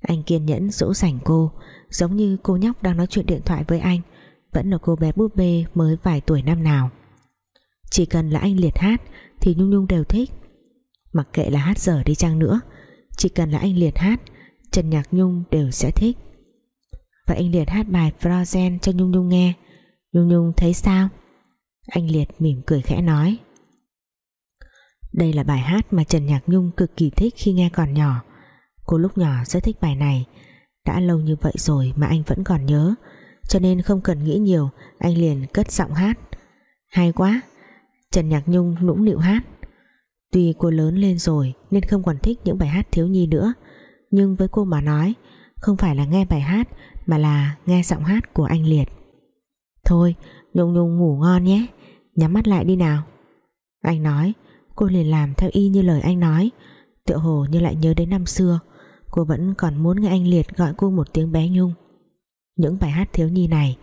Anh kiên nhẫn dỗ dành cô Giống như cô nhóc đang nói chuyện điện thoại với anh. Vẫn là cô bé búp bê mới vài tuổi năm nào. Chỉ cần là anh Liệt hát Thì Nhung Nhung đều thích. Mặc kệ là hát dở đi chăng nữa, Chỉ cần là anh Liệt hát, Trần Nhạc Nhung đều sẽ thích. Và anh Liệt hát bài Frozen cho Nhung Nhung nghe. Nhung Nhung thấy sao? Anh Liệt mỉm cười khẽ nói. Đây là bài hát mà Trần Nhạc Nhung cực kỳ thích khi nghe còn nhỏ. Cô lúc nhỏ rất thích bài này. Đã lâu như vậy rồi mà anh vẫn còn nhớ. Cho nên không cần nghĩ nhiều, Anh liền cất giọng hát. Hay quá, Trần Nhạc Nhung nũng nịu hát. Tuy cô lớn lên rồi Nên không còn thích những bài hát thiếu nhi nữa, Nhưng với cô mà nói, Không phải là nghe bài hát Mà là nghe giọng hát của anh Liệt. Thôi, Nhung Nhung ngủ ngon nhé, Nhắm mắt lại đi nào. Anh nói, Cô liền làm theo y như lời anh nói, Tựa hồ như lại nhớ đến năm xưa. Cô vẫn còn muốn nghe anh Liệt gọi cô một tiếng bé Nhung. Những bài hát thiếu nhi này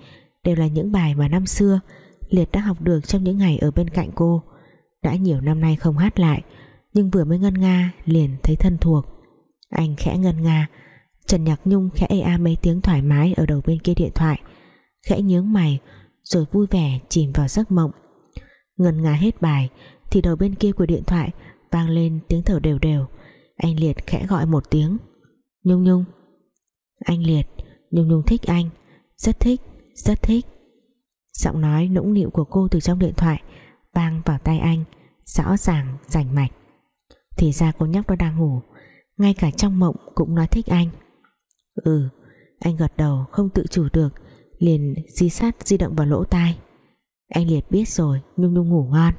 Đều là những bài mà năm xưa Liệt đã học được trong những ngày ở bên cạnh cô. Đã nhiều năm nay không hát lại, Nhưng vừa mới ngân nga liền thấy thân thuộc. Anh khẽ ngân nga, Trần Nhạc Nhung khẽ ê a mấy tiếng thoải mái Ở đầu bên kia điện thoại, Khẽ nhướng mày Rồi vui vẻ chìm vào giấc mộng. Ngân nga hết bài Thì đầu bên kia của điện thoại Vang lên tiếng thở đều đều. Anh Liệt khẽ gọi một tiếng Nhung Nhung. Anh Liệt. Nhung Nhung thích anh. Rất thích, rất thích. Giọng nói nũng nịu của cô từ trong điện thoại Vang vào tay anh Rõ ràng, rành mạch. Thì ra cô nhóc đó đang ngủ Ngay cả trong mộng cũng nói thích anh. Ừ Anh gật đầu không tự chủ được Liền di sát di động vào lỗ tai. Anh Liệt biết rồi Nhung Nhung ngủ ngon.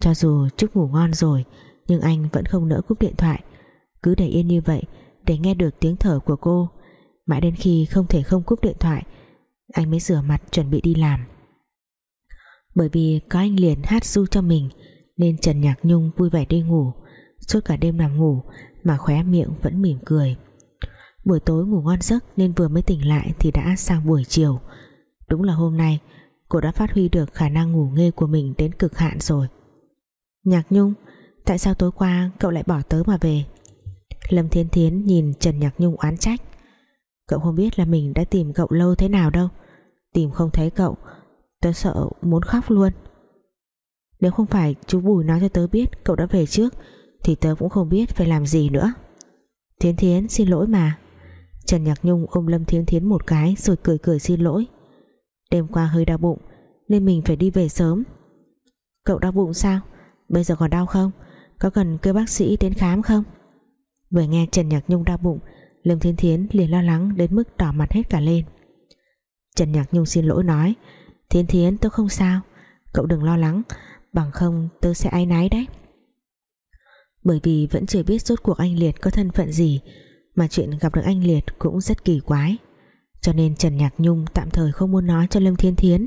Cho dù Trúc ngủ ngon rồi Nhưng anh vẫn không nỡ cúp điện thoại. Cứ để yên như vậy để nghe được tiếng thở của cô. Mãi đến khi không thể không cúp điện thoại, Anh mới rửa mặt chuẩn bị đi làm. Bởi vì có anh liền hát du cho mình, Nên Trần Nhạc Nhung vui vẻ đi ngủ. Suốt cả đêm nằm ngủ Mà khóe miệng vẫn mỉm cười. Buổi tối ngủ ngon giấc Nên vừa mới tỉnh lại thì đã sang buổi chiều. Đúng là hôm nay, Cô đã phát huy được khả năng ngủ nghê của mình Đến cực hạn rồi. Nhạc Nhung, Tại sao tối qua cậu lại bỏ tớ mà về? Lâm Thiên Thiến nhìn Trần Nhạc Nhung oán trách. Cậu không biết là mình đã tìm cậu lâu thế nào đâu. Tìm không thấy cậu, Tớ sợ muốn khóc luôn. Nếu không phải chú Bùi nói cho tớ biết Cậu đã về trước, Thì tớ cũng không biết phải làm gì nữa. Thiến Thiến xin lỗi mà. Trần Nhạc Nhung ôm Lâm Thiến Thiến một cái Rồi cười cười xin lỗi. Đêm qua hơi đau bụng, Nên mình phải đi về sớm. Cậu đau bụng sao? Bây giờ còn đau không? Có cần kêu bác sĩ đến khám không? Vừa nghe Trần Nhạc Nhung đau bụng, Lâm Thiên Thiến liền lo lắng đến mức đỏ mặt hết cả lên. Trần Nhạc Nhung xin lỗi nói, Thiên Thiến tôi không sao, Cậu đừng lo lắng, Bằng không tôi sẽ ái náy đấy. Bởi vì vẫn chưa biết rốt cuộc anh Liệt có thân phận gì, Mà chuyện gặp được anh Liệt cũng rất kỳ quái. Cho nên Trần Nhạc Nhung tạm thời không muốn nói cho Lâm Thiên Thiến.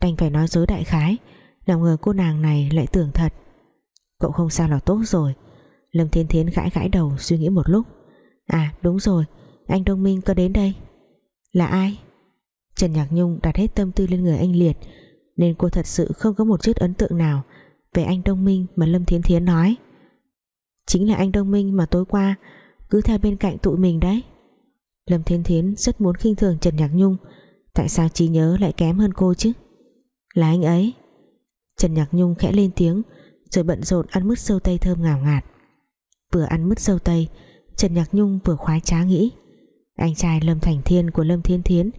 Đành phải nói dối đại khái, Nào ngờ cô nàng này lại tưởng thật. Cậu không sao là tốt rồi Lâm Thiên Thiến gãi gãi đầu suy nghĩ một lúc. À đúng rồi, Anh Đông Minh có đến đây. Là ai? Trần Nhạc Nhung đặt hết tâm tư lên người anh Liệt, Nên cô thật sự không có một chút ấn tượng nào Về anh Đông Minh mà Lâm Thiên Thiến nói. Chính là anh Đông Minh mà tối qua Cứ theo bên cạnh tụi mình đấy. Lâm Thiên Thiến rất muốn khinh thường Trần Nhạc Nhung, Tại sao trí nhớ lại kém hơn cô chứ? Là anh ấy. Trần Nhạc Nhung khẽ lên tiếng, Rồi bận rộn ăn mứt sâu tây thơm ngào ngạt. Vừa ăn mứt dâu tây, Trần Nhạc Nhung vừa khoái trá nghĩ. Anh trai Lâm Thành Thiên của Lâm Thiên Thiến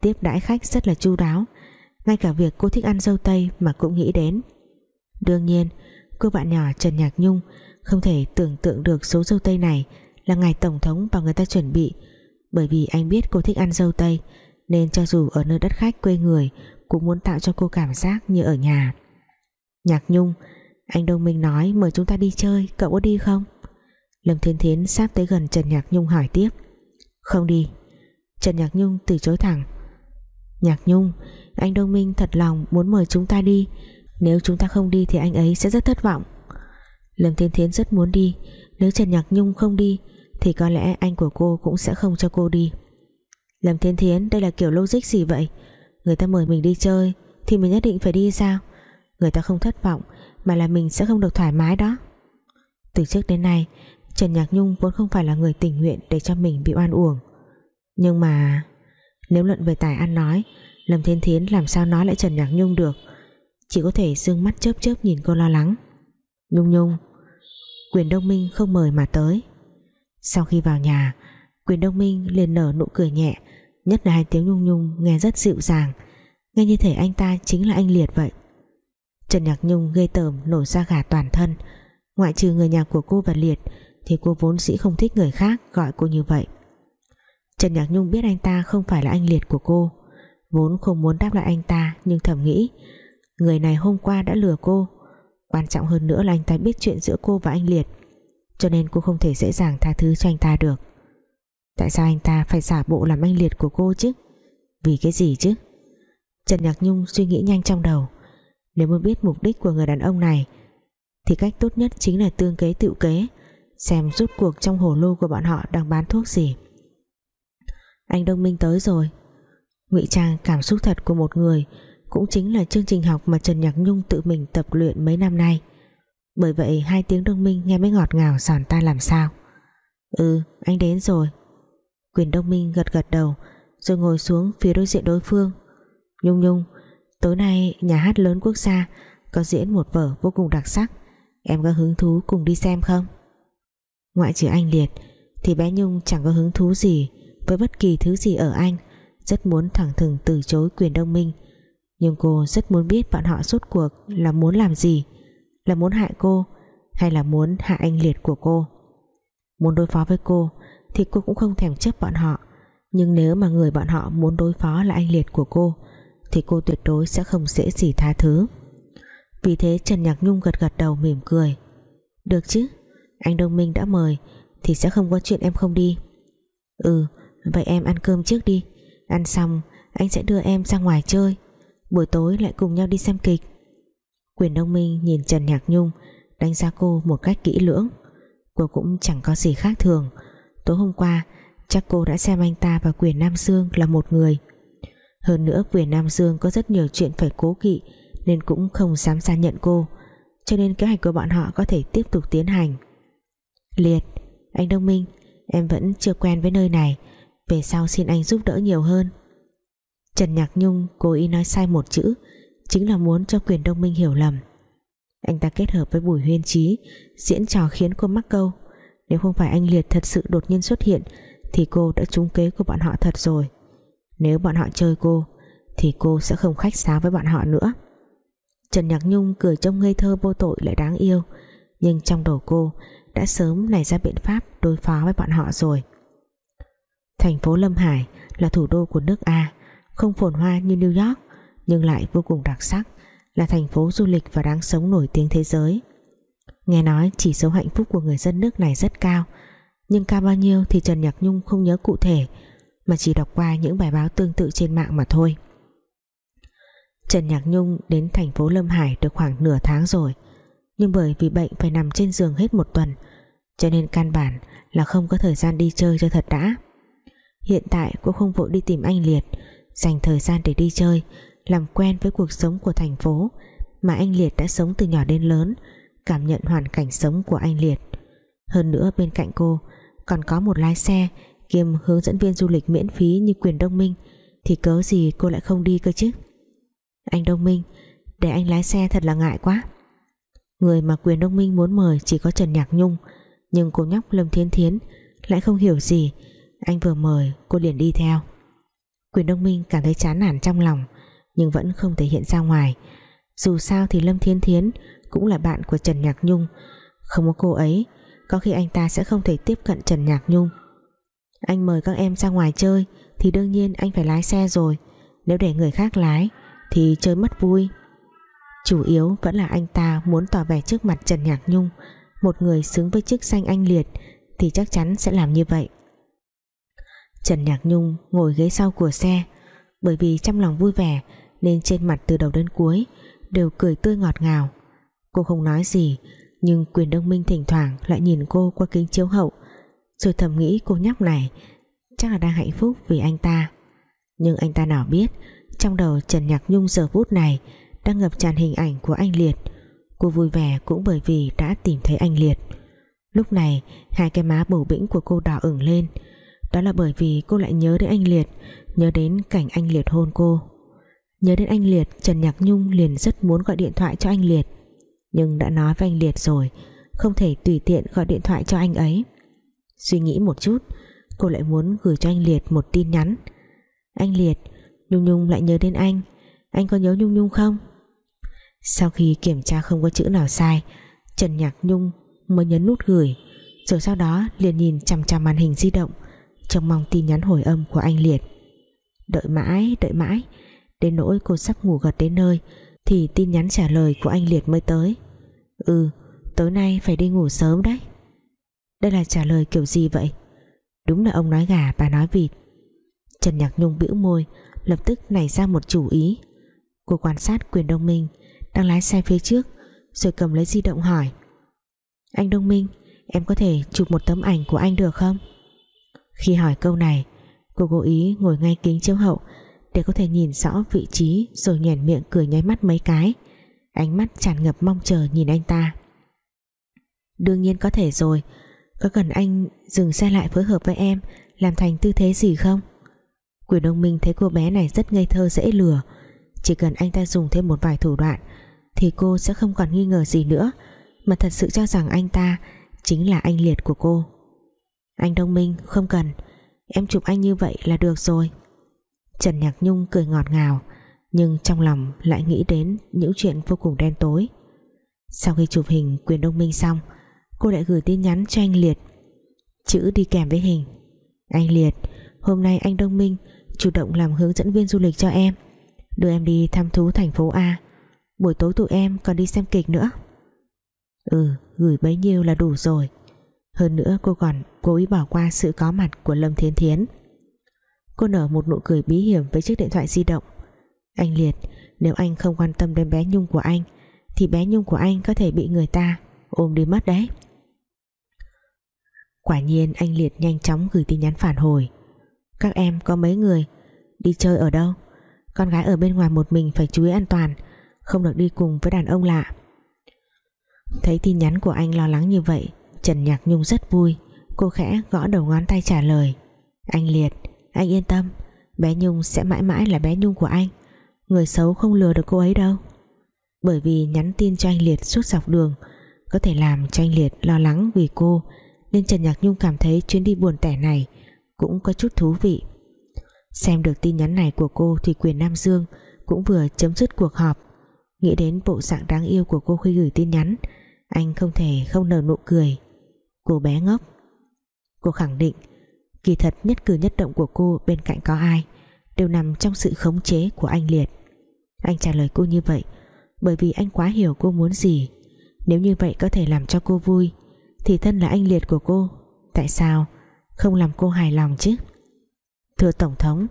Tiếp đãi khách rất là chu đáo, Ngay cả việc cô thích ăn dâu tây Mà cũng nghĩ đến. Đương nhiên, cô bạn nhỏ Trần Nhạc Nhung Không thể tưởng tượng được số dâu tây này Là ngày Tổng thống và người ta chuẩn bị, Bởi vì anh biết cô thích ăn dâu tây, Nên cho dù ở nơi đất khách quê người Cũng muốn tạo cho cô cảm giác như ở nhà. Nhạc Nhung, Anh Đông Minh nói mời chúng ta đi chơi, Cậu có đi không? Lâm Thiên Thiến sắp tới gần Trần Nhạc Nhung hỏi tiếp. Không đi. Trần Nhạc Nhung từ chối thẳng. Nhạc Nhung, Anh Đông Minh thật lòng muốn mời chúng ta đi. Nếu chúng ta không đi thì anh ấy sẽ rất thất vọng. Lâm Thiên Thiến rất muốn đi. Nếu Trần Nhạc Nhung không đi, Thì có lẽ anh của cô cũng sẽ không cho cô đi. Lâm Thiên Thiến, đây là kiểu logic gì vậy? Người ta mời mình đi chơi Thì mình nhất định phải đi sao? Người ta không thất vọng Mà là mình sẽ không được thoải mái đó. Từ trước đến nay Trần Nhạc Nhung vốn không phải là người tình nguyện Để cho mình bị oan uổng. Nhưng mà, Nếu luận về tài ăn nói, Lâm Thiên Thiến làm sao nói lại Trần Nhạc Nhung được? Chỉ có thể dương mắt chớp chớp nhìn cô lo lắng. Nhung Nhung, Quyền Đông Minh không mời mà tới. Sau khi vào nhà, Quyền Đông Minh liền nở nụ cười nhẹ, Nhất là hai tiếng Nhung Nhung nghe rất dịu dàng. Nghe như thể anh ta chính là anh Liệt vậy. Trần Nhạc Nhung ghê tởm nổi ra gà toàn thân. Ngoại trừ người nhà của cô và Liệt thì cô vốn dĩ không thích người khác gọi cô như vậy. Trần Nhạc Nhung biết anh ta không phải là anh Liệt của cô, Vốn không muốn đáp lại anh ta, Nhưng thầm nghĩ, Người này hôm qua đã lừa cô. Quan trọng hơn nữa là anh ta biết chuyện giữa cô và anh Liệt, Cho nên cô không thể dễ dàng tha thứ cho anh ta được. Tại sao anh ta phải giả bộ làm anh Liệt của cô chứ? Vì cái gì chứ? Trần Nhạc Nhung suy nghĩ nhanh trong đầu. Nếu muốn biết mục đích của người đàn ông này, Thì cách tốt nhất chính là tương kế tự kế. Xem rút cuộc trong hồ lô của bọn họ đang bán thuốc gì. Anh Đông Minh tới rồi. Ngụy trang cảm xúc thật của một người cũng chính là chương trình học mà Trần Nhạc Nhung tự mình tập luyện mấy năm nay. Bởi vậy hai tiếng đông minh nghe mới ngọt ngào giòn ta làm sao. Ừ anh đến rồi. Quyền đông minh gật gật đầu, rồi ngồi xuống phía đối diện đối phương. Nhung Nhung, tối nay nhà hát lớn quốc gia có diễn một vở vô cùng đặc sắc. Em có hứng thú cùng đi xem không? Ngoại trừ anh Liệt, thì bé Nhung chẳng có hứng thú gì với bất kỳ thứ gì ở anh, rất muốn thẳng thừng từ chối quyền đông minh. Nhưng cô rất muốn biết bọn họ rốt cuộc là muốn làm gì, là muốn hại cô hay là muốn hại anh liệt của cô. Muốn đối phó với cô thì cô cũng không thèm chấp bọn họ, nhưng nếu mà người bọn họ muốn đối phó là anh liệt của cô, thì cô tuyệt đối sẽ không dễ gì tha thứ. Vì thế Trần Nhạc Nhung gật gật đầu mỉm cười. Được chứ anh Đông Minh đã mời, thì sẽ không có chuyện em không đi. Ừ vậy em ăn cơm trước đi. Ăn xong, anh sẽ đưa em ra ngoài chơi. Buổi tối lại cùng nhau đi xem kịch. Quyền đông minh nhìn Trần Nhạc Nhung, đánh giá cô một cách kỹ lưỡng. Cô cũng chẳng có gì khác thường. Tối hôm qua, chắc cô đã xem anh ta và quyền Nam Dương là một người. Hơn nữa, quyền Nam Dương có rất nhiều chuyện phải cố kỵ, nên cũng không dám xa nhận cô. Cho nên kế hoạch của bọn họ có thể tiếp tục tiến hành. Liệt, anh Đông Minh, em vẫn chưa quen với nơi này. Về sau xin anh giúp đỡ nhiều hơn. Trần Nhạc Nhung cố ý nói sai một chữ, chính là muốn cho quyền đông minh hiểu lầm. Anh ta kết hợp với Bùi Huyên Trí diễn trò khiến cô mắc câu. Nếu không phải anh Liệt thật sự đột nhiên xuất hiện, thì cô đã trúng kế của bọn họ thật rồi. Nếu bọn họ chơi cô, thì cô sẽ không khách sáo với bọn họ nữa. Trần Nhạc Nhung cười trông ngây thơ vô tội lại đáng yêu, nhưng trong đầu cô đã sớm nảy ra biện pháp đối phó với bọn họ rồi. Thành phố Lâm Hải là thủ đô của nước A, không phồn hoa như New York, nhưng lại vô cùng đặc sắc, là thành phố du lịch và đáng sống nổi tiếng thế giới. Nghe nói chỉ số hạnh phúc của người dân nước này rất cao, nhưng cao bao nhiêu thì Trần Nhạc Nhung không nhớ cụ thể, mà chỉ đọc qua những bài báo tương tự trên mạng mà thôi. Trần Nhạc Nhung đến thành phố Lâm Hải được khoảng nửa tháng rồi nhưng bởi vì bệnh phải nằm trên giường hết một tuần, cho nên căn bản là không có thời gian đi chơi cho thật đã. Hiện tại cô không vội đi tìm anh Liệt, dành thời gian để đi chơi, làm quen với cuộc sống của thành phố mà anh Liệt đã sống từ nhỏ đến lớn, cảm nhận hoàn cảnh sống của anh Liệt. Hơn nữa bên cạnh cô còn có một lái xe kiêm hướng dẫn viên du lịch miễn phí như quyền Đông Minh, thì cớ gì cô lại không đi cơ chứ? Anh Đông Minh, để anh lái xe thật là ngại quá người mà quyền Đông Minh muốn mời chỉ có Trần Nhạc Nhung. Nhưng cô nhóc Lâm Thiên Thiến lại không hiểu gì. Anh vừa mời, cô liền đi theo. Quyền Đông Minh cảm thấy chán nản trong lòng, nhưng vẫn không thể hiện ra ngoài. Dù sao thì Lâm Thiên Thiến cũng là bạn của Trần Nhạc Nhung. Không có cô ấy, có khi anh ta sẽ không thể tiếp cận Trần Nhạc Nhung. Anh mời các em ra ngoài chơi thì đương nhiên anh phải lái xe rồi. Nếu để người khác lái thì chơi mất vui chủ yếu vẫn là anh ta muốn tỏ vẻ trước mặt Trần Nhạc Nhung. Một người xứng với chức danh anh liệt thì chắc chắn sẽ làm như vậy. Trần Nhạc Nhung ngồi ghế sau của xe. Bởi vì trong lòng vui vẻ nên trên mặt từ đầu đến cuối đều cười tươi ngọt ngào. Cô không nói gì, nhưng quyền đông minh thỉnh thoảng lại nhìn cô qua kính chiếu hậu. Rồi thầm nghĩ cô nhóc này chắc là đang hạnh phúc vì anh ta. Nhưng anh ta nào biết, trong đầu Trần Nhạc Nhung giờ phút này đang ngập tràn hình ảnh của anh Liệt. Cô vui vẻ cũng bởi vì đã tìm thấy anh Liệt. Lúc này, hai cái má bầu bĩnh của cô đỏ ửng lên. Đó là bởi vì cô lại nhớ đến anh Liệt, nhớ đến cảnh anh Liệt hôn cô. Nhớ đến anh Liệt, Trần Nhạc Nhung liền rất muốn gọi điện thoại cho anh Liệt. Nhưng đã nói với anh Liệt rồi, không thể tùy tiện gọi điện thoại cho anh ấy. Suy nghĩ một chút, cô lại muốn gửi cho anh Liệt một tin nhắn. Anh Liệt, Nhung Nhung lại nhớ đến anh. Anh có nhớ Nhung Nhung không? Sau khi kiểm tra không có chữ nào sai, Trần Nhạc Nhung mới nhấn nút gửi, rồi sau đó liền nhìn chằm chằm màn hình di động, trông mong tin nhắn hồi âm của anh Liệt. Đợi mãi đợi mãi, đến nỗi cô sắp ngủ gật đến nơi thì tin nhắn trả lời của anh Liệt mới tới. Ừ tối nay phải đi ngủ sớm đấy. Đây là trả lời kiểu gì vậy? Đúng là ông nói gà, bà nói vịt. Trần Nhạc Nhung bĩu môi, lập tức nảy ra một chủ ý. Cô quan sát quyền đông minh đang lái xe phía trước, rồi cầm lấy di động hỏi. Anh đông minh, em có thể chụp một tấm ảnh của anh được không? Khi hỏi câu này, cô cố ý ngồi ngay kính chiếu hậu để có thể nhìn rõ vị trí rồi nhoẻn miệng cười nháy mắt mấy cái. Ánh mắt tràn ngập mong chờ nhìn anh ta. Đương nhiên có thể rồi, có cần anh dừng xe lại phối hợp với em làm thành tư thế gì không? Quyền đông minh thấy cô bé này rất ngây thơ dễ lừa. Chỉ cần anh ta dùng thêm một vài thủ đoạn thì cô sẽ không còn nghi ngờ gì nữa, mà thật sự cho rằng anh ta chính là anh liệt của cô. Anh Đông Minh, không cần, Em chụp anh như vậy là được rồi. Trần Nhạc Nhung cười ngọt ngào, Nhưng trong lòng lại nghĩ đến Những chuyện vô cùng đen tối. Sau khi chụp hình quyền Đông Minh xong, Cô lại gửi tin nhắn cho anh Liệt. Chữ đi kèm với hình. Anh Liệt, Hôm nay anh Đông Minh chủ động làm hướng dẫn viên du lịch cho em, Đưa em đi thăm thú thành phố A. Buổi tối tụi em còn đi xem kịch nữa. Ừ gửi bấy nhiêu là đủ rồi. Hơn nữa, cô còn cố ý bỏ qua sự có mặt của Lâm Thiên Thiến. Cô nở một nụ cười bí hiểm với chiếc điện thoại di động. Anh Liệt, Nếu anh không quan tâm đến bé Nhung của anh, Thì bé Nhung của anh có thể bị người ta Ôm đi mất đấy. Quả nhiên, anh Liệt nhanh chóng gửi tin nhắn phản hồi. Các em có mấy người? Đi chơi ở đâu? Con gái ở bên ngoài một mình phải chú ý an toàn. Không được đi cùng với đàn ông lạ. Thấy tin nhắn của anh lo lắng như vậy Trần Nhạc Nhung rất vui. Cô khẽ gõ đầu ngón tay trả lời. Anh Liệt, anh yên tâm Bé Nhung sẽ mãi mãi là bé Nhung của anh. Người xấu không lừa được cô ấy đâu. Bởi vì nhắn tin cho anh Liệt suốt dọc đường Có thể làm cho anh Liệt lo lắng vì cô Nên Trần Nhạc Nhung cảm thấy chuyến đi buồn tẻ này Cũng có chút thú vị. Xem được tin nhắn này của cô Thì quyền Nam Dương cũng vừa chấm dứt cuộc họp. Nghĩ đến bộ dạng đáng yêu của cô khi gửi tin nhắn, Anh không thể không nở nụ cười. Cô bé ngốc. Cô khẳng định, Kỳ thật nhất cử nhất động của cô bên cạnh có ai, Đều nằm trong sự khống chế của anh Liệt. Anh trả lời cô như vậy Bởi vì anh quá hiểu cô muốn gì. Nếu như vậy có thể làm cho cô vui, Thì thân là anh Liệt của cô, Tại sao không làm cô hài lòng chứ? Thưa Tổng thống,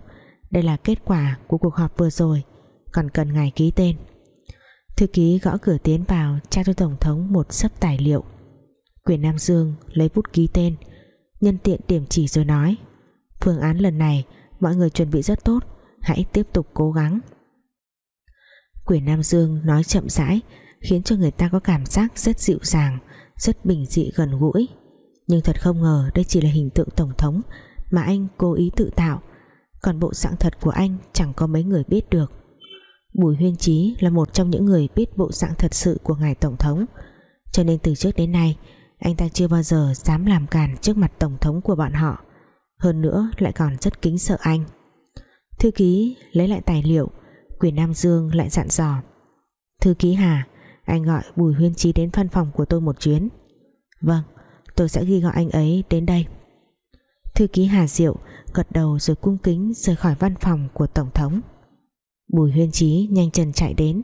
Đây là kết quả của cuộc họp vừa rồi, Còn cần ngài ký tên. Thư ký gõ cửa tiến vào, Trao cho Tổng thống một sấp tài liệu. Quyền Nam Dương lấy bút ký tên, Nhân tiện điểm chỉ rồi nói, Phương án lần này, Mọi người chuẩn bị rất tốt, Hãy tiếp tục cố gắng. Quyền Nam Dương nói chậm rãi, Khiến cho người ta có cảm giác rất dịu dàng, Rất bình dị gần gũi. Nhưng thật không ngờ đây chỉ là hình tượng tổng thống Mà anh cố ý tự tạo, Còn bộ dạng thật của anh Chẳng có mấy người biết được. Bùi Huyên Chí là một trong những người biết bộ dạng thật sự của ngài Tổng thống. Cho nên từ trước đến nay, anh ta chưa bao giờ dám làm càn trước mặt tổng thống của bọn họ. Hơn nữa lại còn rất kính sợ anh. Thư ký lấy lại tài liệu, quyền Nam Dương lại dặn dò. Thư ký Hà, anh gọi Bùi Huyên Trí đến văn phòng của tôi một chuyến. Vâng tôi sẽ ghi gọi anh ấy đến đây. Thư ký Hà Diệu gật đầu rồi cung kính rời khỏi văn phòng của tổng thống. Bùi Huyên Trí nhanh chân chạy đến.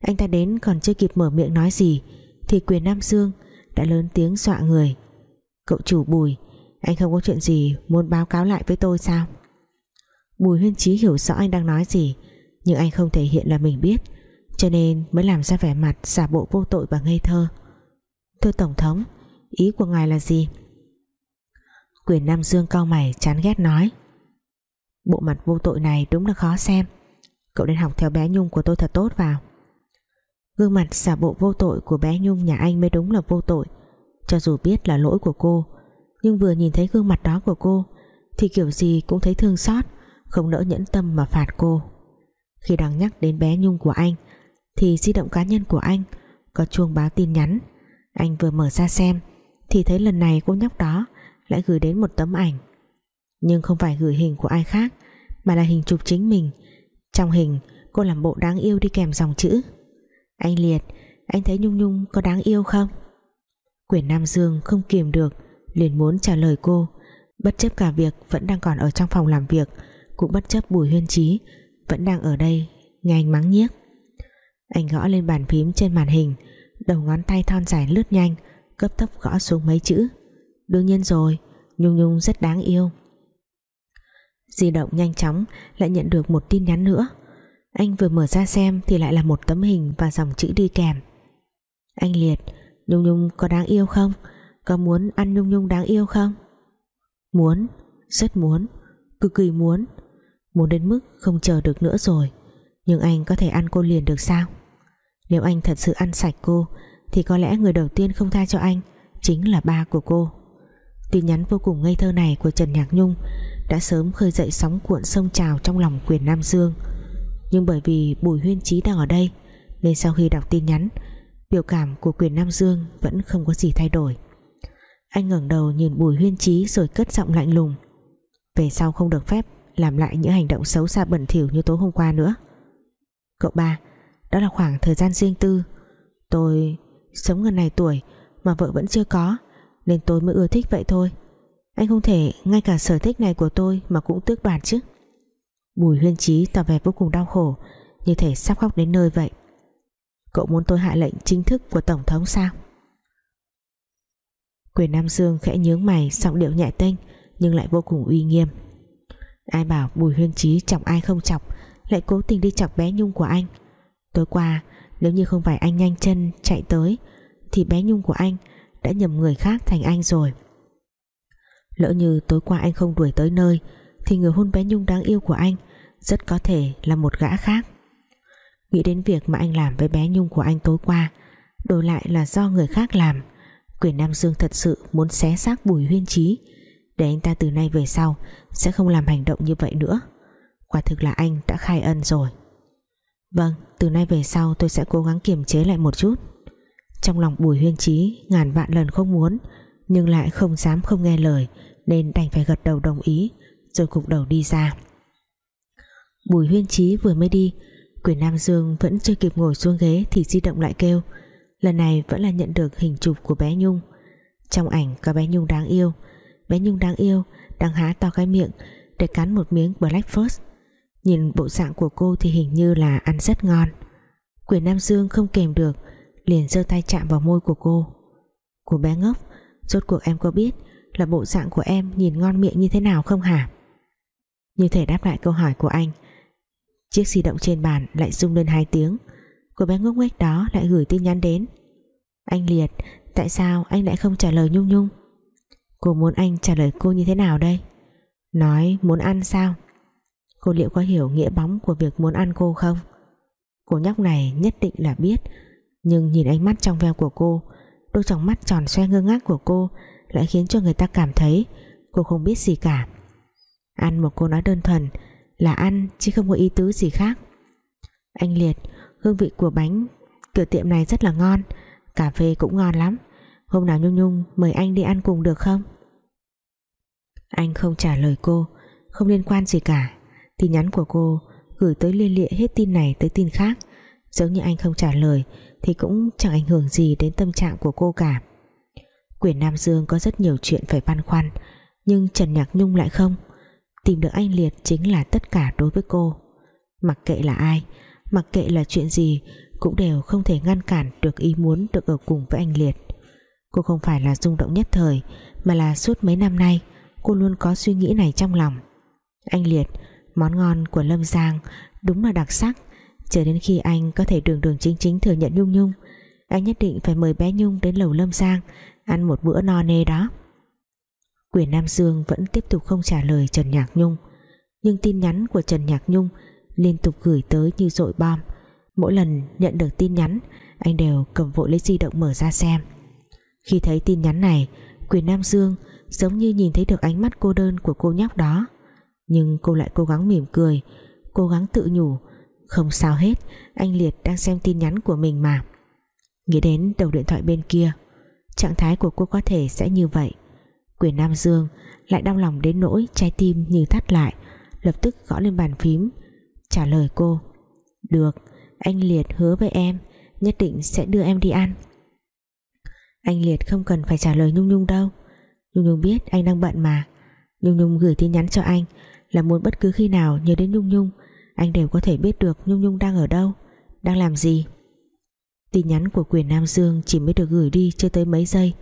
Anh ta đến còn chưa kịp mở miệng nói gì, thì quyền Nam Dương đã lớn tiếng dọa người. Cậu chủ Bùi, Anh không có chuyện gì muốn báo cáo lại với tôi sao? Bùi huyên trí hiểu rõ anh đang nói gì, Nhưng anh không thể hiện là mình biết, Cho nên mới làm ra vẻ mặt Giả bộ vô tội và ngây thơ. Thưa Tổng thống, Ý của ngài là gì? Quyền Nam Dương cao mày, chán ghét nói. Bộ mặt vô tội này đúng là khó xem. Cậu nên học theo bé Nhung của tôi thật tốt vào. Gương mặt giả bộ vô tội của bé Nhung nhà anh mới đúng là vô tội. Cho dù biết là lỗi của cô, Nhưng vừa nhìn thấy gương mặt đó của cô, Thì kiểu gì cũng thấy thương xót, Không nỡ nhẫn tâm mà phạt cô. Khi đang nhắc đến bé Nhung của anh, Thì di động cá nhân của anh Có chuông báo tin nhắn. Anh vừa mở ra xem, Thì thấy lần này cô nhóc đó Lại gửi đến một tấm ảnh. Nhưng không phải gửi hình của ai khác, Mà là hình chụp chính mình trong hình, cô làm bộ đáng yêu đi kèm dòng chữ. Anh Liệt, Anh thấy Nhung Nhung có đáng yêu không? Quyển Nam Dương không kiềm được, liền muốn trả lời cô. Bất chấp cả việc vẫn đang còn ở trong phòng làm việc, cũng bất chấp Bùi Huyên Trí vẫn đang ở đây, nghe anh mắng nhiếc. Anh gõ lên bàn phím trên màn hình, đầu ngón tay thon dài lướt nhanh, cấp tốc gõ xuống mấy chữ. Đương nhiên rồi, Nhung Nhung rất đáng yêu di động nhanh chóng, lại nhận được một tin nhắn nữa. Anh vừa mở ra xem thì lại là một tấm hình và dòng chữ đi kèm. Anh Liệt, Nhung Nhung có đáng yêu không? Có muốn ăn Nhung Nhung đáng yêu không? Muốn, Rất muốn, Cực kỳ muốn. Muốn đến mức không chờ được nữa rồi, Nhưng anh có thể ăn cô liền được sao? Nếu anh thật sự ăn sạch cô, Thì có lẽ người đầu tiên không tha cho anh Chính là ba của cô. Tin nhắn vô cùng ngây thơ này của Trần Nhạc Nhung đã sớm khơi dậy sóng cuộn sông trào Trong lòng quyền Nam Dương. Nhưng bởi vì Bùi Huyên Chí đang ở đây, nên sau khi đọc tin nhắn, biểu cảm của quyền Nam Dương vẫn không có gì thay đổi. Anh ngẩng đầu nhìn Bùi Huyên Chí rồi cất giọng lạnh lùng. Về sau không được phép làm lại những hành động xấu xa bẩn thỉu như tối hôm qua nữa. Cậu ba, đó là khoảng thời gian riêng tư. Tôi sống gần này tuổi mà vợ vẫn chưa có, nên tôi mới ưa thích vậy thôi anh không thể ngay cả sở thích này của tôi mà cũng tước đoạt chứ. Bùi huyên trí tỏ vẻ vô cùng đau khổ, Như thể sắp khóc đến nơi vậy. Cậu muốn tôi hạ lệnh chính thức của Tổng thống sao? Quyền Nam Dương khẽ nhướng mày, Giọng điệu nhẹ tênh, Nhưng lại vô cùng uy nghiêm. Ai bảo Bùi huyên trí chọc ai không chọc, Lại cố tình đi chọc bé Nhung của anh. Tối qua, nếu như không phải anh nhanh chân chạy tới, Thì bé Nhung của anh Đã nhầm người khác thành anh rồi. Lỡ như tối qua anh không đuổi tới nơi, Thì người hôn bé Nhung đáng yêu của anh rất có thể là một gã khác. Nghĩ đến việc mà anh làm với bé Nhung của anh tối qua, đổi lại là do người khác làm, quyền Nam Dương thật sự muốn xé xác Bùi Huyên Trí để anh ta từ nay về sau sẽ không làm hành động như vậy nữa. Quả thực là anh đã khai ân rồi. Vâng từ nay về sau tôi sẽ cố gắng kiềm chế lại một chút. Trong lòng Bùi Huyên Trí ngàn vạn lần không muốn, nhưng lại không dám không nghe lời nên đành phải gật đầu đồng ý, rồi cục đầu đi ra. Bùi huyên trí vừa mới đi, Quyền Nam Dương vẫn chưa kịp ngồi xuống ghế Thì di động lại kêu. Lần này vẫn là nhận được hình chụp của bé Nhung. Trong ảnh có bé Nhung đáng yêu. Bé Nhung đáng yêu Đang há to cái miệng Để cắn một miếng Black Nhìn bộ dạng của cô thì hình như là ăn rất ngon. Quyền Nam Dương không kèm được, Liền giơ tay chạm vào môi của cô. Của bé ngốc, Rốt cuộc em có biết là bộ dạng của em nhìn ngon miệng như thế nào không hả? Như thể đáp lại câu hỏi của anh, Chiếc di động trên bàn lại rung lên hai tiếng. Cô bé ngốc nghếch đó lại gửi tin nhắn đến. Anh Liệt, Tại sao anh lại không trả lời Nhung Nhung? Cô muốn anh trả lời cô như thế nào đây? Nói muốn ăn sao? Cô liệu có hiểu nghĩa bóng của việc muốn ăn cô không? Cô nhóc này nhất định là biết, Nhưng nhìn ánh mắt trong veo của cô, Đôi tròng mắt tròn xoe ngơ ngác của cô lại khiến cho người ta cảm thấy Cô không biết gì cả. Ăn một cô nói đơn thuần là ăn chứ không có ý tứ gì khác. Anh Liệt, hương vị của bánh cửa tiệm này rất là ngon, cà phê cũng ngon lắm. Hôm nào Nhung Nhung mời anh đi ăn cùng được không? Anh không trả lời cô, không liên quan gì cả. Tin nhắn của cô gửi tới liên lịa hết tin này tới tin khác. Giống như anh không trả lời thì cũng chẳng ảnh hưởng gì đến tâm trạng của cô cả. Quyền Nam Dương có rất nhiều chuyện phải băn khoăn, nhưng Trần Nhạc Nhung lại không. Tìm được anh Liệt chính là tất cả đối với cô. Mặc kệ là ai, mặc kệ là chuyện gì, cũng đều không thể ngăn cản được ý muốn được ở cùng với anh Liệt. Cô không phải là rung động nhất thời, Mà là suốt mấy năm nay, Cô luôn có suy nghĩ này trong lòng. Anh Liệt, Món ngon của Lâm Giang, Đúng là đặc sắc. Chờ đến khi anh có thể đường đường chính chính thừa nhận Nhung Nhung, Anh nhất định phải mời bé Nhung đến lầu Lâm Giang Ăn một bữa no nê đó. Quyền Nam Dương vẫn tiếp tục không trả lời Trần Nhạc Nhung, Nhưng tin nhắn của Trần Nhạc Nhung Liên tục gửi tới như dội bom. Mỗi lần nhận được tin nhắn, Anh đều cầm vội lấy di động mở ra xem. Khi thấy tin nhắn này, Quyền Nam Dương giống như nhìn thấy được ánh mắt cô đơn của cô nhóc đó. Nhưng cô lại cố gắng mỉm cười, Cố gắng tự nhủ, Không sao hết, Anh Liệt đang xem tin nhắn của mình mà. Nghĩ đến đầu điện thoại bên kia Trạng thái của cô có thể sẽ như vậy. Quyền Nam Dương lại đau lòng đến nỗi trái tim như thắt lại, lập tức gõ lên bàn phím, trả lời cô, được, anh Liệt hứa với em, nhất định sẽ đưa em đi ăn. Anh Liệt không cần phải trả lời Nhung Nhung đâu. Nhung Nhung biết anh đang bận mà. Nhung Nhung gửi tin nhắn cho anh là muốn bất cứ khi nào nhớ đến Nhung Nhung, anh đều có thể biết được Nhung Nhung đang ở đâu, đang làm gì tin nhắn của quyền Nam Dương chỉ mới được gửi đi chưa tới mấy giây,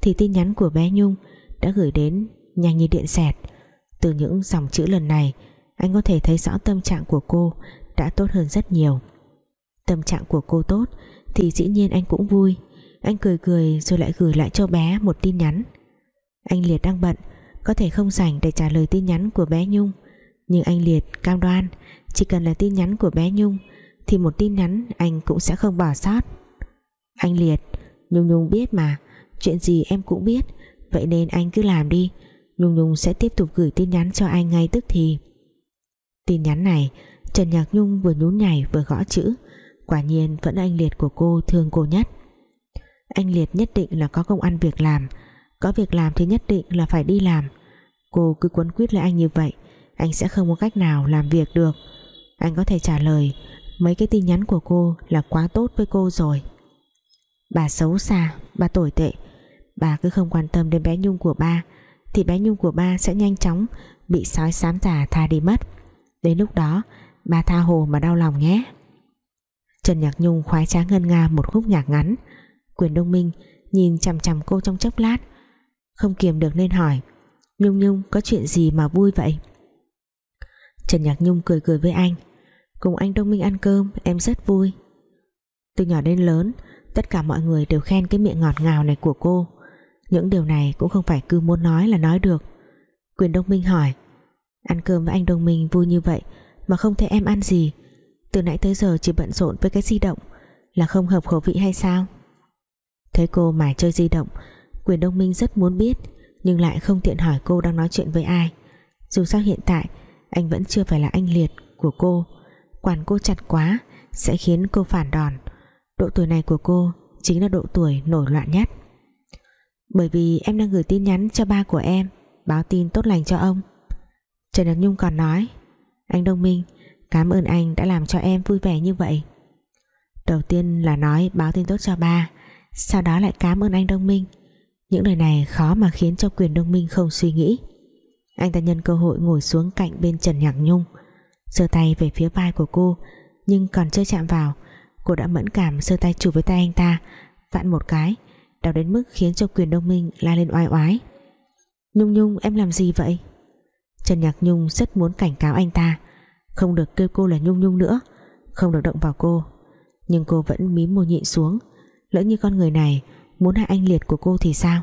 thì tin nhắn của bé Nhung đã gửi đến nhanh như điện xẹt. Từ những dòng chữ lần này, anh có thể thấy rõ tâm trạng của cô đã tốt hơn rất nhiều. Tâm trạng của cô tốt thì dĩ nhiên anh cũng vui. Anh cười cười rồi lại gửi lại cho bé một tin nhắn. Anh Liệt đang bận, có thể không rảnh để trả lời tin nhắn của bé Nhung. Nhưng anh Liệt cam đoan, chỉ cần là tin nhắn của bé Nhung thì một tin nhắn anh cũng sẽ không bỏ sót. Anh Liệt, Nhung Nhung biết mà, chuyện gì em cũng biết, vậy nên anh cứ làm đi, Nhung Nhung sẽ tiếp tục gửi tin nhắn cho anh ngay tức thì. Tin nhắn này, Trần Nhạc Nhung vừa nhún nhảy vừa gõ chữ, quả nhiên vẫn anh Liệt của cô thương cô nhất. Anh Liệt nhất định là có công ăn việc làm, có việc làm thì nhất định là phải đi làm. Cô cứ quấn quýt lại anh như vậy, anh sẽ không có cách nào làm việc được. Anh có thể trả lời mấy cái tin nhắn của cô là quá tốt với cô rồi. Bà xấu xa, bà tồi tệ. Bà cứ không quan tâm đến bé Nhung của ba, thì bé Nhung của ba sẽ nhanh chóng bị sói xám già tha đi mất. Đến lúc đó, bà tha hồ mà đau lòng nhé. Trần Nhạc Nhung khoái trá ngân nga một khúc nhạc ngắn. Quyền Đông Minh nhìn chằm chằm cô trong chốc lát, không kiềm được nên hỏi, Nhung Nhung, có chuyện gì mà vui vậy? Trần Nhạc Nhung cười cười với anh Cùng anh Đông Minh ăn cơm, Em rất vui. Từ nhỏ đến lớn, Tất cả mọi người đều khen cái miệng ngọt ngào này của cô. Những điều này cũng không phải cứ muốn nói là nói được. Quyền Đông Minh hỏi, Ăn cơm với anh Đông Minh vui như vậy Mà không thấy em ăn gì? Từ nãy tới giờ chỉ bận rộn với cái di động, Là không hợp khẩu vị hay sao? Thấy cô mải chơi di động, Quyền Đông Minh rất muốn biết, Nhưng lại không tiện hỏi cô đang nói chuyện với ai. Dù sao hiện tại, Anh vẫn chưa phải là anh liệt của cô. Quản cô chặt quá, Sẽ khiến cô phản đòn. Độ tuổi này của cô Chính là độ tuổi nổi loạn nhất. Bởi vì em đang gửi tin nhắn cho ba của em, Báo tin tốt lành cho ông. Trần Nhật Nhung còn nói, Anh Đông Minh, Cảm ơn anh đã làm cho em vui vẻ như vậy. Đầu tiên là nói báo tin tốt cho ba, Sau đó lại cảm ơn anh Đông Minh. Những lời này khó mà khiến cho quyền đông minh không suy nghĩ. Anh ta nhân cơ hội ngồi xuống cạnh bên Trần Nhạc Nhung giơ tay về phía vai của cô, Nhưng còn chưa chạm vào, Cô đã mẫn cảm giơ tay chụp với tay anh ta, Vặn một cái, Đau đến mức khiến cho quyền đông minh la lên oai oái. Nhung Nhung, em làm gì vậy? Trần Nhạc Nhung rất muốn cảnh cáo anh ta, Không được kêu cô là Nhung Nhung nữa, Không được động vào cô. Nhưng cô vẫn mím môi nhịn xuống, Lỡ như con người này muốn hại anh liệt của cô thì sao?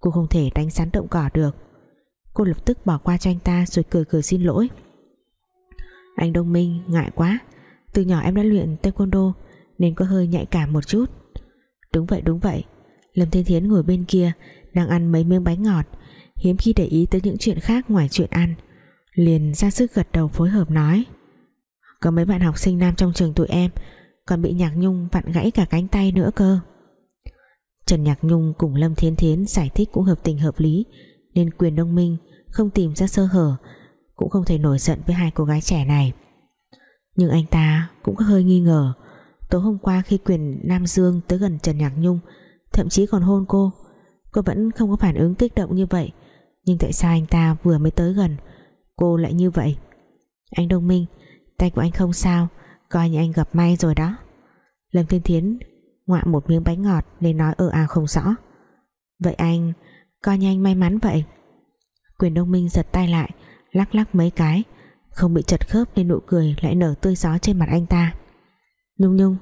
Cô không thể đánh sán động cỏ được. Cô lập tức bỏ qua cho anh ta rồi cười cười xin lỗi anh Đông Minh ngại quá. Từ nhỏ em đã luyện taekwondo, nên có hơi nhạy cảm một chút. Đúng vậy đúng vậy. Lâm Thiên Thiến ngồi bên kia, đang ăn mấy miếng bánh ngọt. Hiếm khi để ý tới những chuyện khác ngoài chuyện ăn. Liền ra sức gật đầu phối hợp nói. Có mấy bạn học sinh nam trong trường tụi em, còn bị nhạc nhung vặn gãy cả cánh tay nữa cơ. Trần Nhạc Nhung cùng Lâm Thiên Thiến giải thích cũng hợp tình hợp lý, nên quyền đông minh không tìm ra sơ hở cũng không thể nổi giận với hai cô gái trẻ này. Nhưng anh ta cũng có hơi nghi ngờ. Tối hôm qua khi quyền Nam Dương tới gần Trần Nhạc Nhung, thậm chí còn hôn cô cô vẫn không có phản ứng kích động như vậy. Nhưng tại sao anh ta vừa mới tới gần, cô lại như vậy? Anh Đông Minh, tay của anh không sao, coi như anh gặp may rồi đó. Lâm Thiên Thiến ngoạ một miếng bánh ngọt nên nói ơ à không rõ. Vậy anh, Coi như anh may mắn vậy. Quyền đông minh giật tay lại Lắc lắc mấy cái. Không bị chật khớp nên nụ cười lại nở tươi gió trên mặt anh ta. Nhung nhung,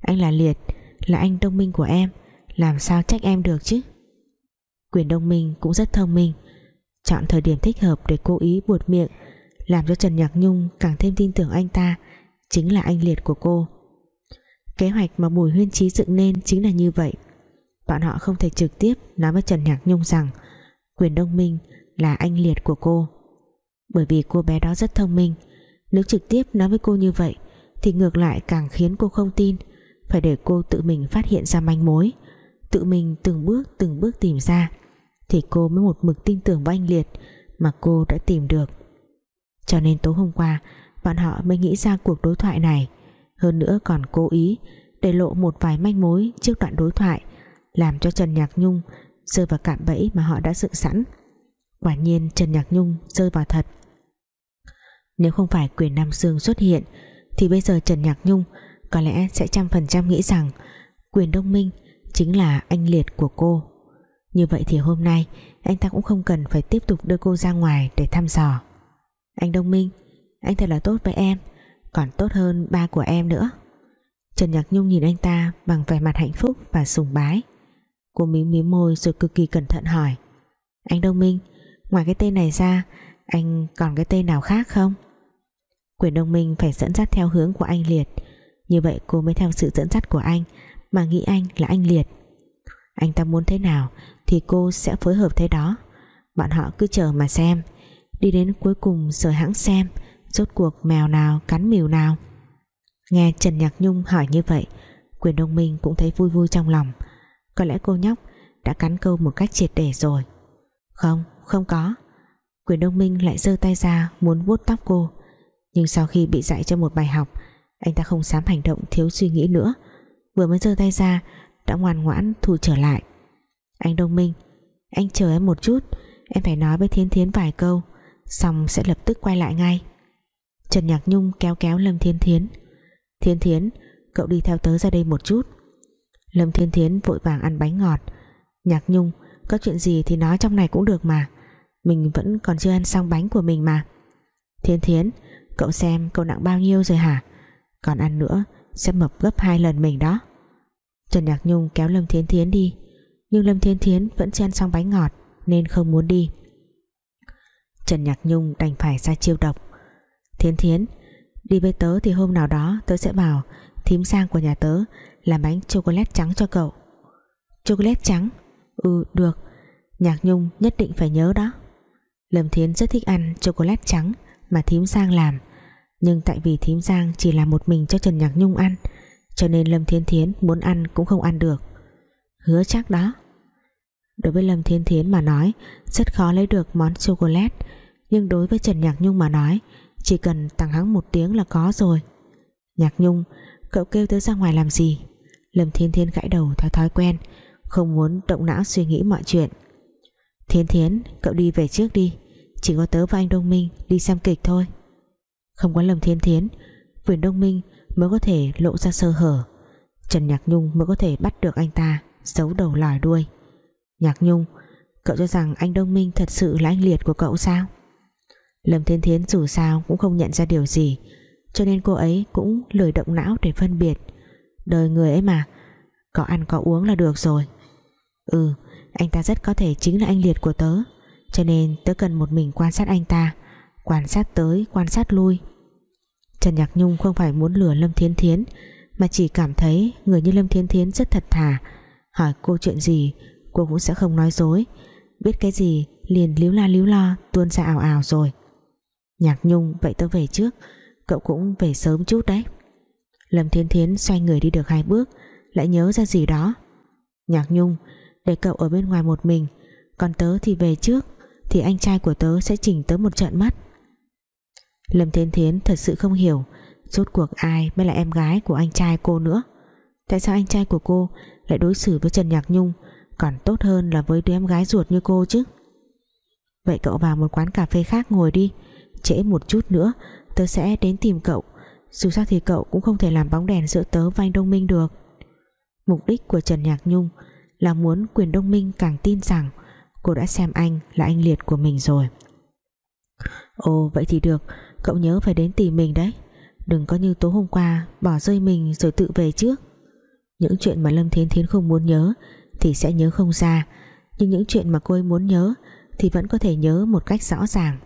Anh là Liệt, Là anh đông minh của em, Làm sao trách em được chứ? Quyền đông minh cũng rất thông minh. Chọn thời điểm thích hợp để cố ý buột miệng, Làm cho Trần Nhạc Nhung càng thêm tin tưởng anh ta, Chính là anh Liệt của cô. Kế hoạch mà Bùi Huyên Trí dựng nên chính là như vậy. Bọn họ không thể trực tiếp nói với Trần Nhạc Nhung rằng Quyền Đông Minh là anh liệt của cô. Bởi vì cô bé đó rất thông minh. Nếu trực tiếp nói với cô như vậy, Thì ngược lại càng khiến cô không tin. Phải để cô tự mình phát hiện ra manh mối. Tự mình từng bước từng bước tìm ra, Thì cô mới một mực tin tưởng vào anh Liệt Mà cô đã tìm được. Cho nên tối hôm qua, Bọn họ mới nghĩ ra cuộc đối thoại này. Hơn nữa còn cố ý Để lộ một vài manh mối trước đoạn đối thoại, làm cho Trần Nhạc Nhung rơi vào cạm bẫy mà họ đã dựng sẵn quả nhiên Trần Nhạc Nhung rơi vào thật. Nếu không phải quyền Nam Dương xuất hiện, thì bây giờ Trần Nhạc Nhung có lẽ sẽ trăm phần trăm nghĩ rằng quyền Đông Minh chính là anh liệt của cô. Như vậy thì hôm nay, anh ta cũng không cần phải tiếp tục đưa cô ra ngoài để thăm dò. Anh Đông Minh, anh thật là tốt với em, còn tốt hơn ba của em nữa. Trần Nhạc Nhung nhìn anh ta bằng vẻ mặt hạnh phúc và sùng bái. Cô mím mím môi rồi cực kỳ cẩn thận hỏi, Anh Đông Minh Ngoài cái tên này ra Anh còn cái tên nào khác không? Quyền Đông Minh phải dẫn dắt theo hướng của anh Liệt. Như vậy cô mới theo sự dẫn dắt của anh Mà nghĩ anh là anh Liệt. Anh ta muốn thế nào Thì cô sẽ phối hợp thế đó. Bọn họ cứ chờ mà xem. Đi đến cuối cùng rồi hãng xem Rốt cuộc mèo nào cắn mìu nào. Nghe Trần Nhạc Nhung hỏi như vậy Quyền Đông Minh cũng thấy vui vui trong lòng. Có lẽ cô nhóc đã cắn câu một cách triệt để rồi. Không, không có. Quyền Đông Minh lại giơ tay ra Muốn vuốt tóc cô. Nhưng sau khi bị dạy cho một bài học, Anh ta không dám hành động thiếu suy nghĩ nữa. Vừa mới giơ tay ra, Đã ngoan ngoãn thu trở lại. Anh Đông Minh, Anh chờ em một chút, Em phải nói với Thiên Thiến vài câu, Xong sẽ lập tức quay lại ngay. Trần Nhạc Nhung kéo kéo Lâm Thiên Thiến. Thiên Thiến, Cậu đi theo tớ ra đây một chút. Lâm Thiên Thiến vội vàng ăn bánh ngọt. Nhạc Nhung, Có chuyện gì thì nói trong này cũng được mà. Mình vẫn còn chưa ăn xong bánh của mình mà. Thiên Thiến, Cậu xem cậu nặng bao nhiêu rồi hả? Còn ăn nữa, sẽ mập gấp hai lần mình đó. Trần Nhạc Nhung kéo Lâm Thiên Thiến đi, Nhưng Lâm Thiên Thiến vẫn chưa ăn xong bánh ngọt Nên không muốn đi. Trần Nhạc Nhung đành phải ra chiêu độc. Thiên Thiến, Đi với tớ thì hôm nào đó tớ sẽ bảo Thím sang của nhà tớ làm bánh chocolate trắng cho cậu. Chocolate trắng? Ừ được. Nhạc Nhung nhất định phải nhớ đó. Lâm Thiến rất thích ăn chocolate trắng mà thím Giang làm. Nhưng tại vì thím Giang chỉ làm một mình cho Trần Nhạc Nhung ăn, cho nên Lâm Thiên Thiến muốn ăn cũng không ăn được. Hứa chắc đó. Đối với Lâm Thiên Thiến mà nói, rất khó lấy được món chocolate. Nhưng đối với Trần Nhạc Nhung mà nói, chỉ cần tặng hắn một tiếng là có rồi. Nhạc Nhung, cậu kêu tớ ra ngoài làm gì? Lâm Thiên Thiên gãi đầu theo thói quen, Không muốn động não suy nghĩ mọi chuyện. Thiên Thiến, Cậu đi về trước đi. Chỉ có tớ và anh Đông Minh đi xem kịch thôi. Không có Lâm Thiên Thiến Quyền Đông Minh mới có thể lộ ra sơ hở. Trần Nhạc Nhung mới có thể bắt được anh ta Giấu đầu lòi đuôi. Nhạc Nhung, Cậu cho rằng anh Đông Minh thật sự là anh liệt của cậu sao? Lâm Thiên Thiến dù sao cũng không nhận ra điều gì, Cho nên cô ấy cũng lười động não để phân biệt. Đời người ấy mà, Có ăn có uống là được rồi. Ừ anh ta rất có thể chính là anh liệt của tớ. Cho nên tớ cần một mình quan sát anh ta, Quan sát tới, quan sát lui. Trần Nhạc Nhung không phải muốn lừa Lâm Thiến Thiến, Mà chỉ cảm thấy Người như Lâm Thiến Thiến rất thật thà. Hỏi cô chuyện gì, Cô cũng sẽ không nói dối. Biết cái gì, liền líu la líu lo, Tuôn ra ảo ảo rồi. Nhạc Nhung, vậy tớ về trước, Cậu cũng về sớm chút đấy. Lâm Thiên Thiến xoay người đi được hai bước, Lại nhớ ra gì đó. Nhạc Nhung, để cậu ở bên ngoài một mình, Còn tớ thì về trước. Thì anh trai của tớ sẽ chỉnh tớ một trận mắt. Lâm Thiên Thiến thật sự không hiểu, Rốt cuộc ai mới là em gái của anh trai cô nữa? Tại sao anh trai của cô Lại đối xử với Trần Nhạc Nhung Còn tốt hơn là với đứa em gái ruột như cô chứ? Vậy cậu vào một quán cà phê khác ngồi đi, Trễ một chút nữa, Tớ sẽ đến tìm cậu. Dù sao thì cậu cũng không thể làm bóng đèn giữa tớ và anh Đông Minh được. Mục đích của Trần Nhạc Nhung là muốn quyền đông minh càng tin rằng cô đã xem anh là anh liệt của mình rồi. Ồ, vậy thì được. Cậu nhớ phải đến tìm mình đấy. Đừng có như tối hôm qua, bỏ rơi mình rồi tự về trước những chuyện mà Lâm Thiên Thiến không muốn nhớ thì sẽ nhớ không ra. Nhưng những chuyện mà cô ấy muốn nhớ thì vẫn có thể nhớ một cách rõ ràng.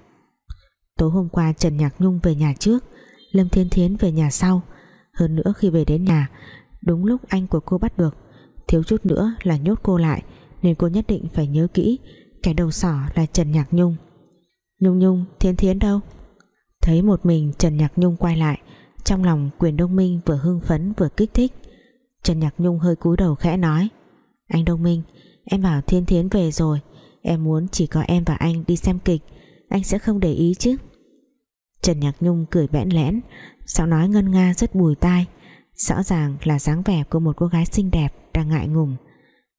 Tối hôm qua Trần Nhạc Nhung về nhà trước, Lâm Thiên Thiến về nhà sau. Hơn nữa khi về đến nhà, đúng lúc anh của cô bắt được, thiếu chút nữa là nhốt cô lại nên cô nhất định phải nhớ kỹ, kẻ đầu sỏ là Trần Nhạc Nhung. Nhung Nhung, Thiến Thiến đâu? Thấy một mình Trần Nhạc Nhung quay lại, trong lòng quyền đông minh vừa hưng phấn vừa kích thích. Trần Nhạc Nhung hơi cúi đầu khẽ nói, Anh Đông Minh, Em bảo Thiên Thiến về rồi, Em muốn chỉ có em và anh đi xem kịch, Anh sẽ không để ý chứ? Trần Nhạc Nhung cười bẽn lẽn, Giọng nói ngân nga rất bùi tai, Rõ ràng là dáng vẻ của một cô gái xinh đẹp Đang ngại ngùng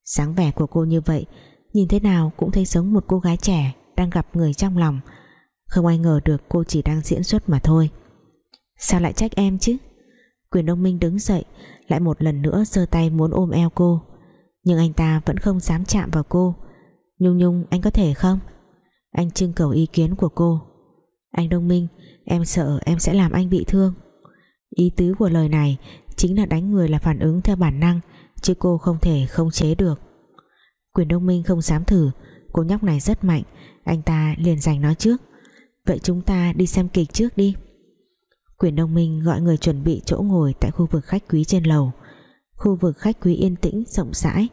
dáng vẻ của cô như vậy, Nhìn thế nào cũng thấy giống một cô gái trẻ Đang gặp người trong lòng. Không ai ngờ được cô chỉ đang diễn xuất mà thôi. Sao lại trách em chứ? Quyền Đông Minh đứng dậy, Lại một lần nữa giơ tay muốn ôm eo cô. Nhưng anh ta vẫn không dám chạm vào cô. Nhung Nhung, anh có thể không? Anh trưng cầu ý kiến của cô. Anh Đông Minh, Em sợ em sẽ làm anh bị thương. Ý tứ của lời này Chính là đánh người là phản ứng theo bản năng. Chứ cô không thể không chế được. Quyền Đông Minh không dám thử. Cô nhóc này rất mạnh. Anh ta liền giành nó trước. Vậy chúng ta đi xem kịch trước đi. Quyền Đông Minh gọi người chuẩn bị chỗ ngồi Tại khu vực khách quý trên lầu. Khu vực khách quý yên tĩnh, rộng rãi,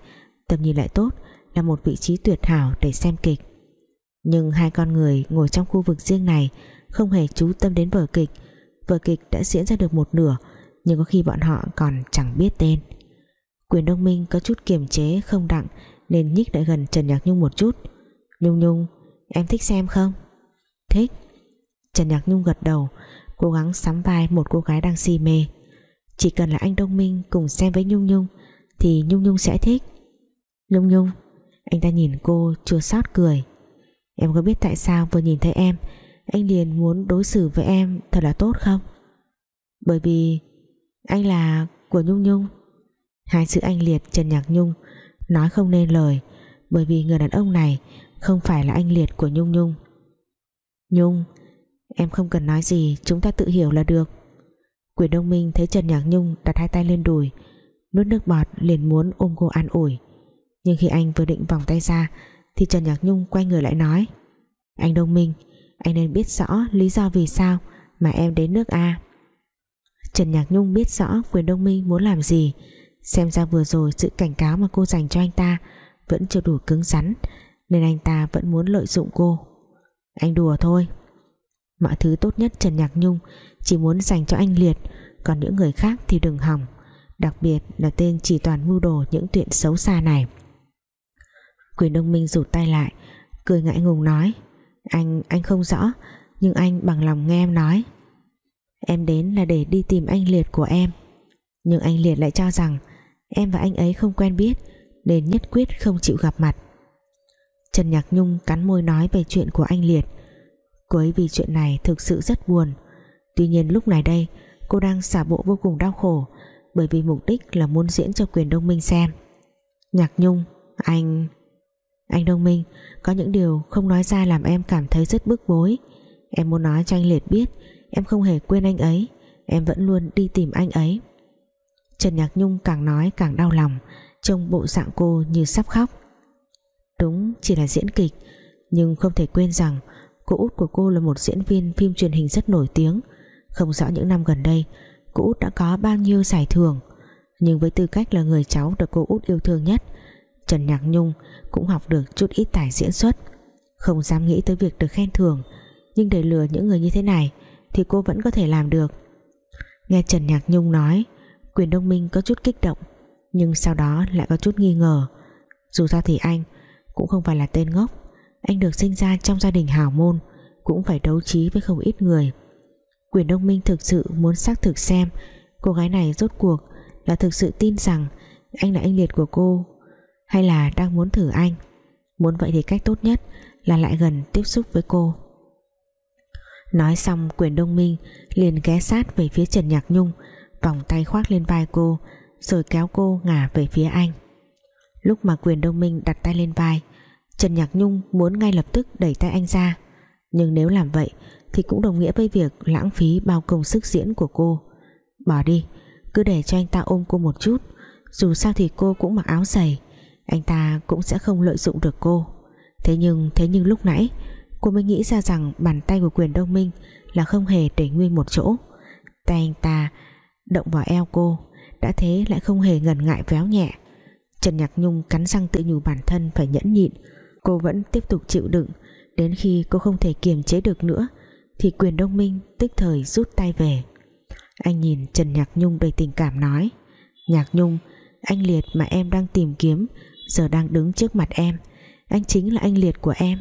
Tầm nhìn lại tốt, Là một vị trí tuyệt hảo để xem kịch. Nhưng hai con người ngồi trong khu vực riêng này Không hề chú tâm đến vở kịch. Vở kịch đã diễn ra được một nửa, Nhưng có khi bọn họ còn chẳng biết tên. Quyền Đông Minh có chút kiềm chế, không đặng, Nên nhích lại gần Trần Nhạc Nhung một chút. Nhung Nhung, Em thích xem không? Thích. Trần Nhạc Nhung gật đầu, Cố gắng sắm vai một cô gái đang si mê. Chỉ cần là anh Đông Minh Cùng xem với Nhung Nhung, Thì Nhung Nhung sẽ thích. Nhung Nhung. Anh ta nhìn cô chưa sót cười. Em có biết tại sao vừa nhìn thấy em, Anh liền muốn đối xử với em Thật là tốt không? Bởi vì anh là của Nhung Nhung. Hai chữ anh liệt Trần Nhạc Nhung Nói không nên lời, Bởi vì người đàn ông này Không phải là anh liệt của Nhung Nhung. Nhung, Em không cần nói gì, Chúng ta tự hiểu là được. Quyền Đông Minh thấy Trần Nhạc Nhung đặt hai tay lên đùi, Nuốt nước bọt liền muốn ôm cô an ủi. Nhưng khi anh vừa định vòng tay ra, Thì Trần Nhạc Nhung quay người lại nói, Anh Đông Minh, Anh nên biết rõ lý do vì sao Mà em đến nước A. Trần Nhạc Nhung biết rõ quyền Đông Minh muốn làm gì Xem ra vừa rồi sự cảnh cáo mà cô dành cho anh ta Vẫn chưa đủ cứng rắn Nên anh ta vẫn muốn lợi dụng cô. Anh đùa thôi. Mọi thứ tốt nhất Trần Nhạc Nhung Chỉ muốn dành cho anh Liệt Còn những người khác thì đừng hỏng Đặc biệt là tên chỉ toàn mưu đồ những chuyện xấu xa này. Quyền Đông Minh rụt tay lại Cười ngại ngùng nói Anh, anh không rõ Nhưng anh bằng lòng nghe em nói. Em đến là để đi tìm anh Liệt của em Nhưng anh Liệt lại cho rằng Em và anh ấy không quen biết, Nên nhất quyết không chịu gặp mặt. Trần Nhạc Nhung cắn môi nói về chuyện của anh Liệt. Cô ấy vì chuyện này thực sự rất buồn. Tuy nhiên lúc này đây, Cô đang xả bộ vô cùng đau khổ, Bởi vì mục đích là muốn diễn cho quyền đông minh xem. Nhạc Nhung, Anh Anh Đông Minh, Có những điều không nói ra làm em cảm thấy rất bức bối. Em muốn nói cho anh Liệt biết, Em không hề quên anh ấy, Em vẫn luôn đi tìm anh ấy. Trần Nhạc Nhung càng nói càng đau lòng, Trông bộ dạng cô như sắp khóc. Đúng, chỉ là diễn kịch, Nhưng không thể quên rằng Cô út của cô là một diễn viên phim truyền hình rất nổi tiếng. Không rõ những năm gần đây, Cô út đã có bao nhiêu giải thưởng. Nhưng với tư cách là người cháu được cô út yêu thương nhất, Trần Nhạc Nhung cũng học được chút ít tài diễn xuất. Không dám nghĩ tới việc được khen thưởng, Nhưng để lừa những người như thế này Thì cô vẫn có thể làm được. Nghe Trần Nhạc Nhung nói Quyền Đông Minh có chút kích động, Nhưng sau đó lại có chút nghi ngờ. Dù sao thì anh Cũng không phải là tên ngốc. Anh được sinh ra trong gia đình hào môn, cũng phải đấu trí với không ít người. Quyền đông minh thực sự muốn xác thực xem cô gái này rốt cuộc là thực sự tin rằng anh là anh liệt của cô, hay là đang muốn thử anh. Muốn vậy thì cách tốt nhất là lại gần tiếp xúc với cô. Nói xong, quyền đông minh liền ghé sát về phía trần nhạc nhung vòng tay khoác lên vai cô, rồi kéo cô ngả về phía anh. Lúc mà quyền đông minh đặt tay lên vai, Trần Nhạc Nhung muốn ngay lập tức đẩy tay anh ra. Nhưng nếu làm vậy thì cũng đồng nghĩa với việc lãng phí bao công sức diễn của cô. Bỏ đi, cứ để cho anh ta ôm cô một chút, dù sao thì cô cũng mặc áo giày anh ta cũng sẽ không lợi dụng được cô. Thế nhưng thế nhưng lúc nãy, cô mới nghĩ ra rằng bàn tay của quyền đông minh là không hề để nguyên một chỗ. Tay anh ta động vào eo cô, đã thế lại không hề ngần ngại véo nhẹ. Trần Nhạc Nhung cắn răng tự nhủ bản thân phải nhẫn nhịn, cô vẫn tiếp tục chịu đựng. Đến khi cô không thể kiềm chế được nữa, thì quyền đông minh tức thời rút tay về. Anh nhìn Trần Nhạc Nhung đầy tình cảm nói, Nhạc Nhung, anh Liệt mà em đang tìm kiếm, giờ đang đứng trước mặt em, anh chính là anh Liệt của em.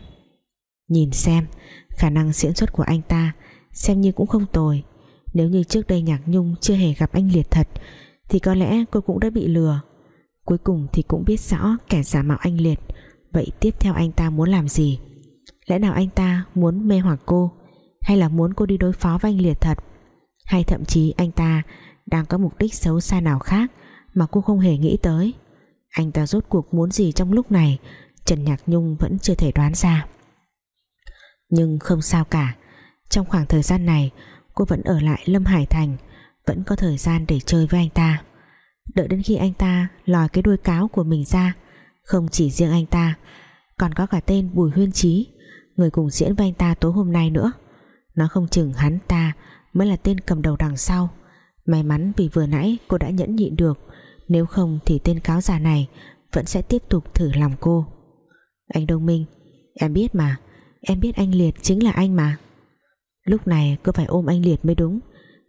Nhìn xem, khả năng diễn xuất của anh ta xem như cũng không tồi nếu như trước đây Nhạc Nhung chưa hề gặp anh Liệt thật, thì có lẽ cô cũng đã bị lừa. Cuối cùng thì cũng biết rõ kẻ giả mạo anh Liệt. Vậy tiếp theo anh ta muốn làm gì? Lẽ nào anh ta muốn mê hoặc cô, hay là muốn cô đi đối phó với anh Liệt thật? Hay thậm chí anh ta đang có mục đích xấu xa nào khác mà cô không hề nghĩ tới? Anh ta rốt cuộc muốn gì trong lúc này? Trần Nhạc Nhung vẫn chưa thể đoán ra. Nhưng không sao cả. Trong khoảng thời gian này cô vẫn ở lại Lâm Hải Thành, vẫn có thời gian để chơi với anh ta. Đợi đến khi anh ta lòi cái đuôi cáo của mình ra, không chỉ riêng anh ta, còn có cả tên Bùi Huyên Trí người cùng diễn với anh ta tối hôm nay nữa. Nó không chừng hắn ta mới là tên cầm đầu đằng sau. May mắn vì vừa nãy cô đã nhẫn nhịn được, nếu không thì tên cáo già này vẫn sẽ tiếp tục thử lòng cô. Anh Đông Minh, em biết mà, em biết anh Liệt chính là anh mà lúc này cô phải ôm anh Liệt mới đúng.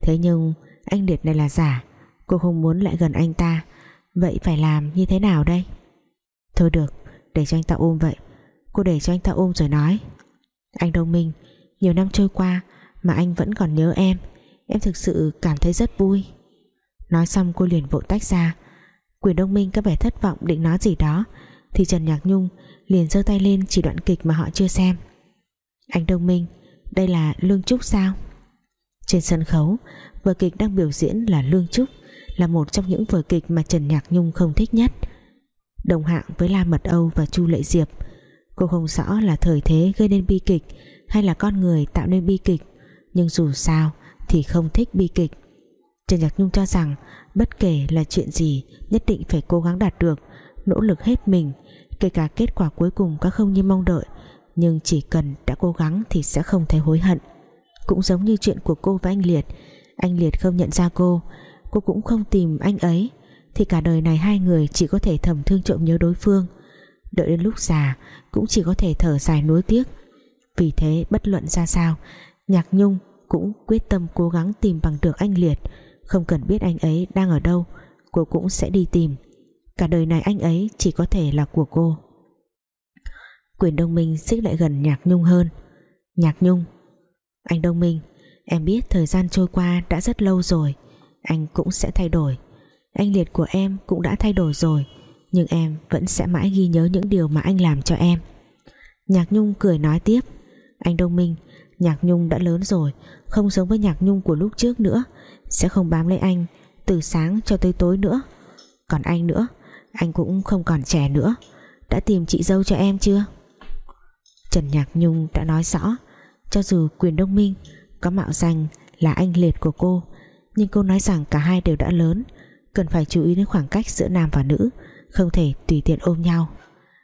Thế nhưng, anh Liệt này là giả. Cô không muốn lại gần anh ta. Vậy phải làm như thế nào đây? Thôi được, để cho anh ta ôm vậy. Cô để cho anh ta ôm rồi nói. Anh Đông Minh, nhiều năm trôi qua mà anh vẫn còn nhớ em. Em thực sự cảm thấy rất vui. Nói xong cô liền vội tách ra. Quyền đông minh có vẻ thất vọng định nói gì đó, thì Trần Nhạc Nhung liền giơ tay lên chỉ đoạn kịch mà họ chưa xem. Anh Đông Minh đây là Lương Trúc sao? Trên sân khấu, vở kịch đang biểu diễn là Lương Trúc, là một trong những vở kịch mà Trần Nhạc Nhung không thích nhất. Đồng hạng với La Mật Âu và Chu Lệ Diệp. Cô không rõ là thời thế gây nên bi kịch hay là con người tạo nên bi kịch, nhưng dù sao thì không thích bi kịch. Trần Nhạc Nhung cho rằng bất kể là chuyện gì, nhất định phải cố gắng đạt được, nỗ lực hết mình, kể cả kết quả cuối cùng có không như mong đợi nhưng chỉ cần đã cố gắng thì sẽ không thấy hối hận. Cũng giống như chuyện của cô và anh Liệt. Anh Liệt không nhận ra cô. Cô cũng không tìm anh ấy. Thì cả đời này hai người chỉ có thể thầm thương trộm nhớ đối phương. Đợi đến lúc già, cũng chỉ có thể thở dài nuối tiếc. Vì thế, bất luận ra sao, Nhạc Nhung cũng quyết tâm cố gắng tìm bằng được anh Liệt. Không cần biết anh ấy đang ở đâu, cô cũng sẽ đi tìm. Cả đời này anh ấy chỉ có thể là của cô quyền đông minh xích lại gần nhạc nhung hơn. Nhạc nhung, anh đông minh, em biết thời gian trôi qua đã rất lâu rồi, anh cũng sẽ thay đổi. Anh liệt của em cũng đã thay đổi rồi, nhưng em vẫn sẽ mãi ghi nhớ những điều mà anh làm cho em. Nhạc nhung cười nói tiếp, anh đông minh, nhạc nhung đã lớn rồi, không giống với nhạc nhung của lúc trước nữa, sẽ không bám lấy anh từ sáng cho tới tối nữa. Còn anh nữa, anh cũng không còn trẻ nữa. Đã tìm chị dâu cho em chưa? Trần Nhạc Nhung đã nói rõ, cho dù quyền đông minh có mạo danh là anh liệt của cô, nhưng cô nói rằng cả hai đều đã lớn, cần phải chú ý đến khoảng cách giữa nam và nữ, không thể tùy tiện ôm nhau.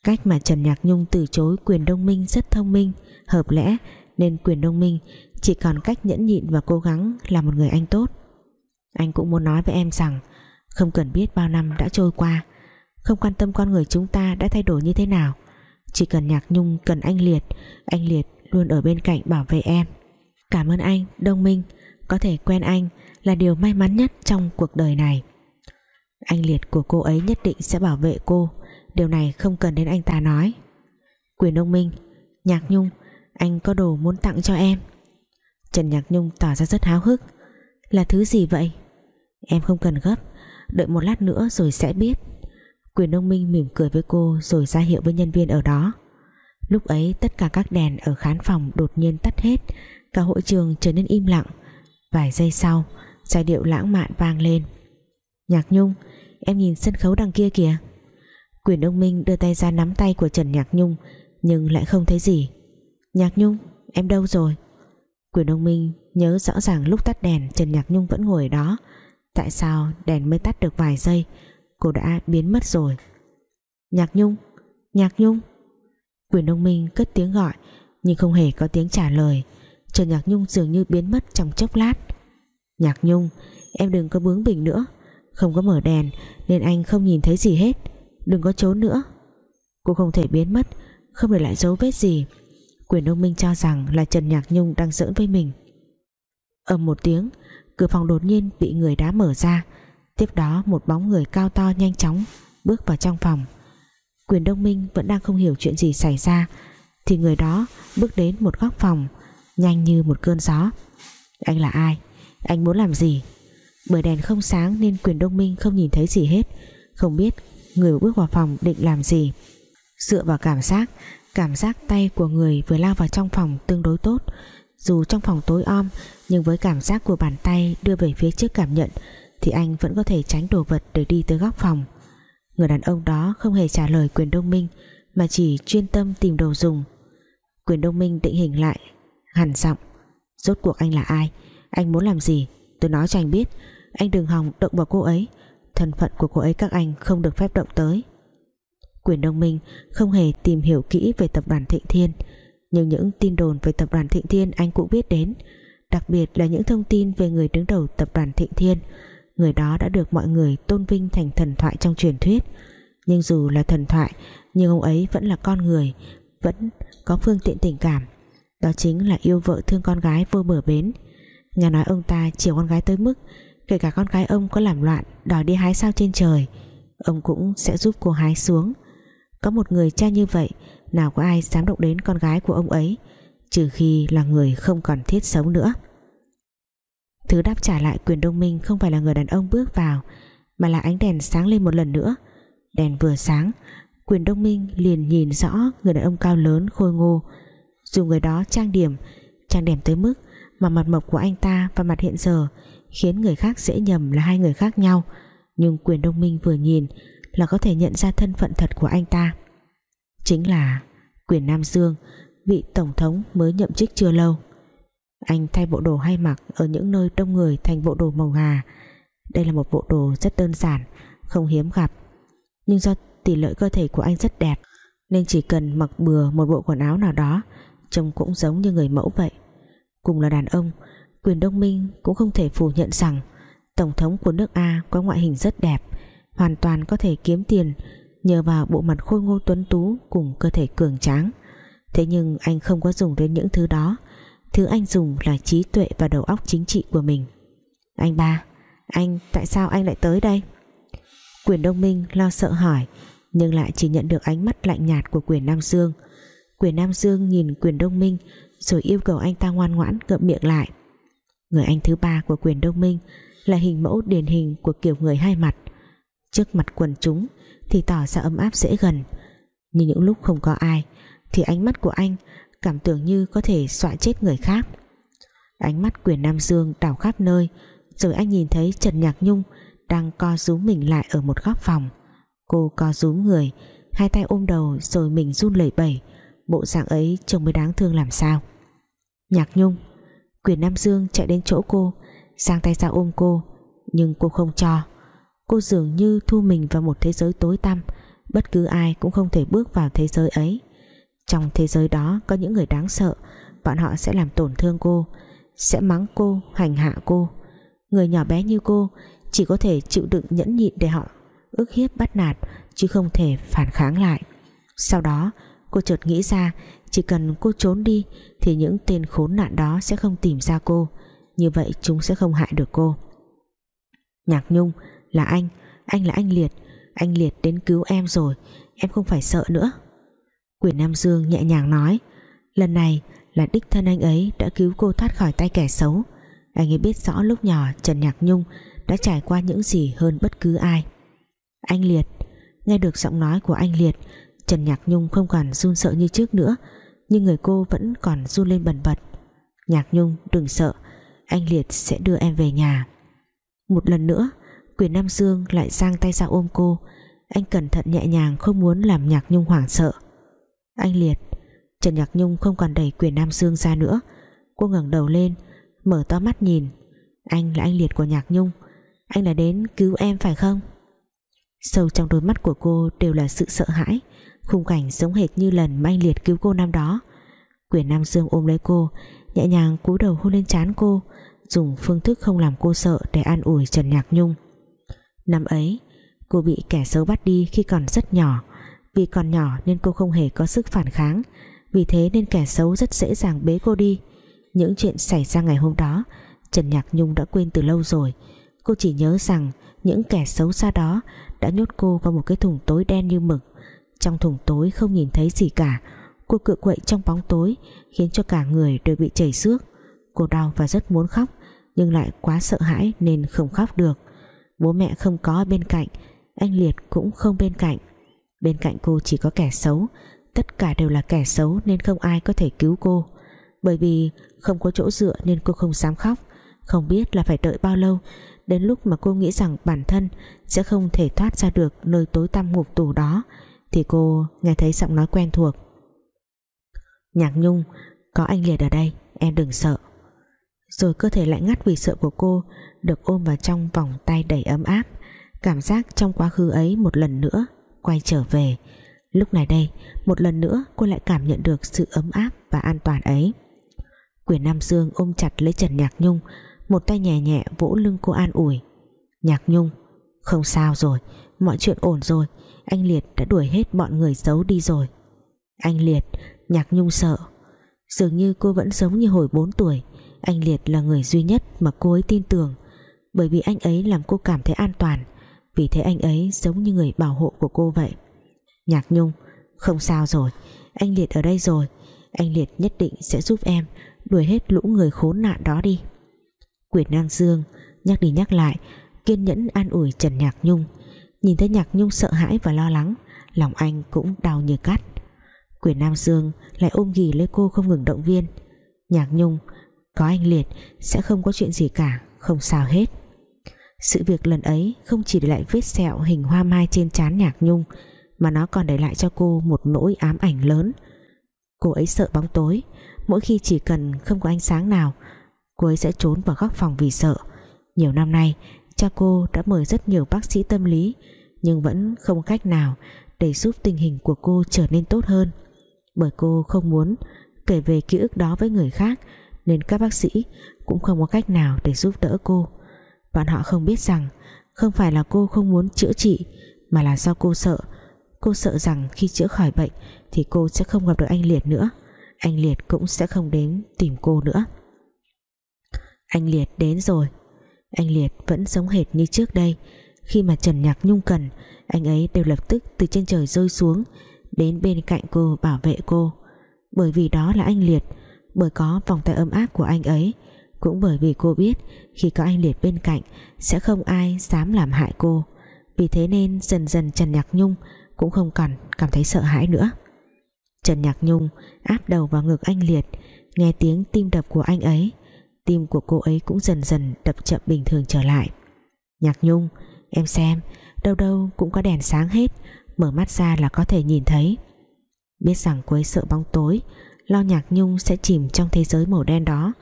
Cách mà Trần Nhạc Nhung từ chối quyền đông minh rất thông minh, hợp lẽ, nên quyền đông minh chỉ còn cách nhẫn nhịn và cố gắng là một người anh tốt. Anh cũng muốn nói với em rằng, không cần biết bao năm đã trôi qua, không quan tâm con người chúng ta đã thay đổi như thế nào chỉ cần nhạc nhung cần anh liệt anh liệt luôn ở bên cạnh bảo vệ em. Cảm ơn anh, đông minh. Có thể quen anh là điều may mắn nhất trong cuộc đời này. Anh liệt của cô ấy nhất định sẽ bảo vệ cô. Điều này không cần đến anh ta nói. Quyền đông minh, nhạc nhung, anh có đồ muốn tặng cho em? Trần Nhạc Nhung tỏ ra rất háo hức. Là thứ gì vậy? Em không cần gấp, Đợi một lát nữa rồi sẽ biết. Quyền Đông Minh mỉm cười với cô Rồi ra hiệu với nhân viên ở đó. Lúc ấy, tất cả các đèn ở khán phòng Đột nhiên tắt hết, Cả hội trường trở nên im lặng. Vài giây sau, giai điệu lãng mạn vang lên. Nhạc Nhung, Em nhìn sân khấu đằng kia kìa. Quyền Đông Minh đưa tay ra nắm tay của Trần Nhạc Nhung, nhưng lại không thấy gì. Nhạc Nhung, em đâu rồi? Quyền Đông Minh nhớ rõ ràng lúc tắt đèn, Trần Nhạc Nhung vẫn ngồi ở đó. Tại sao đèn mới tắt được vài giây? Cô đã biến mất rồi. Nhạc Nhung Nhạc Nhung. Quyền Đông Minh cất tiếng gọi, Nhưng không hề có tiếng trả lời. Trần Nhạc Nhung dường như biến mất trong chốc lát. Nhạc Nhung, Em đừng có bướng bỉnh nữa. Không có mở đèn, nên anh không nhìn thấy gì hết. Đừng có trốn nữa. Cô không thể biến mất, Không để lại dấu vết gì. Quyền Đông Minh cho rằng là Trần Nhạc Nhung đang giỡn với mình. Ầm một tiếng, cửa phòng đột nhiên bị người đá mở ra tiếp đó, một bóng người cao to nhanh chóng bước vào trong phòng. Quyền đông minh vẫn đang không hiểu chuyện gì xảy ra, thì người đó bước đến một góc phòng, nhanh như một cơn gió. Anh là ai? Anh muốn làm gì? Bởi đèn không sáng nên quyền đông minh không nhìn thấy gì hết, không biết người bước vào phòng định làm gì. Dựa vào cảm giác cảm giác tay của người vừa lao vào trong phòng tương đối tốt. Dù trong phòng tối om, nhưng với cảm giác của bàn tay đưa về phía trước cảm nhận thì anh vẫn có thể tránh đồ vật để đi tới góc phòng. Người đàn ông đó không hề trả lời quyền đông minh, mà chỉ chuyên tâm tìm đồ dùng. Quyền đông minh định hình lại, hằn giọng, rốt cuộc anh là ai? Anh muốn làm gì? Tôi nói cho anh biết. Anh đừng hòng động vào cô ấy. Thân phận của cô ấy các anh không được phép động tới. Quyền đông minh không hề tìm hiểu kỹ về tập đoàn thịnh thiên, nhưng những tin đồn về tập đoàn Thịnh Thiên anh cũng biết đến, đặc biệt là những thông tin về người đứng đầu tập đoàn Thịnh Thiên người đó đã được mọi người tôn vinh thành thần thoại trong truyền thuyết. Nhưng dù là thần thoại, nhưng ông ấy vẫn là con người, vẫn có phương tiện tình cảm. Đó chính là yêu vợ thương con gái vô bờ bến. Nghe nói ông ta chiều con gái tới mức, kể cả con gái ông có làm loạn, đòi đi hái sao trên trời, ông cũng sẽ giúp cô hái xuống. Có một người cha như vậy, nào có ai dám động đến con gái của ông ấy, trừ khi là người không còn thiết sống nữa thứ đáp trả lại quyền đông minh không phải là người đàn ông bước vào, mà là ánh đèn sáng lên một lần nữa. Đèn vừa sáng, quyền đông minh liền nhìn rõ người đàn ông cao lớn, khôi ngô. Dù người đó trang điểm trang điểm tới mức mà mặt mộc của anh ta và mặt hiện giờ khiến người khác dễ nhầm là hai người khác nhau, nhưng quyền đông minh vừa nhìn là có thể nhận ra thân phận thật của anh ta. Chính là quyền Nam Dương, vị tổng thống mới nhậm chức chưa lâu anh thay bộ đồ hay mặc ở những nơi đông người thành bộ đồ màu hà đây là một bộ đồ rất đơn giản, không hiếm gặp. Nhưng do tỷ lệ cơ thể của anh rất đẹp, nên chỉ cần mặc bừa một bộ quần áo nào đó, trông cũng giống như người mẫu vậy. Cùng là đàn ông, quyền đông minh cũng không thể phủ nhận rằng tổng thống của nước A có ngoại hình rất đẹp, hoàn toàn có thể kiếm tiền nhờ vào bộ mặt khôi ngô tuấn tú cùng cơ thể cường tráng. Thế nhưng anh không có dùng đến những thứ đó thứ anh dùng là trí tuệ và đầu óc chính trị của mình. Anh ba, anh, tại sao anh lại tới đây? Quyền đông minh lo sợ hỏi, nhưng lại chỉ nhận được ánh mắt lạnh nhạt của quyền nam dương. Quyền nam dương nhìn quyền đông minh, rồi yêu cầu anh ta ngoan ngoãn ngậm miệng lại. Người anh thứ ba của quyền đông minh là hình mẫu điển hình của kiểu người hai mặt. Trước mặt quần chúng thì tỏ ra ấm áp dễ gần, nhưng những lúc không có ai thì ánh mắt của anh cảm tưởng như có thể dọa chết người khác. Ánh mắt quyền Nam Dương đảo khắp nơi, rồi anh nhìn thấy Trần Nhạc Nhung đang co rúm mình lại ở một góc phòng. Cô co rúm người, hai tay ôm đầu rồi mình run lẩy bẩy, bộ dạng ấy trông mới đáng thương làm sao. Nhạc Nhung. Quyền Nam Dương chạy đến chỗ cô sang tay ra ôm cô, nhưng cô không cho. Cô dường như thu mình vào một thế giới tối tăm, bất cứ ai cũng không thể bước vào thế giới ấy trong thế giới đó có những người đáng sợ, bọn họ sẽ làm tổn thương cô, sẽ mắng cô, hành hạ cô. Người nhỏ bé như cô chỉ có thể chịu đựng nhẫn nhịn để họ ức hiếp bắt nạt, chứ không thể phản kháng lại. Sau đó, cô chợt nghĩ ra, chỉ cần cô trốn đi thì những tên khốn nạn đó sẽ không tìm ra cô. Như vậy chúng sẽ không hại được cô. Nhạc nhung, là anh anh là anh liệt. Anh liệt đến cứu em rồi, em không phải sợ nữa quyền nam dương nhẹ nhàng nói, lần này là đích thân anh ấy đã cứu cô thoát khỏi tay kẻ xấu. Anh ấy biết rõ lúc nhỏ Trần Nhạc Nhung đã trải qua những gì hơn bất cứ ai. Anh liệt, nghe được giọng nói của anh liệt, Trần Nhạc Nhung không còn run sợ như trước nữa, nhưng người cô vẫn còn run lên bần bật. Nhạc Nhung, đừng sợ, anh liệt sẽ đưa em về nhà. Một lần nữa, quyền Nam Dương lại giang tay ra ôm cô. Anh cẩn thận nhẹ nhàng, không muốn làm Nhạc Nhung hoảng sợ. Anh Liệt. Trần Nhạc Nhung không còn đẩy quyền Nam Dương ra nữa. Cô ngẩng đầu lên, Mở to mắt nhìn. Anh là anh Liệt của Nhạc Nhung. Anh đã đến cứu em phải không? Sâu trong đôi mắt của cô đều là sự sợ hãi. Khung cảnh giống hệt như lần mà anh Liệt cứu cô năm đó. Quyền Nam Dương ôm lấy cô, Nhẹ nhàng cúi đầu hôn lên trán cô, Dùng phương thức không làm cô sợ Để an ủi Trần Nhạc Nhung. Năm ấy, cô bị kẻ xấu bắt đi khi còn rất nhỏ. Vì còn nhỏ nên cô không hề có sức phản kháng. Vì thế nên kẻ xấu rất dễ dàng bế cô đi. Những chuyện xảy ra ngày hôm đó, Trần Nhạc Nhung đã quên từ lâu rồi. Cô chỉ nhớ rằng những kẻ xấu xa đó đã nhốt cô vào một cái thùng tối đen như mực. Trong thùng tối không nhìn thấy gì cả. Cô cựa quậy trong bóng tối, khiến cho cả người đều bị chảy xước. Cô đau và rất muốn khóc, nhưng lại quá sợ hãi nên không khóc được. Bố mẹ không có bên cạnh, anh Liệt cũng không bên cạnh bên cạnh cô chỉ có kẻ xấu. Tất cả đều là kẻ xấu nên không ai có thể cứu cô. Bởi vì không có chỗ dựa nên cô không dám khóc. Không biết là phải đợi bao lâu, đến lúc mà cô nghĩ rằng bản thân sẽ không thể thoát ra được nơi tối tăm ngục tù đó, thì cô nghe thấy giọng nói quen thuộc. Nhạc Nhung, có anh Liệt ở đây, em đừng sợ. Rồi cơ thể lạnh ngắt vì sợ của cô được ôm vào trong vòng tay đầy ấm áp. Cảm giác trong quá khứ ấy một lần nữa quay trở về. Lúc này đây, một lần nữa cô lại cảm nhận được sự ấm áp và an toàn ấy. Quyền Nam Dương ôm chặt lấy Trần Nhạc Nhung, một tay nhẹ nhẹ vỗ lưng cô an ủi. Nhạc Nhung, không sao rồi, mọi chuyện ổn rồi, anh Liệt đã đuổi hết bọn người xấu đi rồi. Anh Liệt, Nhạc Nhung sợ. Dường như cô vẫn giống như hồi 4 tuổi, anh Liệt là người duy nhất mà cô ấy tin tưởng, bởi vì anh ấy làm cô cảm thấy an toàn vì thế anh ấy giống như người bảo hộ của cô vậy. Nhạc Nhung, không sao rồi, anh Liệt ở đây rồi, anh Liệt nhất định sẽ giúp em đuổi hết lũ người khốn nạn đó đi. Quyền Năng Dương nhắc đi nhắc lại, kiên nhẫn an ủi Trần Nhạc Nhung. Nhìn thấy Nhạc Nhung sợ hãi và lo lắng, lòng anh cũng đau như cắt. Quyền Nam Dương lại ôm ghì lấy cô không ngừng động viên. Nhạc Nhung, có anh Liệt sẽ không có chuyện gì cả, không sao hết sự việc lần ấy không chỉ để lại vết sẹo hình hoa mai trên trán Nhạc Nhung, mà nó còn để lại cho cô một nỗi ám ảnh lớn. Cô ấy sợ bóng tối, mỗi khi chỉ cần không có ánh sáng nào, cô ấy sẽ trốn vào góc phòng vì sợ. Nhiều năm nay, cha cô đã mời rất nhiều bác sĩ tâm lý, nhưng vẫn không cách nào để giúp tình hình của cô trở nên tốt hơn. Bởi cô không muốn kể về ký ức đó với người khác, nên các bác sĩ cũng không có cách nào để giúp đỡ cô bọn họ không biết rằng không phải là cô không muốn chữa trị, mà là do cô sợ. Cô sợ rằng khi chữa khỏi bệnh thì cô sẽ không gặp được anh Liệt nữa. Anh Liệt cũng sẽ không đến tìm cô nữa. Anh Liệt đến rồi. Anh Liệt vẫn sống hệt như trước đây. Khi mà Trần Nhạc Nhung cần, anh ấy đều lập tức từ trên trời rơi xuống, đến bên cạnh cô bảo vệ cô. Bởi vì đó là anh Liệt, bởi có vòng tay ấm áp của anh ấy cũng bởi vì cô biết, khi có anh Liệt bên cạnh, sẽ không ai dám làm hại cô. Vì thế nên dần dần Trần Nhạc Nhung cũng không còn cảm thấy sợ hãi nữa. Trần Nhạc Nhung áp đầu vào ngực anh Liệt, nghe tiếng tim đập của anh ấy. Tim của cô ấy cũng dần dần đập chậm bình thường trở lại. Nhạc Nhung, em xem, đâu đâu cũng có đèn sáng hết, mở mắt ra là có thể nhìn thấy. Biết rằng cô ấy sợ bóng tối, lo Nhạc Nhung sẽ chìm trong thế giới màu đen đó.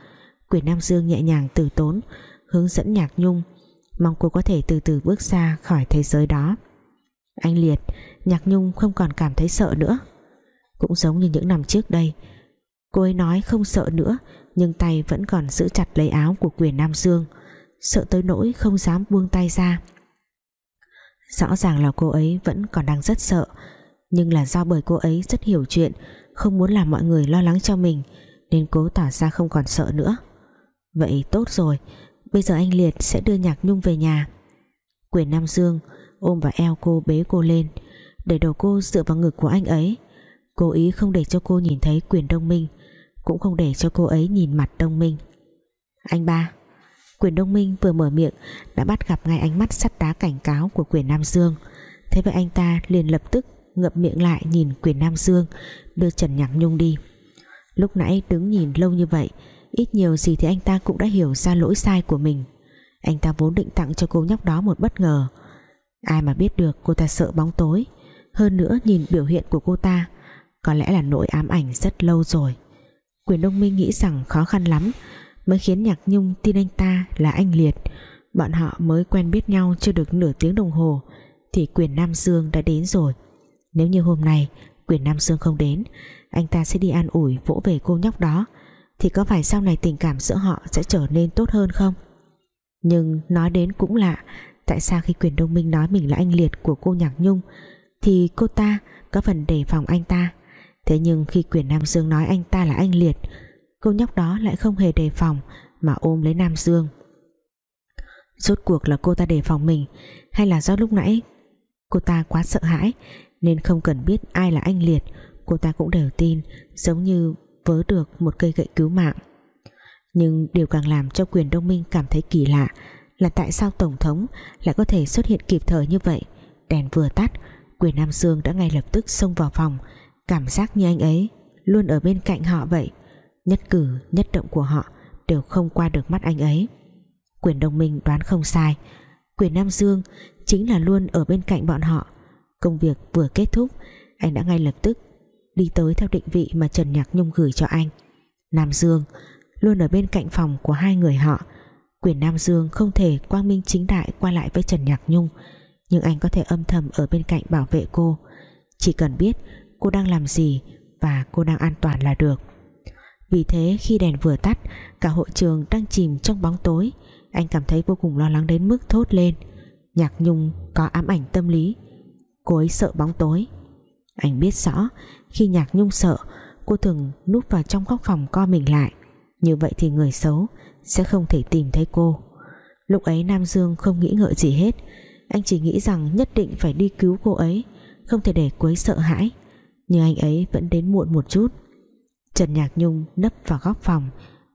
Quyền Nam Dương nhẹ nhàng từ tốn, hướng dẫn Nhạc Nhung, mong cô có thể từ từ bước xa khỏi thế giới đó. Anh Liệt, Nhạc Nhung không còn cảm thấy sợ nữa. Cũng giống như những năm trước đây, cô ấy nói không sợ nữa, nhưng tay vẫn còn giữ chặt lấy áo của quyền Nam Dương, sợ tới nỗi không dám buông tay ra. Rõ ràng là cô ấy vẫn còn đang rất sợ, nhưng là do bởi cô ấy rất hiểu chuyện, không muốn làm mọi người lo lắng cho mình, nên cố tỏ ra không còn sợ nữa vậy tốt rồi, bây giờ anh Liệt sẽ đưa Nhạc Nhung về nhà. Quyền Nam Dương ôm vào eo cô bế cô lên, để đầu cô dựa vào ngực của anh ấy. Cố ý không để cho cô nhìn thấy quyền đông minh, cũng không để cho cô ấy nhìn mặt đông minh. Anh ba, quyền đông minh vừa mở miệng đã bắt gặp ngay ánh mắt sắt đá cảnh cáo của quyền nam dương. Thế vậy anh ta liền lập tức ngậm miệng lại nhìn quyền nam dương, đưa trần nhạc nhung đi. Lúc nãy đứng nhìn lâu như vậy ít nhiều gì thì anh ta cũng đã hiểu ra lỗi sai của mình. Anh ta vốn định tặng cho cô nhóc đó một bất ngờ. Ai mà biết được cô ta sợ bóng tối. Hơn nữa nhìn biểu hiện của cô ta, Có lẽ là nỗi ám ảnh rất lâu rồi. Quyền Đông Minh nghĩ rằng khó khăn lắm, Mới khiến Nhạc Nhung tin anh ta là anh Liệt. Bọn họ mới quen biết nhau chưa được nửa tiếng đồng hồ, Thì quyền Nam Dương đã đến rồi. Nếu như hôm nay quyền Nam Dương không đến, Anh ta sẽ đi an ủi vỗ về cô nhóc đó. Thì có phải sau này tình cảm giữa họ sẽ trở nên tốt hơn không? Nhưng nói đến cũng lạ, Tại sao khi quyền đông minh nói mình là anh liệt của cô Nhạc Nhung, Thì cô ta có phần đề phòng anh ta. Thế nhưng khi quyền Nam Dương nói anh ta là anh liệt, Cô nhóc đó lại không hề đề phòng Mà ôm lấy Nam Dương. Rốt cuộc là cô ta đề phòng mình, Hay là do lúc nãy Cô ta quá sợ hãi, Nên không cần biết ai là anh liệt, Cô ta cũng đều tin, Giống như vớ được một cây gậy cứu mạng. Nhưng điều càng làm cho quyền đông minh cảm thấy kỳ lạ là tại sao Tổng thống lại có thể xuất hiện kịp thời như vậy? Đèn vừa tắt, quyền Nam Dương đã ngay lập tức xông vào phòng. Cảm giác như anh ấy luôn ở bên cạnh họ vậy. Nhất cử, nhất động của họ đều không qua được mắt anh ấy. Quyền Đông minh đoán không sai. Quyền Nam Dương chính là luôn ở bên cạnh bọn họ. Công việc vừa kết thúc, anh đã ngay lập tức đi tới theo định vị mà Trần Nhạc Nhung gửi cho anh. Nam Dương, luôn ở bên cạnh phòng của hai người họ. Quyền Nam Dương không thể quang minh chính đại qua lại với Trần Nhạc Nhung, nhưng anh có thể âm thầm ở bên cạnh bảo vệ cô. Chỉ cần biết cô đang làm gì và cô đang an toàn là được. Vì thế, khi đèn vừa tắt, cả hội trường đang chìm trong bóng tối. Anh cảm thấy vô cùng lo lắng đến mức thốt lên. Nhạc Nhung có ám ảnh tâm lý. Cô ấy sợ bóng tối anh biết rõ, khi Nhạc Nhung sợ, cô thường núp vào trong góc phòng co mình lại. Như vậy thì người xấu sẽ không thể tìm thấy cô. Lúc ấy Nam Dương không nghĩ ngợi gì hết. Anh chỉ nghĩ rằng nhất định phải đi cứu cô ấy, không thể để cô ấy sợ hãi. Nhưng anh ấy vẫn đến muộn một chút. Trần Nhạc Nhung nấp vào góc phòng,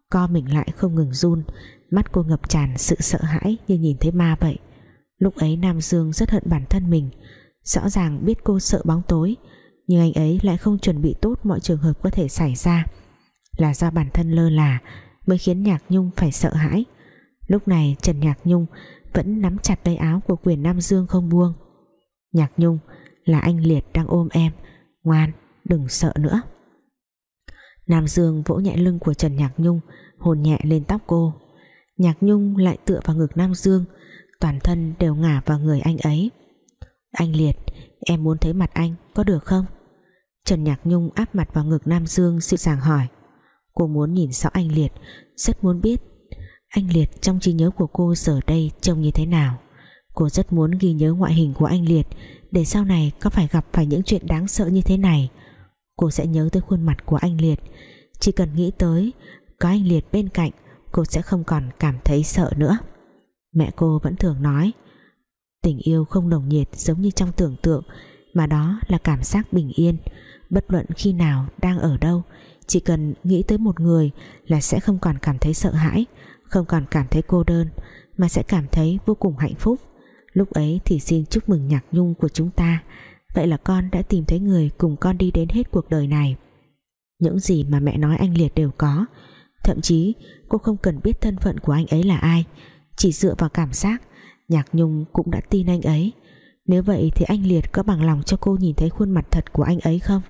co mình lại không ngừng run. Mắt cô ngập tràn sự sợ hãi như nhìn thấy ma vậy. Lúc ấy Nam Dương rất hận bản thân mình rõ ràng biết cô sợ bóng tối, nhưng anh ấy lại không chuẩn bị tốt mọi trường hợp có thể xảy ra. Là do bản thân lơ là mới khiến Nhạc Nhung phải sợ hãi. Lúc này Trần Nhạc Nhung vẫn nắm chặt tay áo của quyền Nam Dương không buông. Nhạc Nhung là anh Liệt đang ôm em. Ngoan, đừng sợ nữa. Nam Dương vỗ nhẹ lưng của Trần Nhạc Nhung hồn nhẹ lên tóc cô. Nhạc Nhung lại tựa vào ngực Nam Dương, toàn thân đều ngả vào người anh ấy anh Liệt, em muốn thấy mặt anh, có được không? Trần Nhạc Nhung áp mặt vào ngực Nam Dương, dịu dàng hỏi. Cô muốn nhìn rõ anh Liệt, Rất muốn biết. Anh Liệt trong trí nhớ của cô giờ đây trông như thế nào? Cô rất muốn ghi nhớ ngoại hình của anh Liệt, Để sau này có phải gặp phải những chuyện đáng sợ như thế này. Cô sẽ nhớ tới khuôn mặt của anh Liệt. Chỉ cần nghĩ tới, Có anh Liệt bên cạnh, Cô sẽ không còn cảm thấy sợ nữa. Mẹ cô vẫn thường nói Tình yêu không nồng nhiệt giống như trong tưởng tượng, Mà đó là cảm giác bình yên. Bất luận khi nào đang ở đâu, chỉ cần nghĩ tới một người là sẽ không còn cảm thấy sợ hãi, không còn cảm thấy cô đơn, mà sẽ cảm thấy vô cùng hạnh phúc. Lúc ấy thì xin chúc mừng nhạc nhung của chúng ta. Vậy là con đã tìm thấy người cùng con đi đến hết cuộc đời này. Những gì mà mẹ nói anh Liệt đều có. Thậm chí, cô không cần biết thân phận của anh ấy là ai, chỉ dựa vào cảm giác nhạc nhung cũng đã tin anh ấy. Nếu vậy thì anh Liệt có bằng lòng cho cô nhìn thấy khuôn mặt thật của anh ấy không?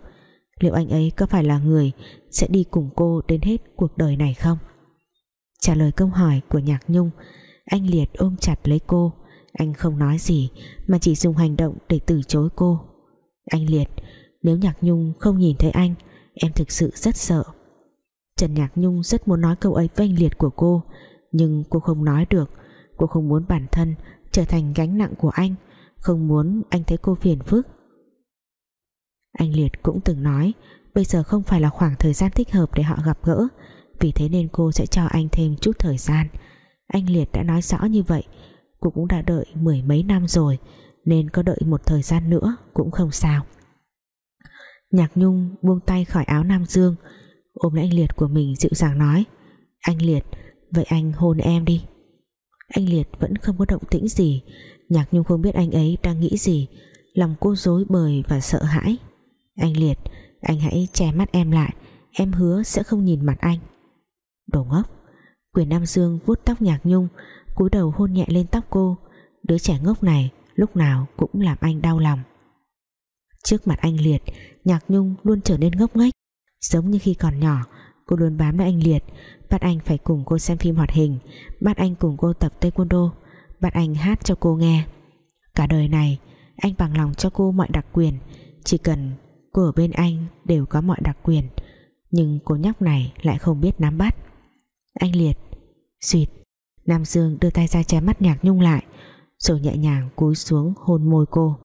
Liệu anh ấy có phải là người sẽ đi cùng cô đến hết cuộc đời này không? Trả lời câu hỏi của Nhạc Nhung, anh Liệt ôm chặt lấy cô. Anh không nói gì, mà chỉ dùng hành động để từ chối cô. Anh Liệt, nếu Nhạc Nhung không nhìn thấy anh, em thực sự rất sợ. Trần Nhạc Nhung rất muốn nói câu ấy với anh Liệt của cô, nhưng cô không nói được cô không muốn bản thân trở thành gánh nặng của anh, không muốn anh thấy cô phiền phức. Anh Liệt cũng từng nói, bây giờ không phải là khoảng thời gian thích hợp để họ gặp gỡ, vì thế nên cô sẽ cho anh thêm chút thời gian. Anh Liệt đã nói rõ như vậy, cô cũng đã đợi mười mấy năm rồi, nên có đợi một thời gian nữa cũng không sao. Nhạc Nhung buông tay khỏi áo Nam Dương, ôm lấy anh Liệt của mình dịu dàng nói, anh Liệt, vậy anh hôn em đi anh Liệt vẫn không có động tĩnh gì. Nhạc Nhung không biết anh ấy đang nghĩ gì. Lòng cô rối bời và sợ hãi. Anh Liệt, Anh hãy che mắt em lại. Em hứa sẽ không nhìn mặt anh. Đồ ngốc. Quyền Nam Dương vuốt tóc Nhạc Nhung, cúi đầu hôn nhẹ lên tóc cô. Đứa trẻ ngốc này lúc nào cũng làm anh đau lòng. Trước mặt anh Liệt, Nhạc Nhung luôn trở nên ngốc nghếch. Giống như khi còn nhỏ, cô luôn bám lấy anh Liệt bắt anh phải cùng cô xem phim hoạt hình. Bắt anh cùng cô tập taekwondo. Bắt anh hát cho cô nghe. Cả đời này, anh bằng lòng cho cô mọi đặc quyền. Chỉ cần cô ở bên anh đều có mọi đặc quyền. Nhưng cô nhóc này lại không biết nắm bắt. Anh Liệt, Xuyệt, Nam Dương đưa tay ra che mắt nhạc nhung lại, Rồi nhẹ nhàng cúi xuống hôn môi cô.